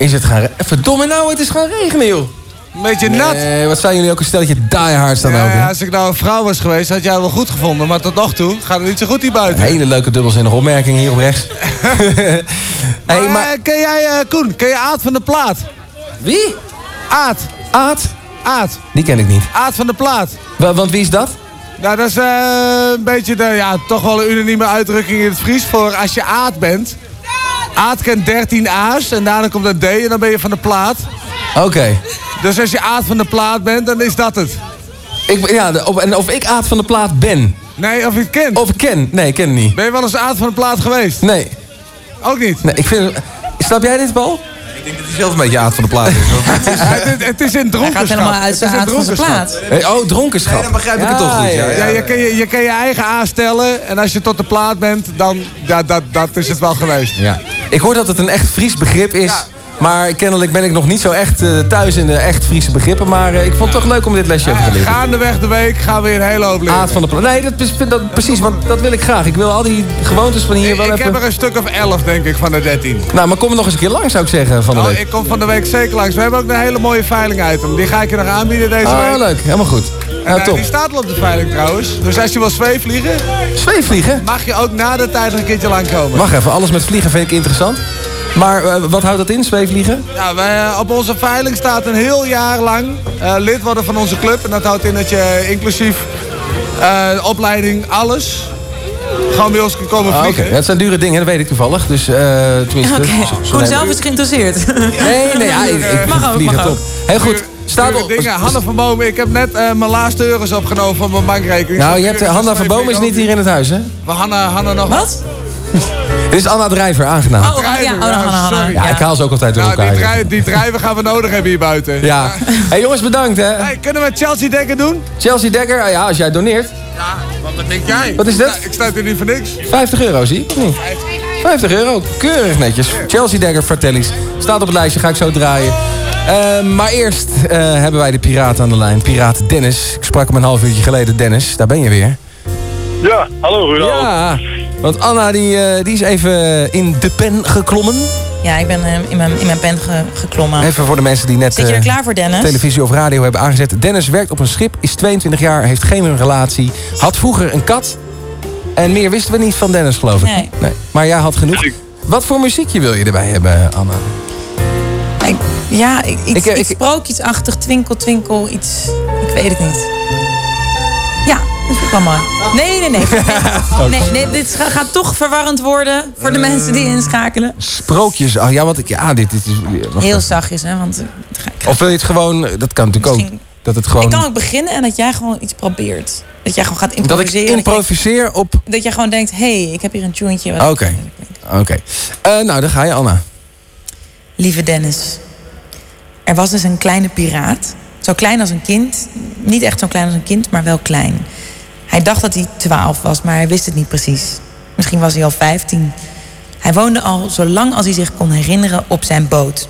Speaker 13: Is het gaan... re- Verdomme nou, het is gaan regenen, joh.
Speaker 70: Een beetje nat.
Speaker 13: Nee, wat zijn jullie ook een stelletje diehards dan
Speaker 70: Ja,
Speaker 13: ook, hè?
Speaker 70: als ik nou een vrouw was geweest, had jij wel goed gevonden. Maar tot nog toe gaat het niet zo goed hier buiten.
Speaker 13: Hele leuke dubbelzinnige opmerking hier op rechts. [laughs]
Speaker 70: hey, maar... ken jij, eh, Koen, ken je Aad van de Plaat?
Speaker 13: Wie?
Speaker 70: Aad.
Speaker 13: Aad?
Speaker 70: Aad.
Speaker 13: Die ken ik niet.
Speaker 70: Aad van de Plaat.
Speaker 13: Wa- want wie is dat?
Speaker 70: Nou, dat is eh, een beetje de, ja, toch wel een unanieme uitdrukking in het Fries voor als je Aad bent. Aad kent 13 A's en daarna komt een D en dan ben je van de plaat.
Speaker 13: Oké.
Speaker 70: Dus als je Aad van de Plaat bent, dan is dat het.
Speaker 13: Ik, ja, de- of, en of ik Aad van de Plaat ben.
Speaker 70: Nee, of je het kent.
Speaker 13: Of ik ken. Nee, ik ken het niet.
Speaker 70: Ben je wel eens Aad van de Plaat geweest?
Speaker 13: Nee.
Speaker 70: Ook niet?
Speaker 13: Nee, ik vind... Snap jij dit, Paul?
Speaker 15: Ik denk dat hij zelf een beetje Aad van de plaat is. [laughs]
Speaker 70: het, is het, het is in dronkenschap.
Speaker 16: helemaal uit zijn
Speaker 70: Het is in
Speaker 16: Aad van
Speaker 70: dronkenschap.
Speaker 16: plaat.
Speaker 13: Hey, oh, dronkenschap.
Speaker 15: Nee, dan begrijp ik het toch goed, ja.
Speaker 70: Ja, je, kan je, je kan je eigen A stellen en als je tot de plaat bent, dan ja, dat, dat is het wel geweest.
Speaker 13: Ja. Ik hoor dat het een echt Fries begrip is. Maar kennelijk ben ik nog niet zo echt eh, thuis in de echt Friese begrippen. Maar eh, ik vond het toch leuk om dit lesje even te leren.
Speaker 70: Gaandeweg de week gaan we een hele hoop leren.
Speaker 13: Aad van de. Nee, dat, is, dat, precies, want dat wil ik graag. Ik wil al die gewoontes van hier wel
Speaker 70: ik
Speaker 13: even...
Speaker 70: heb er een stuk of 11, denk ik, van de 13.
Speaker 13: Nou, maar kom er nog eens een keer langs, zou ik zeggen, van de
Speaker 70: Oh,
Speaker 13: week.
Speaker 70: ik kom van de week zeker langs. We hebben ook een hele mooie veiling-item. Die ga ik je nog aanbieden deze
Speaker 13: Ah,
Speaker 70: week.
Speaker 13: leuk. Helemaal goed.
Speaker 70: En,
Speaker 13: Nou,
Speaker 70: eh,
Speaker 13: top.
Speaker 70: die staat al op de veiling trouwens. Dus als je wil zweefvliegen,
Speaker 13: Zweefvliegen?
Speaker 70: mag je ook na de tijd nog een keertje langkomen.
Speaker 13: Wacht even, alles met vliegen vind ik interessant. Maar eh, wat houdt dat in, zweefvliegen?
Speaker 70: Ja, wij, eh, op onze veiling staat een heel jaar lang eh, lid worden van onze club. En dat houdt in dat je inclusief eh, opleiding, alles, gewoon bij ons kan komen
Speaker 13: Ah, Oké,
Speaker 70: vliegen.
Speaker 13: Ja, het zijn dure dingen, dat weet ik toevallig. Dus eh tenminste...
Speaker 16: Oké,
Speaker 13: zo- zo
Speaker 16: Koen
Speaker 13: neem-
Speaker 16: zelf is geïnteresseerd. [laughs]
Speaker 13: Nee, nee, ja, ik, ik
Speaker 16: Mag ook, mag.
Speaker 13: Heel goed, staat
Speaker 70: Dure
Speaker 13: op...
Speaker 70: dingen. [laughs] Hanna van Bomen, ik heb net eh, mijn laatste euro's opgenomen van mijn bankrekening.
Speaker 13: Nou, je hebt Hanna van Boom is niet hier in het huis, hè?
Speaker 70: Maar Hanna, Hanna nog
Speaker 16: Wat?
Speaker 13: Dit is Anna Drijver, aangenaam.
Speaker 16: Oh, ja, oh, Hanna.
Speaker 70: sorry.
Speaker 13: Ja, ik haal ze ook altijd door
Speaker 70: Nou, die,
Speaker 13: elkaar.
Speaker 70: drijven, die drijven gaan we nodig hebben hier buiten.
Speaker 13: Ja. [laughs] hey, jongens, bedankt, hè.
Speaker 70: Hey, kunnen we Chelsea Dekker doen?
Speaker 13: Chelsea Dekker, ah ja, als jij doneert.
Speaker 70: Ja, wat, wat denk jij?
Speaker 13: Wat is dat?
Speaker 70: Ik sta- sta hier niet voor niks.
Speaker 13: 50 euro, zie ik. of niet? 50 euro, keurig netjes. Chelsea Dagger Fratellis. Staat op het lijstje, ga ik zo draaien. Eh, maar eerst eh, hebben wij de piraat aan de lijn. Piraat Dennis. Ik sprak hem een half uurtje geleden. Dennis, daar ben je weer.
Speaker 81: Ja, hallo, goedenavond.
Speaker 13: Ja, want Anna die, eh, die is even in de pen geklommen.
Speaker 16: Ja, ik ben eh, in, mijn, in mijn pen ge- geklommen.
Speaker 13: Even voor de mensen die net
Speaker 16: Zit je er
Speaker 13: eh,
Speaker 16: klaar voor, Dennis?
Speaker 13: televisie of radio hebben aangezet. Dennis werkt op een schip, is 22 jaar, heeft geen relatie. Had vroeger een kat. En meer wisten we niet van Dennis, geloof ik.
Speaker 16: Nee.
Speaker 13: Maar jij had genoeg. Wat voor muziekje wil je erbij hebben, Anna?
Speaker 16: Ik- ja, ik- iets,
Speaker 13: Ik, eh,
Speaker 16: iets
Speaker 13: ik-
Speaker 16: sprookjesachtig, twinkel, twinkel, iets... Ik weet het niet. Dat ik wel mooi. Nee, nee, nee. [laughs] Nee, nee, dit ga- gaat toch verwarrend worden voor de
Speaker 13: Eh.
Speaker 16: mensen die inschakelen.
Speaker 13: Sprookjes. Oh ja, wat ik. Ja, dit, dit is.
Speaker 16: Heel zachtjes, hè, want...
Speaker 13: Of wil je het gewoon. Dat kan natuurlijk ook. Dat het gewoon.
Speaker 16: Ik kan ook beginnen en dat jij gewoon iets probeert. Dat jij gewoon gaat
Speaker 13: dat ik
Speaker 16: improviseren. dat, jij,
Speaker 13: improviseer op.
Speaker 16: dat jij gewoon denkt, hé, hey, ik heb hier een tuentje. wat-
Speaker 13: Oké. Oké. Eh, nou, dan ga je, Anna.
Speaker 16: Lieve Dennis, er was dus een kleine piraat. Zo klein als een kind. Niet echt zo klein als een kind, maar wel klein. Hij dacht dat hij 12 was, maar hij wist het niet precies. Misschien was hij al 15. Hij woonde al zo lang als hij zich kon herinneren op zijn boot.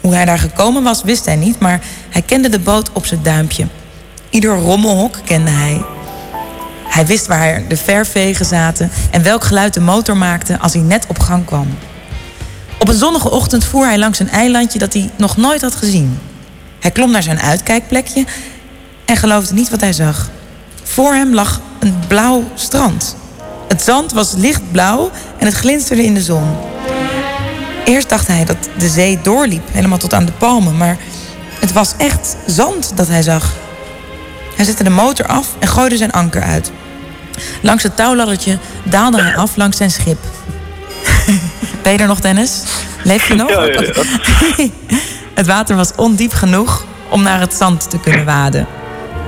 Speaker 16: Hoe hij daar gekomen was, wist hij niet, maar hij kende de boot op zijn duimpje. Ieder rommelhok kende hij. Hij wist waar de vervegen zaten en welk geluid de motor maakte als hij net op gang kwam. Op een zonnige ochtend voer hij langs een eilandje dat hij nog nooit had gezien. Hij klom naar zijn uitkijkplekje en geloofde niet wat hij zag. Voor hem lag een blauw strand. Het zand was lichtblauw en het glinsterde in de zon. Eerst dacht hij dat de zee doorliep, helemaal tot aan de palmen, maar het was echt zand dat hij zag. Hij zette de motor af en gooide zijn anker uit. Langs het touwladdertje daalde hij af langs zijn schip. [laughs] Ben je er nog, Dennis? Leef je nog?
Speaker 81: Ja, ja, ja. [laughs]
Speaker 16: Het water was ondiep genoeg om naar het zand te kunnen waden.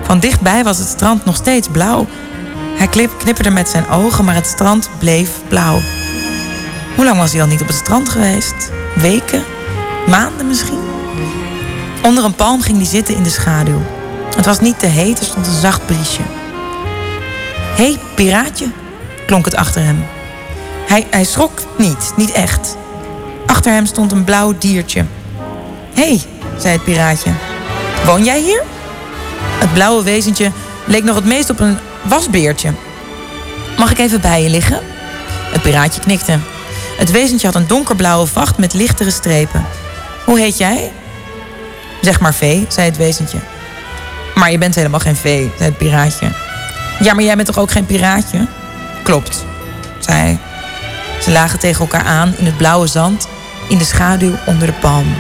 Speaker 16: Van dichtbij was het strand nog steeds blauw. Hij knip- knipperde met zijn ogen, maar het strand bleef blauw. Hoe lang was hij al niet op het strand geweest? Weken? Maanden misschien? Onder een palm ging hij zitten in de schaduw. Het was niet te heet, er stond een zacht briesje. Hé, hey, piraatje, klonk het achter hem. Hij, hij schrok niet, niet echt. Achter hem stond een blauw diertje. Hé, hey, zei het piraatje. Woon jij hier? Het blauwe wezentje leek nog het meest op een wasbeertje. Mag ik even bij je liggen? Het piraatje knikte. Het wezentje had een donkerblauwe vacht met lichtere strepen. Hoe heet jij? Zeg maar vee, zei het wezentje. Maar je bent helemaal geen vee, zei het piraatje. Ja, maar jij bent toch ook geen piraatje? Klopt, zei hij. Ze lagen tegen elkaar aan in het blauwe zand, in de schaduw onder de palm.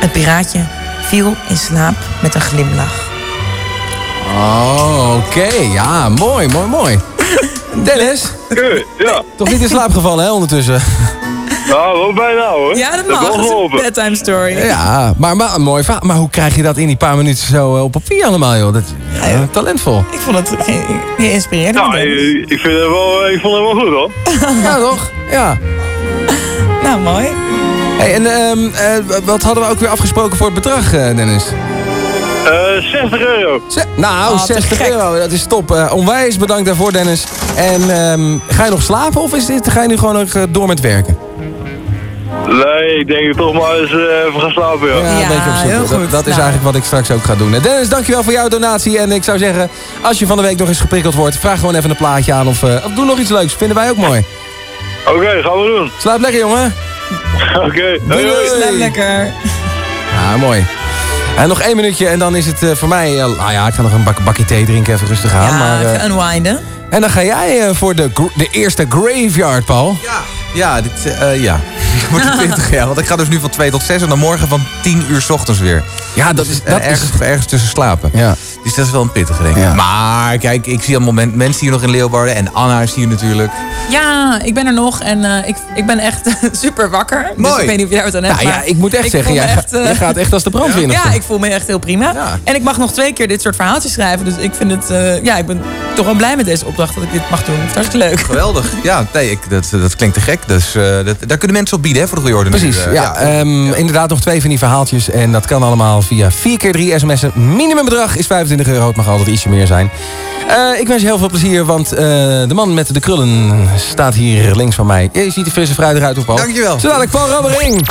Speaker 16: Het piraatje viel in slaap met een glimlach.
Speaker 13: Oh, oké. Ja, mooi, mooi, mooi. [laughs] Dennis?
Speaker 81: Ja.
Speaker 13: Toch niet in slaap gevallen, hè, ondertussen?
Speaker 81: Nou, wel bijna hoor.
Speaker 16: Ja, dat mag.
Speaker 81: wel
Speaker 16: Dat is een
Speaker 81: geholpen. [laughs]
Speaker 16: bedtime story.
Speaker 13: Ja, maar, maar een mooi verhaal. Maar hoe krijg je dat in die paar minuten zo eh, op papier allemaal, joh? Dat, ja, talentvol.
Speaker 16: Ik vond het ge- geïnspireerd.
Speaker 81: Nou, ik, ik, vind het wel, ik vond het wel goed hoor. [laughs]
Speaker 13: ja, toch? Ja.
Speaker 16: Nou, mooi.
Speaker 13: Hey, en ehm, eh, wat hadden we ook weer afgesproken voor het bedrag, eh, Dennis?
Speaker 81: Eh 60 euro.
Speaker 13: Nou,
Speaker 81: Oh, te
Speaker 13: 60
Speaker 81: gek.
Speaker 13: euro, dat is top. Eh, onwijs bedankt daarvoor, Dennis. En ehm, ga je nog slapen of is dit, ga je nu gewoon nog eh, door met werken?
Speaker 81: Nee, ik denk toch maar eens eh, even gaan slapen, ja.
Speaker 13: Ja, een beetje op zoek. Dat, dat is
Speaker 16: Nou.
Speaker 13: eigenlijk wat ik straks ook ga doen. Eh, Dennis, dankjewel voor jouw donatie. En ik zou zeggen, als je van de week nog eens geprikkeld wordt... vraag gewoon even een plaatje aan of, eh, of doe nog iets leuks. Vinden wij ook mooi.
Speaker 81: Oké, gaan we doen.
Speaker 13: Slaap lekker, jongen. [laughs]
Speaker 81: Oké,
Speaker 13: Doei, doei.
Speaker 16: Slaap lekker.
Speaker 13: Ja, mooi. En nog één minuutje en dan is het eh, voor mij... eh, nou ja, ik ga nog een bak, bakje thee drinken, even rustig aan.
Speaker 16: Ja,
Speaker 13: maar, eh,
Speaker 16: even unwinden.
Speaker 13: en dan ga jij eh, voor de, de eerste graveyard, Paul.
Speaker 15: Ja. Ja, dit, eh, ja. Dat wordt 20 jaar. Want ik ga dus nu van 2 tot 6 en dan morgen van 10 uur 's ochtends weer.
Speaker 13: Ja, dat is...
Speaker 15: Eh,
Speaker 13: Dat
Speaker 15: ergens,
Speaker 13: is
Speaker 15: ergens tussen slapen.
Speaker 13: ja.
Speaker 15: Dus dat is wel een pittige, denk ik.
Speaker 13: Ja.
Speaker 15: Maar kijk, ik zie allemaal men- mensen hier nog in Leeuwarden. En Anna is hier natuurlijk.
Speaker 16: Ja, ik ben er nog en eh, ik, ik ben echt [laughs] super wakker. Dus
Speaker 15: Mooi.
Speaker 16: ik weet niet of je daar wat aan hebt.
Speaker 13: Nou ja, ik moet echt zeggen, jij,
Speaker 16: echt,
Speaker 13: ga-
Speaker 16: eh,
Speaker 13: jij gaat echt als de brandweer. [laughs]
Speaker 16: Ja, ik voel me echt heel prima.
Speaker 13: Ja.
Speaker 16: En ik mag nog twee keer dit soort verhaaltjes schrijven. Dus ik vind het, eh, ja, ik ben toch wel blij met deze opdracht dat ik dit mag doen. Het is leuk.
Speaker 15: Geweldig. [laughs] Ja, nee, ik, dat, dat klinkt te gek. Dus eh, dat, daar kunnen mensen op bieden, hè, voor de goede orde.
Speaker 13: Precies,
Speaker 15: Nu,
Speaker 13: ja. ehm, Inderdaad, nog twee van die verhaaltjes. En dat kan allemaal via 4 keer 3 sms'en. Minimumbedrag is 25 euro. Het mag altijd ietsje meer zijn. Eh, ik wens je heel veel plezier, want eh, de man met de krullen staat hier links van mij. Je ziet er frisse fruit eruit op, Paul.
Speaker 15: Dankjewel.
Speaker 13: Zo dadelijk Paul Rabbering.